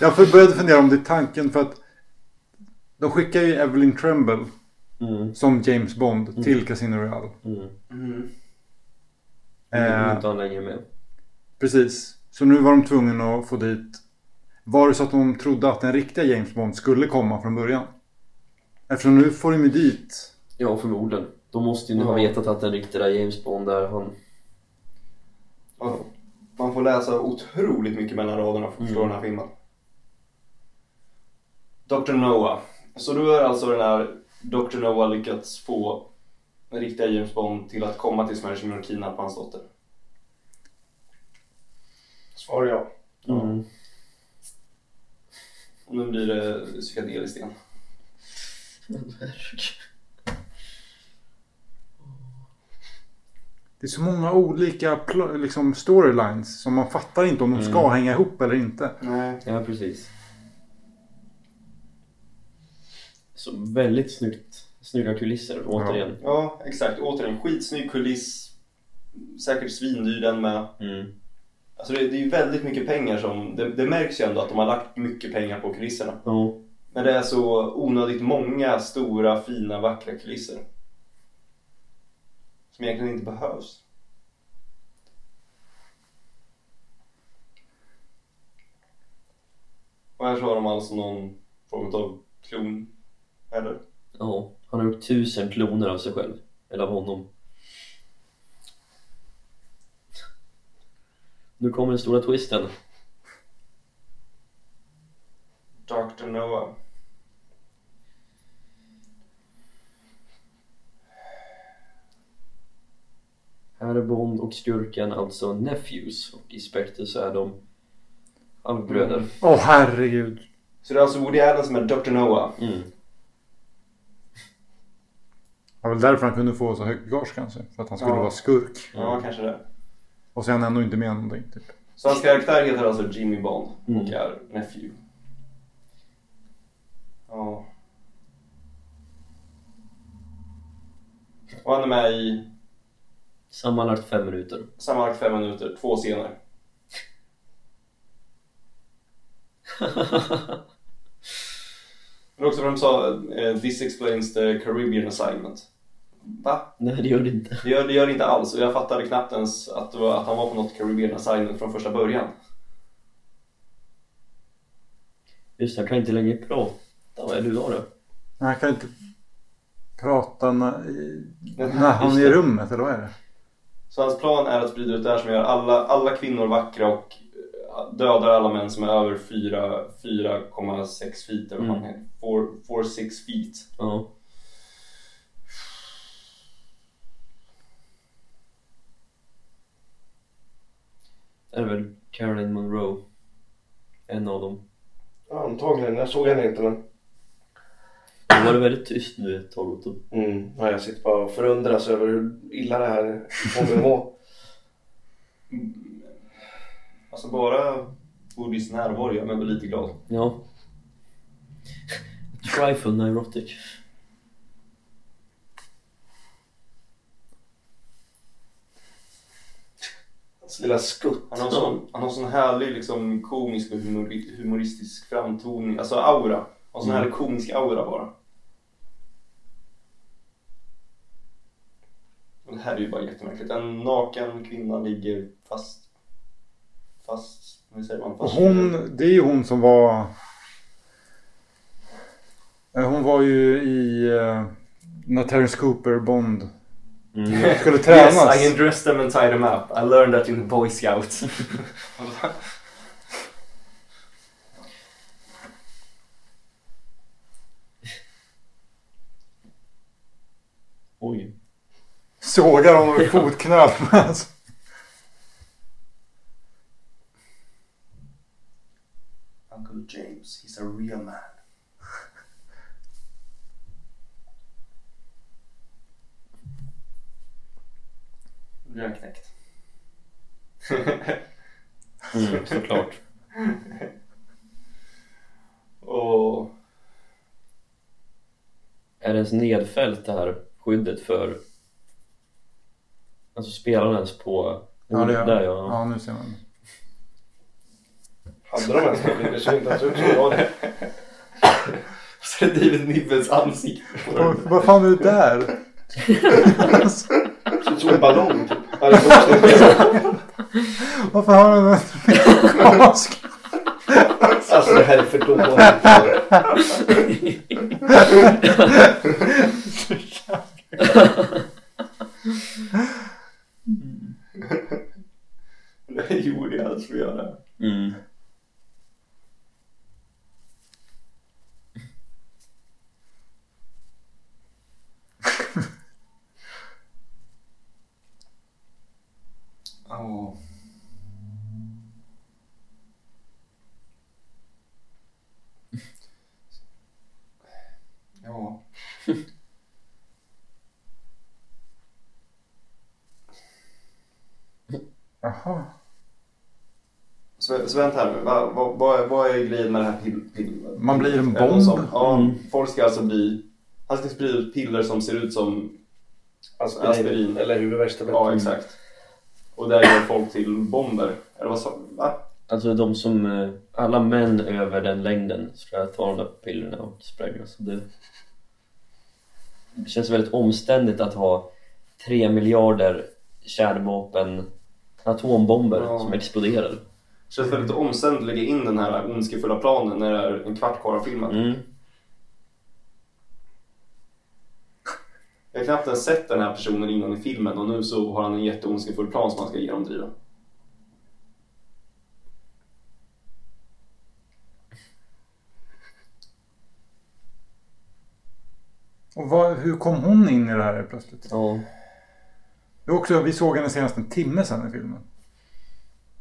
Jag började fundera om det är tanken för att de skickar ju Evelyn Tremble Mm. som James Bond till Casino Royale. Mm. Mm. Eh, Inte han längre med. precis. Så nu var de tvungna att få dit... Var det så att de trodde att den riktiga James Bond skulle komma från början? Eftersom nu får de ju dit... Ja, förmodligen. De måste ju nu ha vetat att den riktiga James Bond är han. Man, man får läsa otroligt mycket mellan raderna för att förstå Mm. den här filmen. Dr. Noah. Så då har alltså den här Dr. Noah lyckats få den riktiga James Bond till att komma till Smershing och kidnappa hans dotter. Svar ja. Mm. Och nu blir det psykedeliskt igen. Det är så många olika liksom, storylines som man fattar inte om de ska Mm. hänga ihop eller inte. Nej. Ja, precis. Så väldigt snyggt. Snygga kulisser, återigen. Ja, exakt. Återigen, skitsnygg kuliss. Säkert svindyr den med. Mm. Alltså det, det är ju väldigt mycket pengar som... Det, det märks ju ändå att de har lagt mycket pengar på kulisserna. Ja. Men det är så onödigt många stora, fina, vackra kulisser. Som egentligen inte behövs. Och här har de alltså någon form av klon. Eller? ja. Han har gjort tusen kloner av sig själv. Eller av honom. Nu kommer den stora twisten. Dr. Noah. Här är Bond och skurken alltså nephews och i Spectre så är de halvbröder. Åh herregud. Så det är alltså Woody Allen som är Dr. Noah. Mm. Det var väl därför han kunde få så högt gage kanske. För att han skulle Ja. vara skurk. Ja, kanske det. Och sen ändå inte med någonting. Typ. Så hans karaktär heter alltså Jimmy Bond och Mm. är nephew. Ja. Och han är med i Sammanlagt fem minuter. sammanlagt fem minuter, två scener. Men också för de sa eh, “This explains the Caribbean assignment”. Va? Nej, det gör det inte. Det gör det gör det inte alls och jag fattade knappt ens att, det var, att han var på något Caribbean assignment från första början. Just det, jag kan inte längre prata. Vad är du då? då? Men han kan inte prata när, när han är i rummet, eller vad är det? Så hans plan är att sprida ut det här som gör alla, alla kvinnor vackra och eh, dödar alla män som är över 4 4,6 feet eller vad Mm. fan heter 4, 4, 6 feet. Ja. Det är väl Caroline Monroe. En av dem. Antagligen. Jag såg henne inte men... Nu var det väldigt tyst nu ett tag Otto. Mm. Ja, jag sitter bara och förundras över hur illa det här att må. Alltså bara Woodys närvaro gör mig väl lite glad. Ja. Trifle neurotic. Hans lilla skutt. Han har sån, han har sån härlig liksom komisk och humori, humoristisk framtoning, alltså aura. Han har sån Mm. härlig komisk aura bara. Och det här är ju bara jättemärkligt. En naken kvinna ligger fast... Fast... Hur säger man? Fast hon, det är ju hon som var... Eh, Hon var ju i... eh, När Terence Cooper Bond Mm. skulle tränas. Yes, I undressed them and tied them up. I learned that in Boy Scouts. Oj. Sågar honom i fotknöl. Alltså. Uncle James, he's a real man. Blir han knäckt. Mm, såklart. Och Är det ens nedfällt det här skyddet för... Alltså spelar den ens på... Ja, det gör Där ja. ja. nu ser man. Hade de ens det? Det ser inte ens ut som jag det. så är det David Nibbels ansikte. Vad, vad fan är det där? Ser ut som en ballong typ. Varför har han en amerikansk? Alltså det här är för dåligt. Det gjorde jag alls för att göra. Mm. Ja. Ja. Jaha. Så, vänta här nu. Vad, vad, vad, är- vad är grejen med det här pill... pill Man blir en bomb. som- Ja, Mm. folk ska alltså bli... Han ska sprida ut piller som ser ut som Aspirin. Aspirin. Eller huvudvärkstabletter. Ja, exakt. Och där gör folk till bomber. Eller vad sa Va? Alltså de som... eh, Alla män över den längden ska ta de där pillerna och spränga. Så det... det känns väldigt omständigt att ha tre miljarder kärnvapen atombomber Ja. som exploderar. Det känns väldigt omständigt att lägga in den här ondskefulla planen när det är en kvart kvar av filmen. Mm. Jag har knappt ens sett den här personen innan i filmen och nu så har han en jätteondskefull plan som han ska genomdriva. Och vad, hur kom hon in i det här plötsligt? Ja. Det är också, vi såg henne senast en timme sedan i filmen.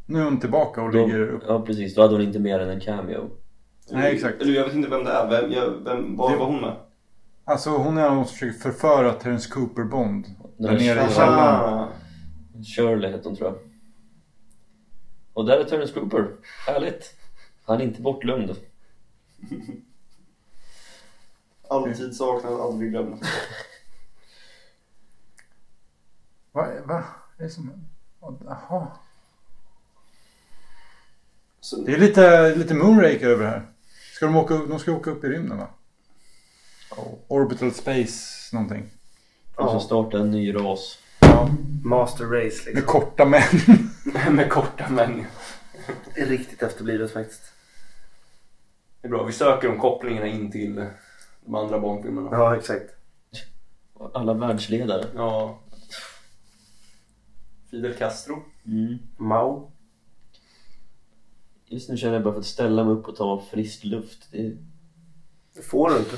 Nu är hon tillbaka och Då, ligger upp. ja precis, då hade hon inte mer än en cameo. Nej, exakt. Eller jag vet inte vem det är. Vem, jag, vem, vad Det- var hon med? Alltså hon är någon som försöker förföra Terence Cooper Bond. Den Där nere i källaren. Shirley hette hon tror jag. Och där är Terence Cooper. Härligt. Han är inte bortglömd. Alltid saknad, aldrig glömd. Va? va? Det är som... Jaha. Så, Det är lite, lite Moonraker över det här. Ska de åka de ska åka upp i rymden va? Orbital Space någonting. Och så starta en ny ras. Ja. Master Race Med liksom. korta män. med korta män. Det är riktigt efterblivet faktiskt. Det är bra, vi söker om kopplingarna in till de andra Bondfilmerna. Ja, exakt. Alla världsledare. Ja. Fidel Castro. Mm. Mao. Just nu känner jag bara för att ställa mig upp och ta frisk luft. Det. Det får du inte.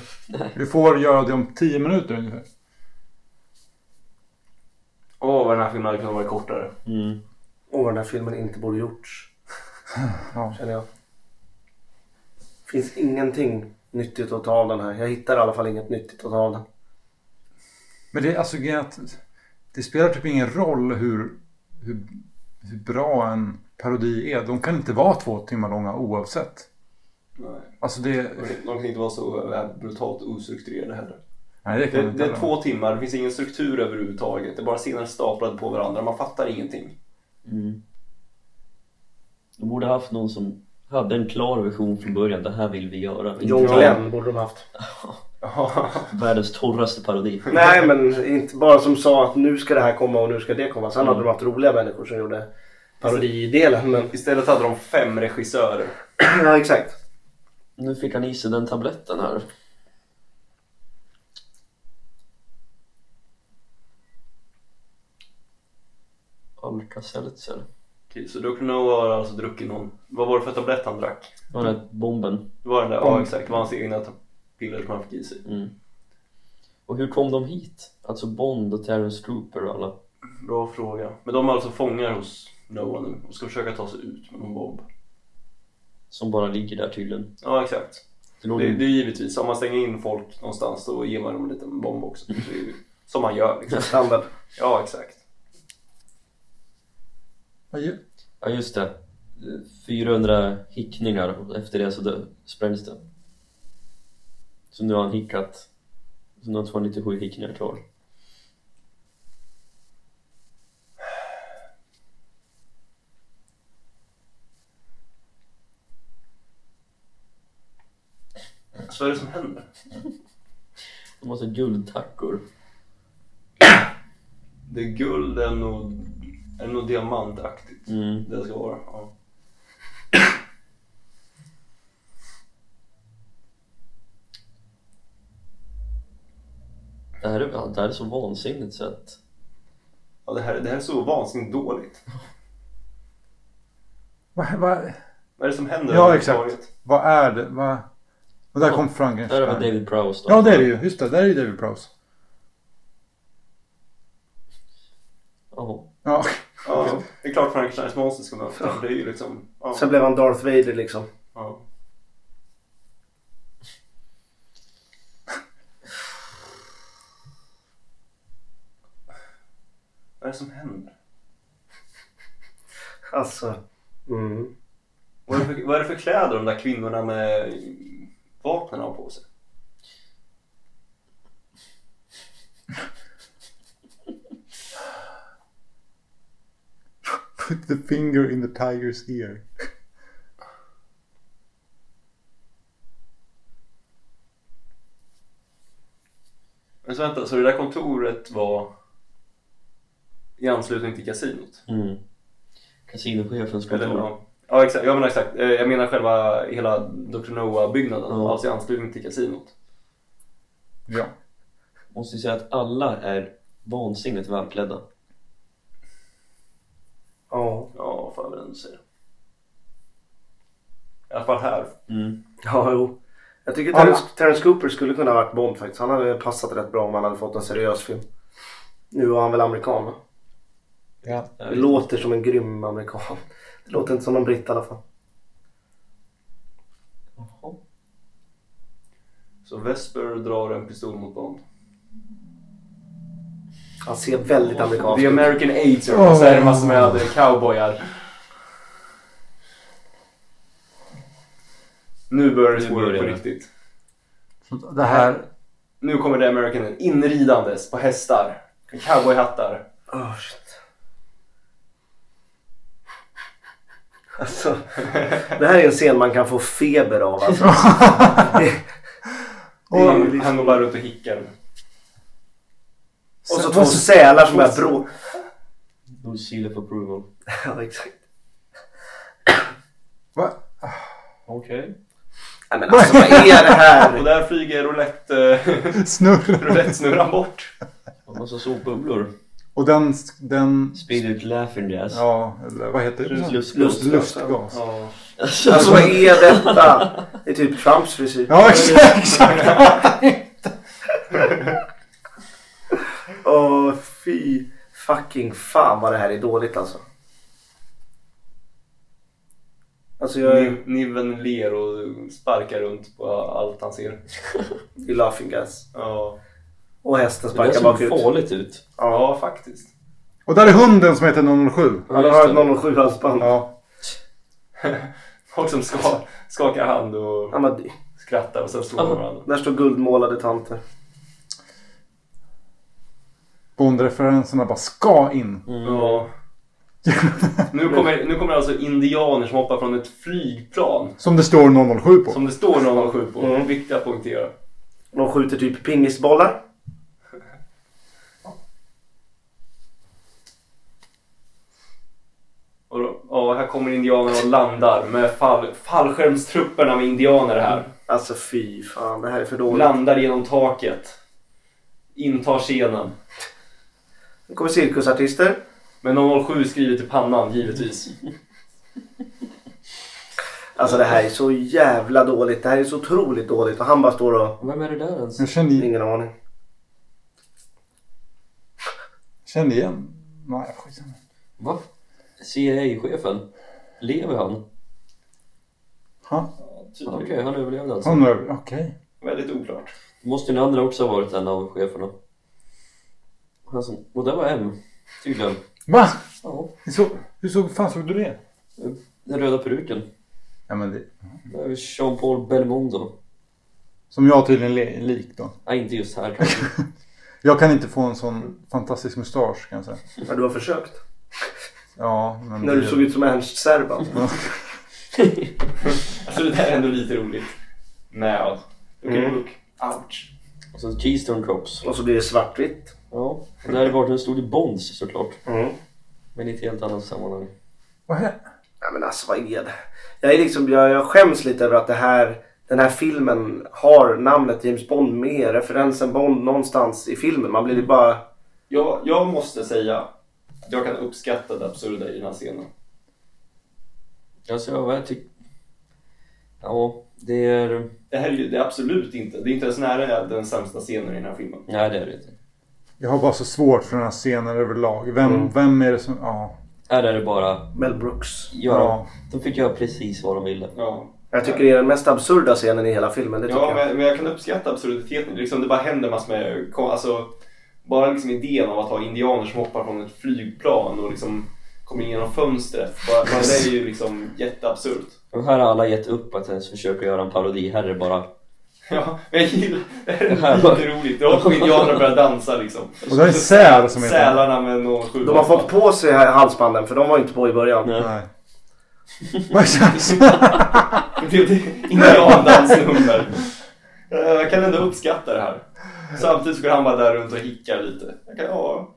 Vi får göra det om 10 minuter ungefär. Åh, vad den här filmen hade kunnat vara kortare. mm. Och den här filmen inte borde gjorts. Ja. Känner jag. finns ingenting nyttigt att ta av den här. Jag hittar i alla fall inget nyttigt att ta av den. Men det är alltså att det spelar typ ingen roll hur, hur, hur bra en parodi är. De kan inte vara två timmar långa oavsett. Nej. Alltså det... De kan inte vara så brutalt ostrukturerade heller. Nej, det kan Det, det är två timmar, det finns ingen struktur överhuvudtaget. Det är bara scener staplade på varandra, man fattar ingenting. Mm. De borde haft någon som hade en klar vision från början. Det här vill vi göra. John Glenn borde de haft. Världens torraste parodi. Nej men inte bara som sa att nu ska det här komma och nu ska det komma. Sen hade de haft roliga människor som gjorde parodidelen. Men Istället hade de fem regissörer. ja exakt. Nu fick han i sig den tabletten här. Alka-Seltzer. Okej, så Dr. No har alltså druckit någon... Vad var det för tablett han drack? Det var där bomben. Det var den där, Bomb. ja exakt, det var hans egna ta- piller som han fick i sig. Mm. Och hur kom de hit? Alltså Bond och Terrence Trooper och alla. Bra fråga. Men de är alltså fångar hos Noah nu och ska försöka ta sig ut med någon bomb. Som bara ligger där tydligen. Ja, exakt. Det låg Det, det är givetvis, om man stänger in folk någonstans då ger man dem en liten bomb också. Det är ju som man gör liksom. Standard. Ja, exakt. Ja just det. 400 hickningar och efter det så dö- sprängs det. Så nu har han hickat. Så nu har 297 hickningar kvar. Så vad är det som händer? De har så guldtackor. Det är guld, är nog, är nog diamantaktigt. Mm. Det ska vara. Ja. Det här är, det här är så vansinnigt så att... Ja, det, här, det här är så vansinnigt dåligt. Vad, vad, Vad är det som händer? Ja, exakt. vad är det? Vad... Och där kom Där har vi Frankenstein. David Prowse då. Ja, det är det ju. Just det, där är ju David Prowse. Jaha. Ja. Ja, det är klart Frankensteins monster ska möta. Det är ju liksom... Ja. Sen blev han Darth Vader liksom. Ja. Vad är det som händer? Alltså. Mm. Vad är, för, vad är det för kläder de där kvinnorna med vapnen har på sig? Put the finger in the tiger's ear. Men så vänta, så det där kontoret var i anslutning till kasinot? Mm. Kasinochefens Eller, kontor. ja. ja, exakt. Ja, men exakt. Eh, Jag menar själva hela Dr. Noah-byggnaden, Ja. alltså i anslutning till kasinot. Ja. Måste ju säga att alla är vansinnigt välklädda. Ja. Ja, får jag väl ändå säga. I alla fall här. Mm. Ja, jo. Jag tycker Terrence, Terrence Cooper skulle kunna ha varit Bond faktiskt. Han hade passat rätt bra om han hade fått en seriös film. Nu var han väl amerikan va? Ja. Det låter som en grym amerikan. Det låter inte som någon britt i alla fall. Jaha. Så Vesper drar en pistol mot Bond. Han ser väldigt amerikansk The ut. American AIDS och så är det massor med cowboyar. Nu börjar det börjar på det. riktigt. Det här... Nu kommer The American inridandes på hästar. Cowboyhattar. Oh, shit. Alltså, det här är en scen man kan få feber av alltså. Han, liksom- han går bara runt och hickar. Och så två sälar som är brå... No seal of approval. Ja, exakt. Va? Okej. Nej men alltså vad är det Och här? där flyger roulette, eh, Snurr. roulettesnurran bort. En massa såpbubblor. Och den... den Sprider ut laughing gas. ja, eller vad heter det? Lustgas. Lust- Lustgas. Ja. Alltså vad är detta? Det är typ Trumps frisyr. Ja, exakt. exakt. Åh fy fucking fan vad det här är dåligt alltså. Alltså jag Niven ler och sparkar runt på allt han ser. i laughing gas. Ja, Och hästen Det sparkar såg bakut. farligt ut. ja faktiskt. Och där är hunden som heter 007. Han har det. ett 007 halsband. Ja. Och som ska, skakar hand och Han bara, skrattar och sen slår de varandra. där står guldmålade tanter. Bondreferenserna bara ska in. Ja. Nu kommer, nu kommer alltså indianer som hoppar från ett flygplan Som det står 007 på. som det står 007 på. Mm. Viktigt att poängtera. De skjuter typ pingisbollar. Och här kommer indianerna och landar med fall, fallskärmstrupperna med indianer här. Alltså fy fan, det här är för dåligt. Landar genom taket. Intar scenen. Nu kommer cirkusartister. Med 007 skrivet i pannan, givetvis. Alltså det här är så jävla dåligt. Det här är så otroligt dåligt. Och han bara står och... Vem är det där ens? Jag känner. Ingen aning. Kände igen. Nej, skitsamma. Va? CIA-chefen? Lever han? Ha? Tydligen. Okej, han överlevde alltså. Han är Okej. Väldigt oklart. Måste den andra också ha varit en av cheferna? Han som, och det var M, tydligen. Va? Ja, Hur såg, hur såg, fan såg du det? den röda peruken. Ja, men det, Det är Jean-Paul Belmondo. som jag tydligen är lik då. Nej, inte just här kanske. Jag kan inte få en sån fantastisk mustasch kan jag säga. Ja, du har försökt. Ja, men När du såg ut som Ernst Serban. Alltså det där är ändå lite roligt. Med. Look Mm. at look. Ouch. Och så Keystone Crops. Och så blir det svartvitt. Ja, och där är vart den stod i Bonds såklart. Mm. Men i ett helt annat sammanhang. Vad är Ja men alltså vad är det? Jag, är liksom, jag, jag skäms lite över att det här, den här filmen har namnet James Bond med. Referensen Bond någonstans i filmen. Man blir bara... Jag, jag måste säga jag kan uppskatta det absurda i den här scenen. Alltså, ja, jag tycker... Ja, det är... Det här är ju det är absolut inte. Det är inte ens nära den sämsta scenen i den här filmen. Nej, det är det inte. Jag har bara så svårt för den här scenen överlag. Vem, Mm. vem är det som... Ja. Här är det bara... Mel Brooks. Göra, Ja. De fick göra precis vad de ville. Ja, Jag tycker det är den mest absurda scenen i hela filmen. Det tycker ja jag. men, men jag kan uppskatta absurditeten. Liksom, det bara händer massor med... Alltså, bara liksom idén av att ha indianer som hoppar från ett flygplan och liksom kommer in genom fönstret. Bara, bara det är ju liksom jätteabsurt. Och här har alla gett upp att ens försöka göra en parodi. Här är det bara... Ja, men jag gillar... Det här är lite roligt. Det håller på indianer och börjar dansa liksom. Och det är säl som heter... Sälarna med någon sju De har fått på sig här halsbanden för de var inte på i början. Nej. Nej. Vad är det? Blev indiandansnummer. Jag kan ändå uppskatta det här. Samtidigt så går han bara där runt och hickar lite. Jag kan, ja.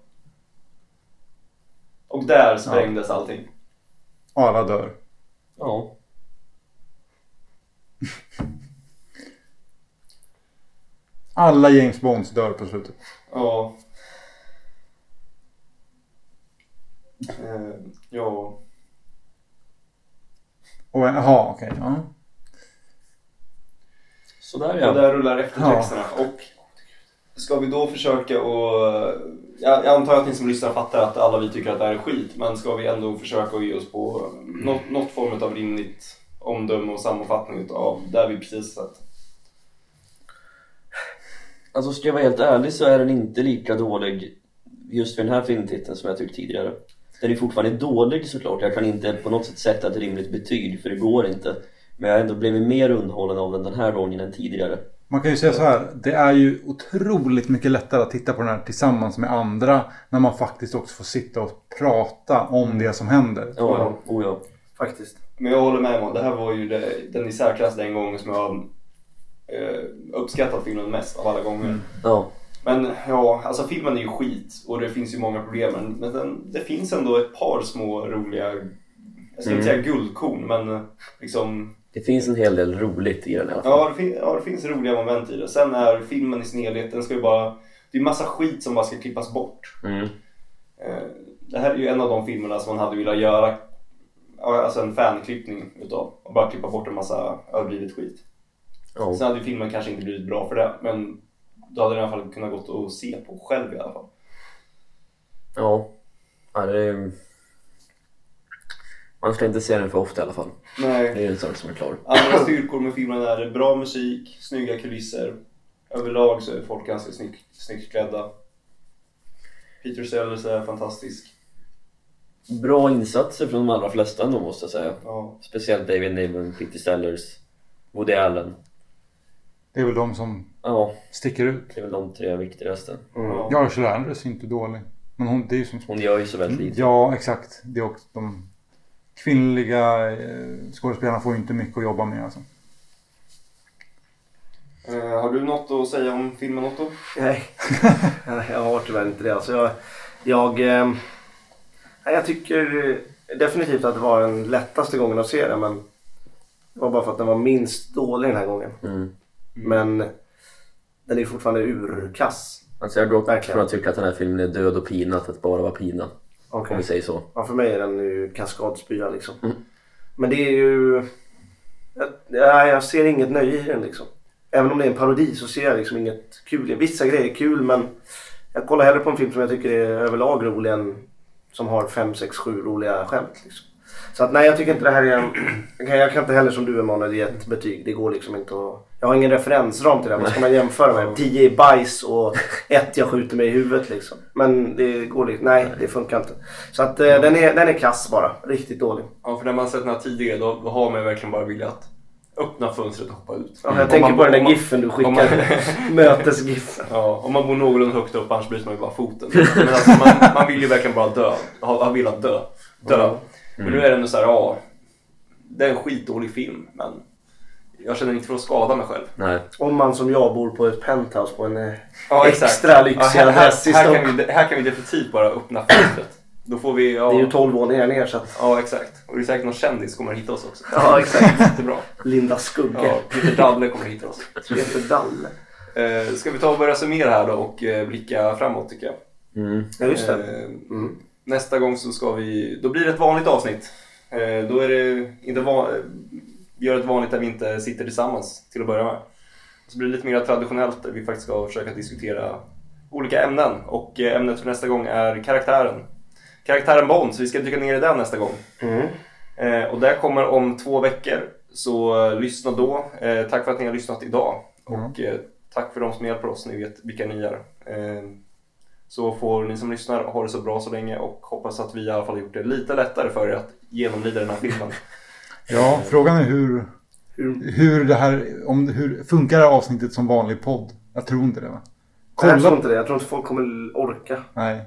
Och där sprängdes allting. Alla dör. Ja. Alla James Bonds dör på slutet. Ja. Eh, ja. Och, jaha, okej. ja. Sådär Och ja. där rullar eftertexterna. Och ska vi då försöka och... Jag, jag antar att ni som lyssnar fattar att alla vi tycker att det här är skit. Men ska vi ändå försöka att ge oss på något, något form av rimligt omdöme och sammanfattning av där vi precis sett. Alltså ska jag vara helt ärlig så är den inte lika dålig just för den här filmtiteln som jag tyckte tidigare. Den är fortfarande dålig såklart. Jag kan inte på något sätt sätta ett rimligt betyg för det går inte. Men jag har ändå blivit mer underhållen av den den här gången än tidigare. Man kan ju säga så här. Det är ju otroligt mycket lättare att titta på den här tillsammans med andra. När man faktiskt också får sitta och prata om det som händer. Ja, ja. Oh, ja. Faktiskt. Men jag håller med om det här var ju det, den i särklass den gången som jag har eh, uppskattat filmen mest av alla gånger. ja. Men ja, alltså filmen är ju skit och det finns ju många problem. Men, men den, det finns ändå ett par små roliga, jag ska inte Mm. säga guldkorn, men eh, liksom Det finns en hel del roligt i den i alla fall. Ja det, fin- ja, det finns roliga moment i det. Sen är filmen i sin helhet, den ska ju bara... Det är massa skit som bara ska klippas bort. Mm. Eh, Det här är ju en av de filmerna som man hade velat göra alltså en fanklippning utav. Och bara klippa bort en massa överdrivet skit. Ja. Sen hade ju filmen kanske inte blivit bra för det, men då hade den i alla fall kunnat gått att se på själv i alla fall. Ja. ja det är... Man ska inte se den för ofta i alla fall. Nej. Det är en sak som är klar. Andra styrkor med filmen är bra musik, snygga kulisser. Överlag så är folk ganska snyggt, snyggt klädda. Peter Sellers är fantastisk. Bra insatser från de allra flesta ändå måste jag säga. Ja. Speciellt David Niven, Peter Sellers, Woody Allen. Det är väl de som Ja, sticker ut. det är väl de tre viktigaste. Mm. Ja. Ursula Andress är inte dålig. Men hon, det är ju som... Hon gör ju så väldigt lite. Ja, exakt. Det är också de kvinnliga eh, skådespelarna får ju inte mycket att jobba med alltså. Eh, har du något att säga om filmen Otto? Nej, jag har tyvärr inte det. Alltså jag, jag, eh, jag tycker definitivt att det var den lättaste gången att se den. Men det var bara för att den var minst dålig den här gången. Mm. Men den är fortfarande urkass. Alltså jag har gått Verkligen. från att tycka att den här filmen är död och pina till att bara vara pina. Okej. Om vi säger så. Ja, för mig är den ju kaskadspya liksom. Mm. Men det är ju... Jag, jag ser inget nöje i den liksom. Även om det är en parodi så ser jag liksom inget kul. Vissa grejer är kul men Jag kollar hellre på en film som jag tycker är överlag rolig än som har 5, 6, 7 roliga skämt. Liksom. Så att nej, jag tycker inte det här är en... Jag kan inte heller som du Emanuel ge ett betyg. Det går liksom inte att... Jag har ingen referensram till det. Vad ska man jämföra med? 10 är bajs och ett jag skjuter mig i huvudet liksom. Men det går liksom... Nej, det funkar inte. Så att eh, den, är, den är kass bara. Riktigt dålig. Ja, för när man sett den här tidigare då, då har man verkligen bara velat öppna fönstret och hoppa ut. Ja, jag Om tänker man- på den där man- giffen du skickade. Mötesgiffen. Ja, om man bor någorlunda högt upp annars bryter man ju bara foten. Men alltså, man, man vill ju verkligen bara dö. Ha, ha velat dö. Dö. Men nu är det ändå så här, ja. Det är en skitdålig film, men jag känner inte för att skada mig själv. Nej. Om man som jag bor på ett penthouse på en eh, Ja, extra lyxig Ja, här, adress i här, här, kan vi, här kan vi definitivt bara öppna fönstret. Då får vi, ja, Det är ju 12 våningar ner så att... ja exakt. Och det är säkert någon kändis som kommer hitta oss också. Ja, exakt. Jättebra. Linda Skugge. Ja, Peter Dalle kommer hitta oss. Peter Dalle. Eh, ska vi ta och börja summera här då och eh, blicka framåt tycker jag. Mm. Ja, just det. Eh, Mm. Nästa gång så ska vi, då blir det ett vanligt avsnitt. Eh, då är det inte van, vi gör ett vanligt där vi inte sitter tillsammans till att börja med. Så blir det lite mer traditionellt där vi faktiskt ska försöka diskutera olika ämnen. Och eh, ämnet för nästa gång är karaktären. Karaktären Bond, så vi ska dyka ner i den nästa gång. Mm. Eh, och det kommer om två veckor. Så eh, lyssna då. Eh, tack för att ni har lyssnat idag. Och eh, tack för de som hjälper oss. Ni vet vilka ni är. Så får ni som lyssnar ha det så bra så länge och hoppas att vi i alla fall gjort det lite lättare för er att genomlida den här filmen. Ja, frågan är hur, Hur- det här, om, hur funkar det här avsnittet som vanlig podd? Jag tror inte det va? Nej, Jag tror Kolla. inte det. Jag tror inte folk kommer orka. Nej.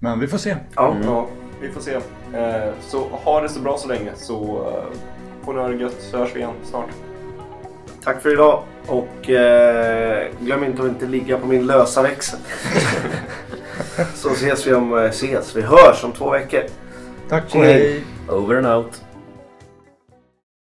Men vi får se. Ja. Ja, vi får se. Eh, så ha det så bra så länge så eh, får ni ha det gött så hörs vi igen snart. Tack för idag. Och eh, glöm inte att inte ligga på min lösa växel. Så ses vi om... Ses. Vi hörs om två veckor. Tack och hej. Over and out.